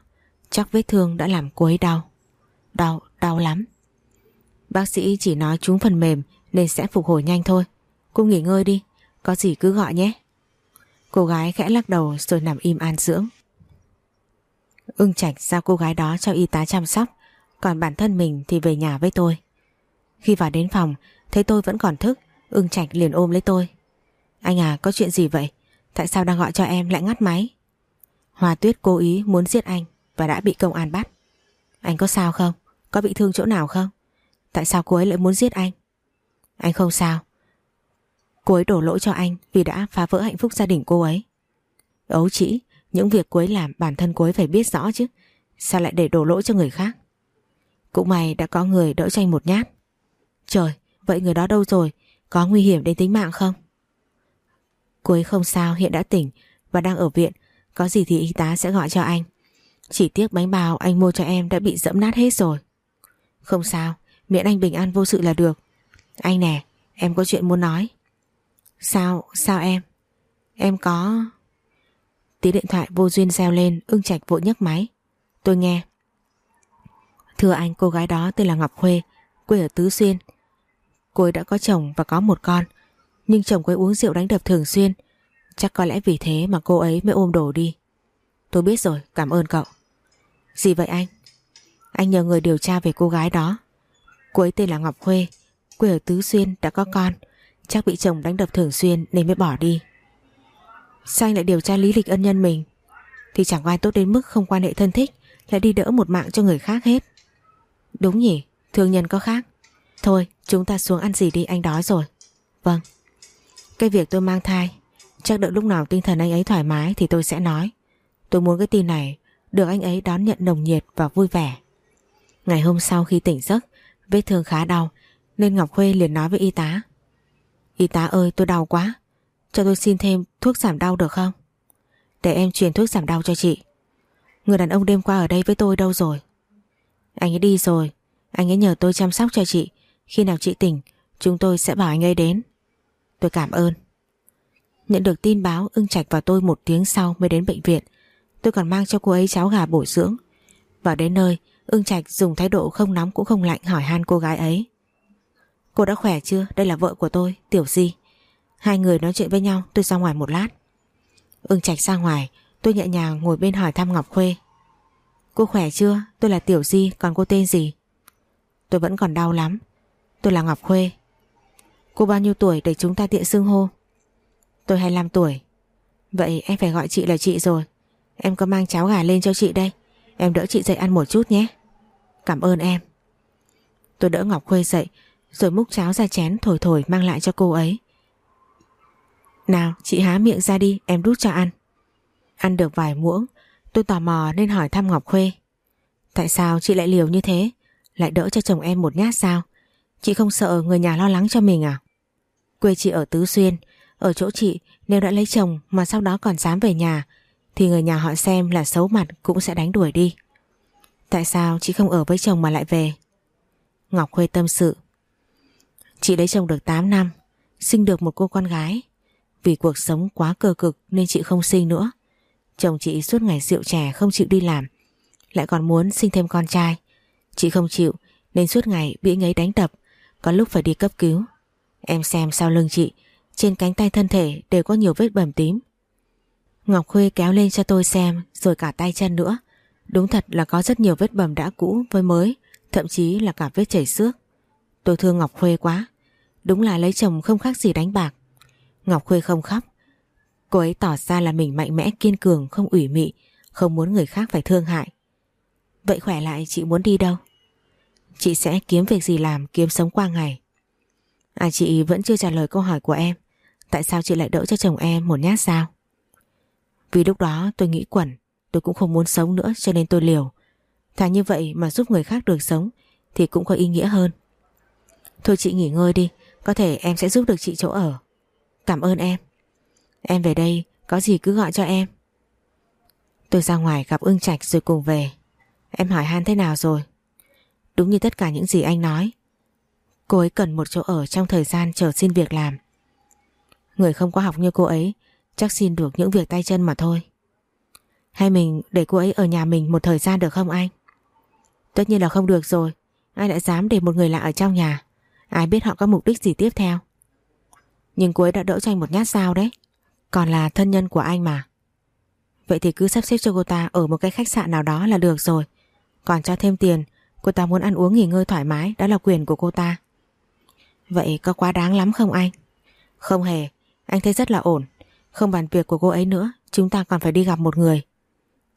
chắc vết thương đã làm cô ấy đau. Đau, đau lắm. Bác sĩ chỉ nói trúng phần mềm nên sẽ phục hồi nhanh thôi. Cô nghỉ ngơi đi, có gì cứ gọi nhé. Cô gái khẽ lắc đầu rồi nằm im an dưỡng. Ưng Trạch giao cô gái đó cho y tá chăm sóc, còn bản thân mình thì về nhà với tôi. Khi vào đến phòng, thấy tôi vẫn còn thức, ưng Trạch liền ôm lấy tôi. Anh à, có chuyện gì vậy? Tại sao đang gọi cho em lại ngắt máy? Hòa Tuyết cố ý muốn giết anh và đã bị công an bắt. Anh có sao không? Có bị thương chỗ nào không? Tại sao cô ấy lại muốn giết anh? Anh không sao. Cô ấy đổ lỗi cho anh vì đã phá vỡ hạnh phúc gia đình cô ấy. Ấu chỉ, những việc cô ấy làm bản thân cô ấy phải biết rõ chứ. Sao lại để đổ lỗi cho người khác? Cũng may đã có người đỡ cho anh một nhát. Trời, vậy người đó đâu rồi? Có nguy hiểm đến tính mạng không? Cô ấy không sao, hiện đã tỉnh và đang ở viện. Có gì thì y tá sẽ gọi cho anh. Chỉ tiếc bánh bao anh mua cho em đã bị dẫm nát hết rồi. Không sao, miễn anh bình an vô sự là được. Anh nè, em có chuyện muốn nói. Sao, sao em? Em có... Tí điện thoại vô duyên reo lên, ưng trạch vội nhấc máy. Tôi nghe. Thưa anh, cô gái đó tên là Ngọc Khuê, quê ở Tứ Xuyên. Cô ấy đã có chồng và có một con, nhưng chồng cô ấy uống rượu đánh đập thường xuyên. Chắc có lẽ vì thế mà cô ấy mới ôm đổ đi. Tôi biết rồi, cảm ơn cậu. Gì vậy anh? Anh nhờ người điều tra về cô gái đó. Cô ấy tên là Ngọc Khuê, quê ở Tứ Xuyên đã có con, chắc bị chồng đánh đập thường xuyên nên mới bỏ đi. Sao anh lại điều tra lý lịch ân nhân mình? Thì chẳng ai tốt đến mức không quan hệ thân thích lại đi đỡ một mạng cho người khác hết. Đúng nhỉ, thương nhân có khác. Thôi, chúng ta xuống ăn gì đi, anh đói rồi. Vâng. Cái việc tôi mang thai, chắc đợi lúc nào tinh thần anh ấy thoải mái thì tôi sẽ nói. Tôi muốn cái tin này được anh ấy đón nhận nồng nhiệt và vui vẻ. Ngày hôm sau khi tỉnh giấc, vết thương khá đau nên Ngọc Khuê liền nói với y tá. Y tá ơi tôi đau quá, cho tôi xin thêm thuốc giảm đau được không? Để em truyền thuốc giảm đau cho chị. Người đàn ông đêm qua ở đây với tôi đâu rồi? Anh ấy đi rồi, anh ấy nhờ tôi chăm sóc cho chị. Khi nào chị tỉnh, chúng tôi sẽ bảo anh ấy đến. Tôi cảm ơn. Nhận được tin báo ưng trạch và tôi một tiếng sau mới đến bệnh viện. Tôi còn mang cho cô ấy cháo gà bổ dưỡng. Vào đến nơi, ưng trạch dùng thái độ không nóng cũng không lạnh hỏi han cô gái ấy. Cô đã khỏe chưa? Đây là vợ của tôi, Tiểu Di. Hai người nói chuyện với nhau, tôi ra ngoài một lát. Ưng trạch ra ngoài, tôi nhẹ nhàng ngồi bên hỏi thăm Ngọc Khuê. Cô khỏe chưa? Tôi là Tiểu Di, còn cô tên gì? Tôi vẫn còn đau lắm. Tôi là Ngọc Khuê. Cô bao nhiêu tuổi để chúng ta tiện xưng hô? Tôi 25 tuổi. Vậy em phải gọi chị là chị rồi. Em có mang cháo gà lên cho chị đây. Em đỡ chị dậy ăn một chút nhé. Cảm ơn em. Tôi đỡ Ngọc Khuê dậy rồi múc cháo ra chén thổi thổi mang lại cho cô ấy. Nào chị há miệng ra đi em đút cho ăn. Ăn được vài muỗng tôi tò mò nên hỏi thăm Ngọc Khuê. Tại sao chị lại liều như thế? Lại đỡ cho chồng em một nhát sao? Chị không sợ người nhà lo lắng cho mình à? Quê chị ở Tứ Xuyên, ở chỗ chị nếu đã lấy chồng mà sau đó còn dám về nhà thì người nhà họ xem là xấu mặt cũng sẽ đánh đuổi đi. Tại sao chị không ở với chồng mà lại về? Ngọc Khuê tâm sự. Chị lấy chồng được 8 năm, sinh được một cô con gái. Vì cuộc sống quá cơ cực nên chị không sinh nữa. Chồng chị suốt ngày rượu chè không chịu đi làm, lại còn muốn sinh thêm con trai. Chị không chịu nên suốt ngày bị anh ấy đánh đập, có lúc phải đi cấp cứu. Em xem sau lưng chị, trên cánh tay thân thể đều có nhiều vết bầm tím. Ngọc Khuê kéo lên cho tôi xem rồi cả tay chân nữa. Đúng thật là có rất nhiều vết bầm đã cũ với mới, thậm chí là cả vết chảy xước. Tôi thương Ngọc Khuê quá, đúng là lấy chồng không khác gì đánh bạc. Ngọc Khuê không khóc, cô ấy tỏ ra là mình mạnh mẽ kiên cường không ủy mị, không muốn người khác phải thương hại. Vậy khỏe lại chị muốn đi đâu? Chị sẽ kiếm việc gì làm kiếm sống qua ngày. À chị vẫn chưa trả lời câu hỏi của em. Tại sao chị lại đỡ cho chồng em một nhát sao? Vì lúc đó tôi nghĩ quẩn, tôi cũng không muốn sống nữa cho nên tôi liều. Thà như vậy mà giúp người khác được sống thì cũng có ý nghĩa hơn. Thôi chị nghỉ ngơi đi, có thể em sẽ giúp được chị chỗ ở. Cảm ơn em. Em về đây, có gì cứ gọi cho em. Tôi ra ngoài gặp ưng trạch rồi cùng về. Em hỏi Han thế nào rồi? Đúng như tất cả những gì anh nói. Cô ấy cần một chỗ ở trong thời gian chờ xin việc làm. Người không có học như cô ấy chắc xin được những việc tay chân mà thôi. Hay mình để cô ấy ở nhà mình một thời gian được không anh? Tất nhiên là không được rồi. Ai lại dám để một người lạ ở trong nhà? Ai biết họ có mục đích gì tiếp theo? Nhưng cô ấy đã đỡ cho anh một nhát dao đấy. Còn là thân nhân của anh mà. Vậy thì cứ sắp xếp cho cô ta ở một cái khách sạn nào đó là được rồi. Còn cho thêm tiền, cô ta muốn ăn uống nghỉ ngơi thoải mái, đó là quyền của cô ta. Vậy có quá đáng lắm không anh? Không hề, anh thấy rất là ổn. Không bàn việc của cô ấy nữa, chúng ta còn phải đi gặp một người.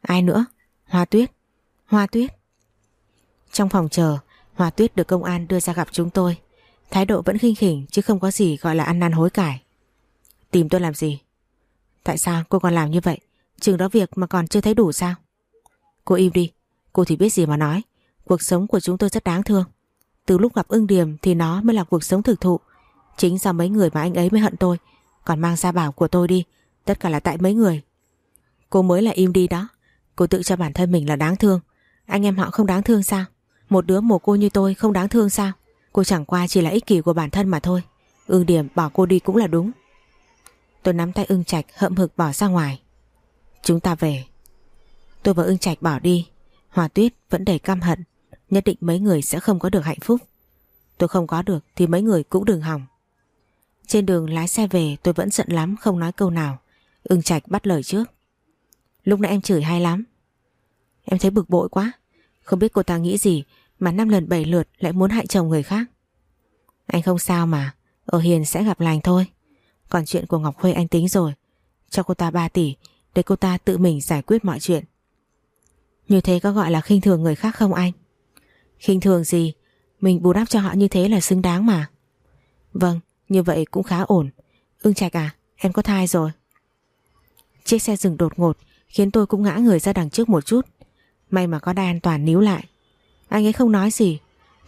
Ai nữa? Hoa Tuyết. Hoa Tuyết. Trong phòng chờ, Hoa Tuyết được công an đưa ra gặp chúng tôi. Thái độ vẫn khinh khỉnh chứ không có gì gọi là ăn năn hối cải. Tìm tôi làm gì? Tại sao cô còn làm như vậy? Chừng đó việc mà còn chưa thấy đủ sao? Cô im đi, cô thì biết gì mà nói. Cuộc sống của chúng tôi rất đáng thương. Từ lúc gặp ưng điểm thì nó mới là cuộc sống thực thụ. Chính do mấy người mà anh ấy mới hận tôi. Còn mang ra bảo của tôi đi. Tất cả là tại mấy người. Cô mới là im đi đó. Cô tự cho bản thân mình là đáng thương. Anh em họ không đáng thương sao? Một đứa mồ cô như tôi không đáng thương sao? Cô chẳng qua chỉ là ích kỷ của bản thân mà thôi. Ưng điểm bỏ cô đi cũng là đúng. Tôi nắm tay ưng trạch hậm hực bỏ ra ngoài. Chúng ta về. Tôi và ưng trạch bỏ đi. Hòa tuyết vẫn đầy căm hận. Nhất định mấy người sẽ không có được hạnh phúc. Tôi không có được thì mấy người cũng đừng hỏng. Trên đường lái xe về, tôi vẫn giận lắm, không nói câu nào. Ưng trạch bắt lời trước. Lúc nãy em chửi hay lắm. Em thấy bực bội quá. Không biết cô ta nghĩ gì mà năm lần bảy lượt lại muốn hại chồng người khác. Anh không sao mà. Ở Hiền sẽ gặp lành thôi. Còn chuyện của Ngọc Khuê anh tính rồi. Cho cô ta 3 tỷ để cô ta tự mình giải quyết mọi chuyện. Như thế có gọi là khinh thường người khác không anh? khinh thường gì? Mình bù đắp cho họ như thế là xứng đáng mà. Vâng, như vậy cũng khá ổn. Ưng Trạch à, em có thai rồi. Chiếc xe dừng đột ngột khiến tôi cũng ngã người ra đằng trước một chút. May mà có đai an toàn níu lại. Anh ấy không nói gì,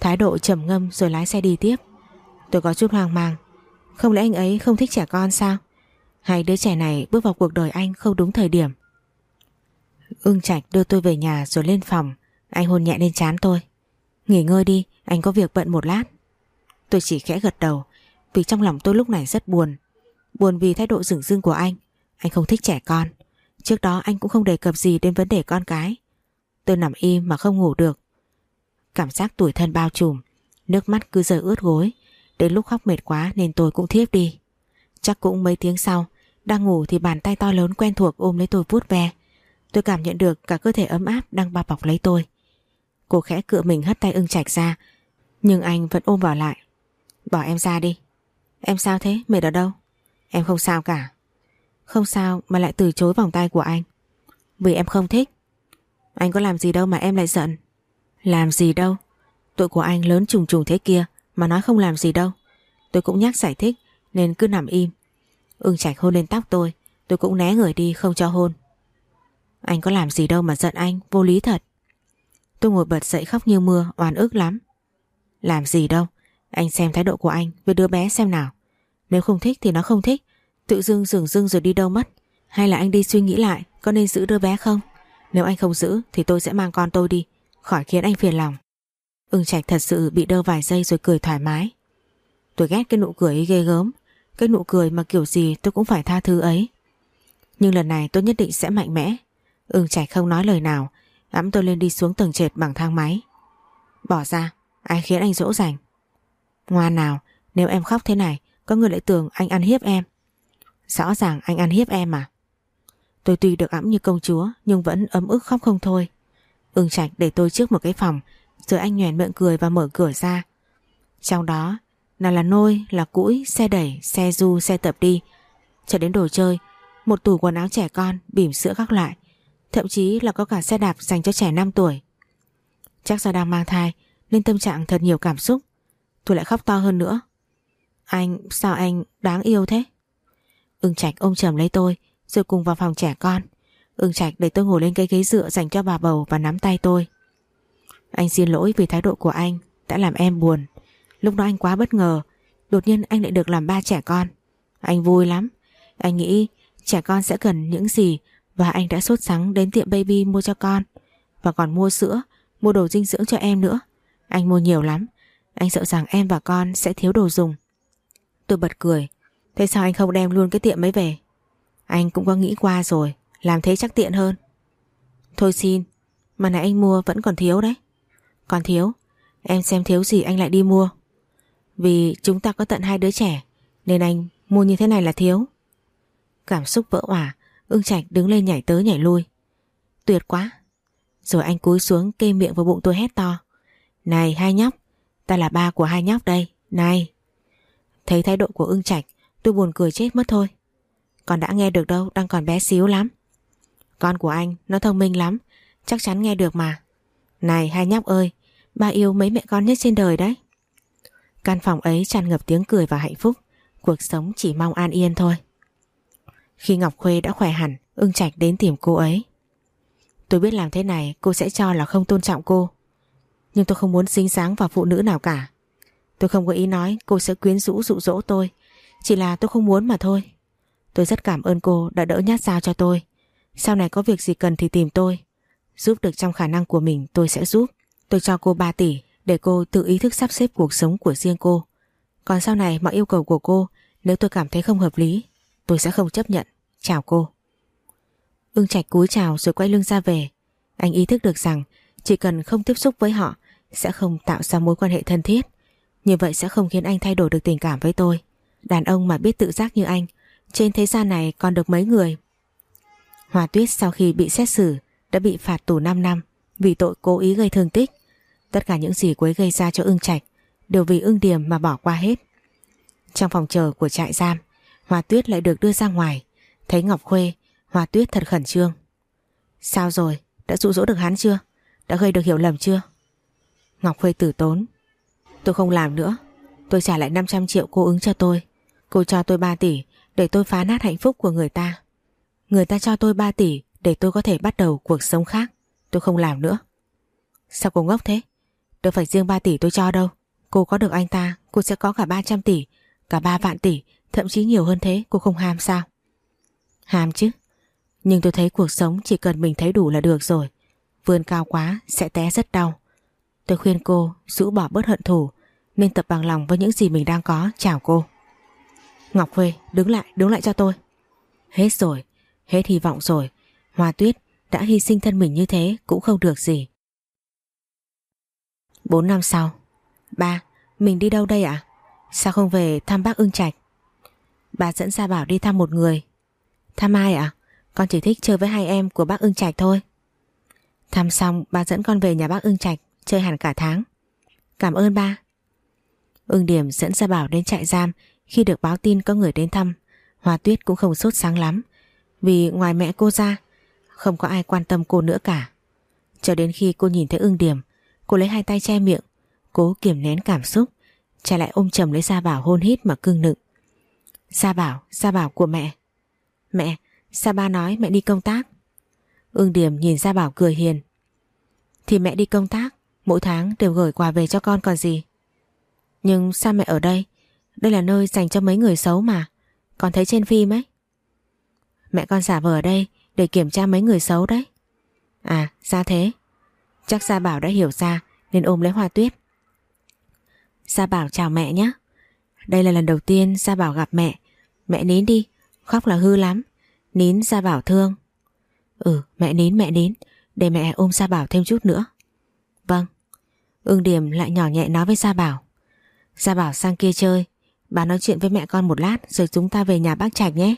thái độ trầm ngâm rồi lái xe đi tiếp. Tôi có chút hoang mang. Không lẽ anh ấy không thích trẻ con sao? Hay đứa trẻ này bước vào cuộc đời anh không đúng thời điểm? Ưng Trạch đưa tôi về nhà rồi lên phòng. Anh hôn nhẹ lên trán tôi. Nghỉ ngơi đi, anh có việc bận một lát. Tôi chỉ khẽ gật đầu vì trong lòng tôi lúc này rất buồn. Buồn vì thái độ rừng rưng của anh. Anh không thích trẻ con. Trước đó anh cũng không đề cập gì đến vấn đề con cái. Tôi nằm im mà không ngủ được. Cảm giác tuổi thân bao trùm. Nước mắt cứ rơi ướt gối. Đến lúc khóc mệt quá nên tôi cũng thiếp đi. Chắc cũng mấy tiếng sau, đang ngủ thì bàn tay to lớn quen thuộc ôm lấy tôi vuốt ve. Tôi cảm nhận được cả cơ thể ấm áp đang bao bọc lấy tôi. Cô khẽ cựa mình hất tay ưng chạch ra, nhưng anh vẫn ôm vào lại. Bỏ em ra đi. Em sao thế? Mệt ở đâu? Em không sao cả. Không sao mà lại từ chối vòng tay của anh. Vì em không thích. Anh có làm gì đâu mà em lại giận. Làm gì đâu. Tội của anh lớn trùng trùng thế kia mà nói không làm gì đâu. Tôi cũng nhắc giải thích nên cứ nằm im. Ưng Trạch hôn lên tóc tôi, tôi cũng né người đi không cho hôn. Anh có làm gì đâu mà giận anh, vô lý thật. Tôi ngồi bật dậy khóc như mưa, oan ức lắm. Làm gì đâu, anh xem thái độ của anh với đứa bé xem nào. Nếu không thích thì nó không thích, tự dưng dừng dưng rồi đi đâu mất. Hay là anh đi suy nghĩ lại, có nên giữ đứa bé không? Nếu anh không giữ thì tôi sẽ mang con tôi đi, khỏi khiến anh phiền lòng. Ưng Trạch thật sự bị đơ vài giây rồi cười thoải mái. Tôi ghét cái nụ cười ấy ghê gớm, cái nụ cười mà kiểu gì tôi cũng phải tha thứ ấy. Nhưng lần này tôi nhất định sẽ mạnh mẽ. Ưng Trạch không nói lời nào, ẵm tôi lên đi xuống tầng trệt bằng thang máy. Bỏ ra, ai khiến anh dỗ dành. Ngoan nào, nếu em khóc thế này, có người lại tưởng anh ăn hiếp em. Rõ ràng anh ăn hiếp em mà. Tôi tuy được ẵm như công chúa nhưng vẫn ấm ức khóc không thôi. Ưng Trạch để tôi trước một cái phòng rồi anh nhoèn miệng cười và mở cửa ra. Trong đó nào là nôi, là cũi, xe đẩy, xe du, xe tập đi cho đến đồ chơi, một tủ quần áo trẻ con, bỉm sữa các loại thậm chí là có cả xe đạp dành cho trẻ 5 tuổi. Chắc do đang mang thai nên tâm trạng thật nhiều cảm xúc. Tôi lại khóc to hơn nữa. Anh, sao anh đáng yêu thế? Ưng Trạch ôm chầm lấy tôi rồi cùng vào phòng trẻ con. Ưng Trạch để tôi ngồi lên cái ghế dựa dành cho bà bầu và nắm tay tôi. Anh xin lỗi vì thái độ của anh đã làm em buồn. Lúc đó anh quá bất ngờ, đột nhiên anh lại được làm ba trẻ con. Anh vui lắm. Anh nghĩ trẻ con sẽ cần những gì và anh đã sốt sắng đến tiệm baby mua cho con. Và còn mua sữa, mua đồ dinh dưỡng cho em nữa. Anh mua nhiều lắm. Anh sợ rằng em và con sẽ thiếu đồ dùng. Tôi bật cười. Thế sao anh không đem luôn cái tiệm ấy về? Anh cũng có nghĩ qua rồi. Làm thế chắc tiện hơn. Thôi xin. Mà nãy anh mua vẫn còn thiếu đấy. Còn thiếu. Em xem thiếu gì anh lại đi mua. Vì chúng ta có tận hai đứa trẻ. Nên anh mua như thế này là thiếu. Cảm xúc vỡ òa. Ưng Trạch đứng lên nhảy tới nhảy lui. Tuyệt quá. Rồi anh cúi xuống kê miệng vào bụng tôi hét to. Này hai nhóc, ta là ba của hai nhóc đây, này. Thấy thái độ của ưng trạch, tôi buồn cười chết mất thôi. Còn đã nghe được đâu, đang còn bé xíu lắm. Con của anh, nó thông minh lắm, chắc chắn nghe được mà. Này hai nhóc ơi, ba yêu mấy mẹ con nhất trên đời đấy. Căn phòng ấy tràn ngập tiếng cười và hạnh phúc, cuộc sống chỉ mong an yên thôi. Khi Ngọc Khuê đã khỏe hẳn, ưng trạch đến tìm cô ấy. Tôi biết làm thế này cô sẽ cho là không tôn trọng cô. Nhưng tôi không muốn xính sáng vào phụ nữ nào cả. Tôi không có ý nói cô sẽ quyến rũ dụ dỗ tôi. Chỉ là tôi không muốn mà thôi. Tôi rất cảm ơn cô đã đỡ nhát dao cho tôi. Sau này có việc gì cần thì tìm tôi. Giúp được trong khả năng của mình, tôi sẽ giúp. Tôi cho cô 3 tỷ để cô tự ý thức sắp xếp cuộc sống của riêng cô. Còn sau này mọi yêu cầu của cô, nếu tôi cảm thấy không hợp lý, tôi sẽ không chấp nhận. Chào cô. Ưng Trạch cúi chào rồi quay lưng ra về. Anh ý thức được rằng chỉ cần không tiếp xúc với họ sẽ không tạo ra mối quan hệ thân thiết. Như vậy sẽ không khiến anh thay đổi được tình cảm với tôi. Đàn ông mà biết tự giác như anh, trên thế gian này còn được mấy người. Hòa Tuyết sau khi bị xét xử đã bị phạt tù 5 năm vì tội cố ý gây thương tích. Tất cả những gì quấy gây ra cho ưng trạch đều vì ưng điểm mà bỏ qua hết. Trong phòng chờ của trại giam, Hòa Tuyết lại được đưa ra ngoài. Thấy Ngọc Khuê, Hòa Tuyết thật khẩn trương. Sao rồi? Đã dụ dỗ được hắn chưa? Đã gây được hiểu lầm chưa? Ngọc Khuê tử tốn. Tôi không làm nữa. Tôi trả lại 500 triệu cô ứng cho tôi. Cô cho tôi 3 tỷ để tôi phá nát hạnh phúc của người ta. Người ta cho tôi 3 tỷ để tôi có thể bắt đầu cuộc sống khác. Tôi không làm nữa. Sao cô ngốc thế? Đâu phải riêng 3 tỷ tôi cho đâu. Cô có được anh ta, cô sẽ có cả 300 tỷ, cả 3 vạn tỷ, thậm chí nhiều hơn thế, cô không ham sao? Ham chứ. Nhưng tôi thấy cuộc sống chỉ cần mình thấy đủ là được rồi. Vươn cao quá sẽ té rất đau. Tôi khuyên cô rũ bỏ bớt hận thù nên tập bằng lòng với những gì mình đang có. Chào cô. Ngọc Huê đứng lại, đứng lại cho tôi. Hết rồi, hết hy vọng rồi. Hoa Tuyết đã hy sinh thân mình như thế cũng không được gì. Bốn năm sau. Ba, mình đi đâu đây ạ? Sao không về thăm bác ưng trạch? Bà dẫn Gia Bảo đi thăm một người. Thăm ai ạ? Con chỉ thích chơi với hai em của bác ưng trạch thôi. Thăm xong bà dẫn con về nhà bác ưng trạch chơi hẳn cả tháng. Cảm ơn ba. Ưng Điểm dẫn Gia Bảo đến trại giam khi được báo tin có người đến thăm. Hoa Tuyết cũng không sốt sáng lắm vì ngoài mẹ cô ra không có ai quan tâm cô nữa cả. Cho đến khi cô nhìn thấy ưng điểm cô lấy hai tay che miệng cố kiềm nén cảm xúc Trả lại ôm chầm lấy Gia Bảo hôn hít mà cưng nựng. Gia Bảo, Gia Bảo của mẹ. Mẹ, sa ba nói mẹ đi công tác? Ưng điểm nhìn Gia Bảo cười hiền. Thì mẹ đi công tác Mỗi tháng đều gửi quà về cho con còn gì Nhưng sao mẹ ở đây Đây là nơi dành cho mấy người xấu mà Con thấy trên phim ấy Mẹ con giả vờ ở đây Để kiểm tra mấy người xấu đấy. À ra thế. Chắc Gia Bảo đã hiểu ra Nên ôm lấy Hoa Tuyết. Gia Bảo chào mẹ nhé. Đây là lần đầu tiên Gia Bảo gặp mẹ. Mẹ nín đi, Khóc là hư lắm. Nín Gia Bảo thương. Ừ mẹ nín mẹ nín. Để mẹ ôm Gia Bảo thêm chút nữa. Vâng. Ưng Điểm lại nhỏ nhẹ nói với Gia Bảo. Gia Bảo sang kia chơi. Bà nói chuyện với mẹ con một lát Rồi chúng ta về nhà bác Trạch nhé.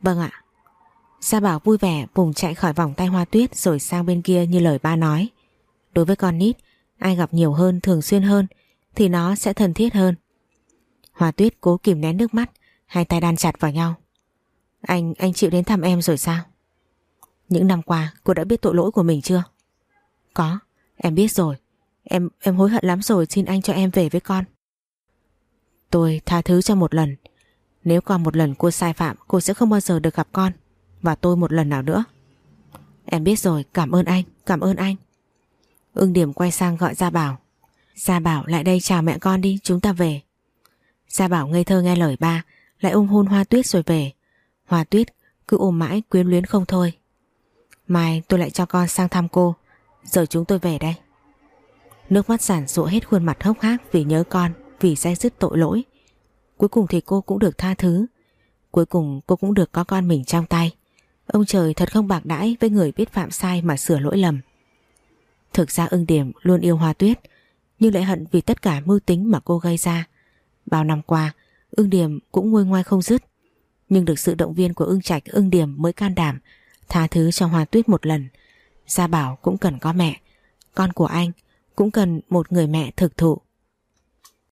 Vâng ạ. Gia Bảo vui vẻ vùng chạy khỏi vòng tay hoa tuyết Rồi sang bên kia như lời ba nói. Đối với con nít Ai gặp nhiều hơn thường xuyên hơn Thì nó sẽ thân thiết hơn. Hoa tuyết cố kìm nén nước mắt Hai tay đan chặt vào nhau. Anh, anh chịu đến thăm em rồi sao? Những năm qua cô đã biết tội lỗi của mình chưa? Có Em biết rồi. Em em hối hận lắm rồi xin anh cho em về với con. Tôi tha thứ cho một lần. Nếu còn một lần cô sai phạm Cô sẽ không bao giờ được gặp con. Và tôi một lần nào nữa. Em biết rồi cảm ơn anh Cảm ơn anh. Ưng điểm quay sang gọi Gia Bảo. Gia Bảo lại đây chào mẹ con đi chúng ta về. Gia Bảo ngây thơ nghe lời ba Lại ôm hôn Hoa Tuyết rồi về. Hoa Tuyết cứ ôm mãi quyến luyến không thôi. Mai tôi lại cho con sang thăm cô. Giờ chúng tôi về đây. Nước mắt giản rụa hết khuôn mặt hốc hác Vì nhớ con, vì dây dứt tội lỗi. Cuối cùng thì cô cũng được tha thứ. Cuối cùng cô cũng được có con mình trong tay. Ông trời thật không bạc đãi Với người biết phạm sai mà sửa lỗi lầm. Thực ra ưng điểm luôn yêu Hoa Tuyết, Nhưng lại hận vì tất cả mưu tính mà cô gây ra. Bao năm qua, Ưng điểm cũng nguôi ngoai không dứt. Nhưng được sự động viên của ưng trạch, ưng điểm mới can đảm, Tha thứ cho Hoa Tuyết một lần. Gia Bảo cũng cần có mẹ, Con của anh cũng cần một người mẹ thực thụ.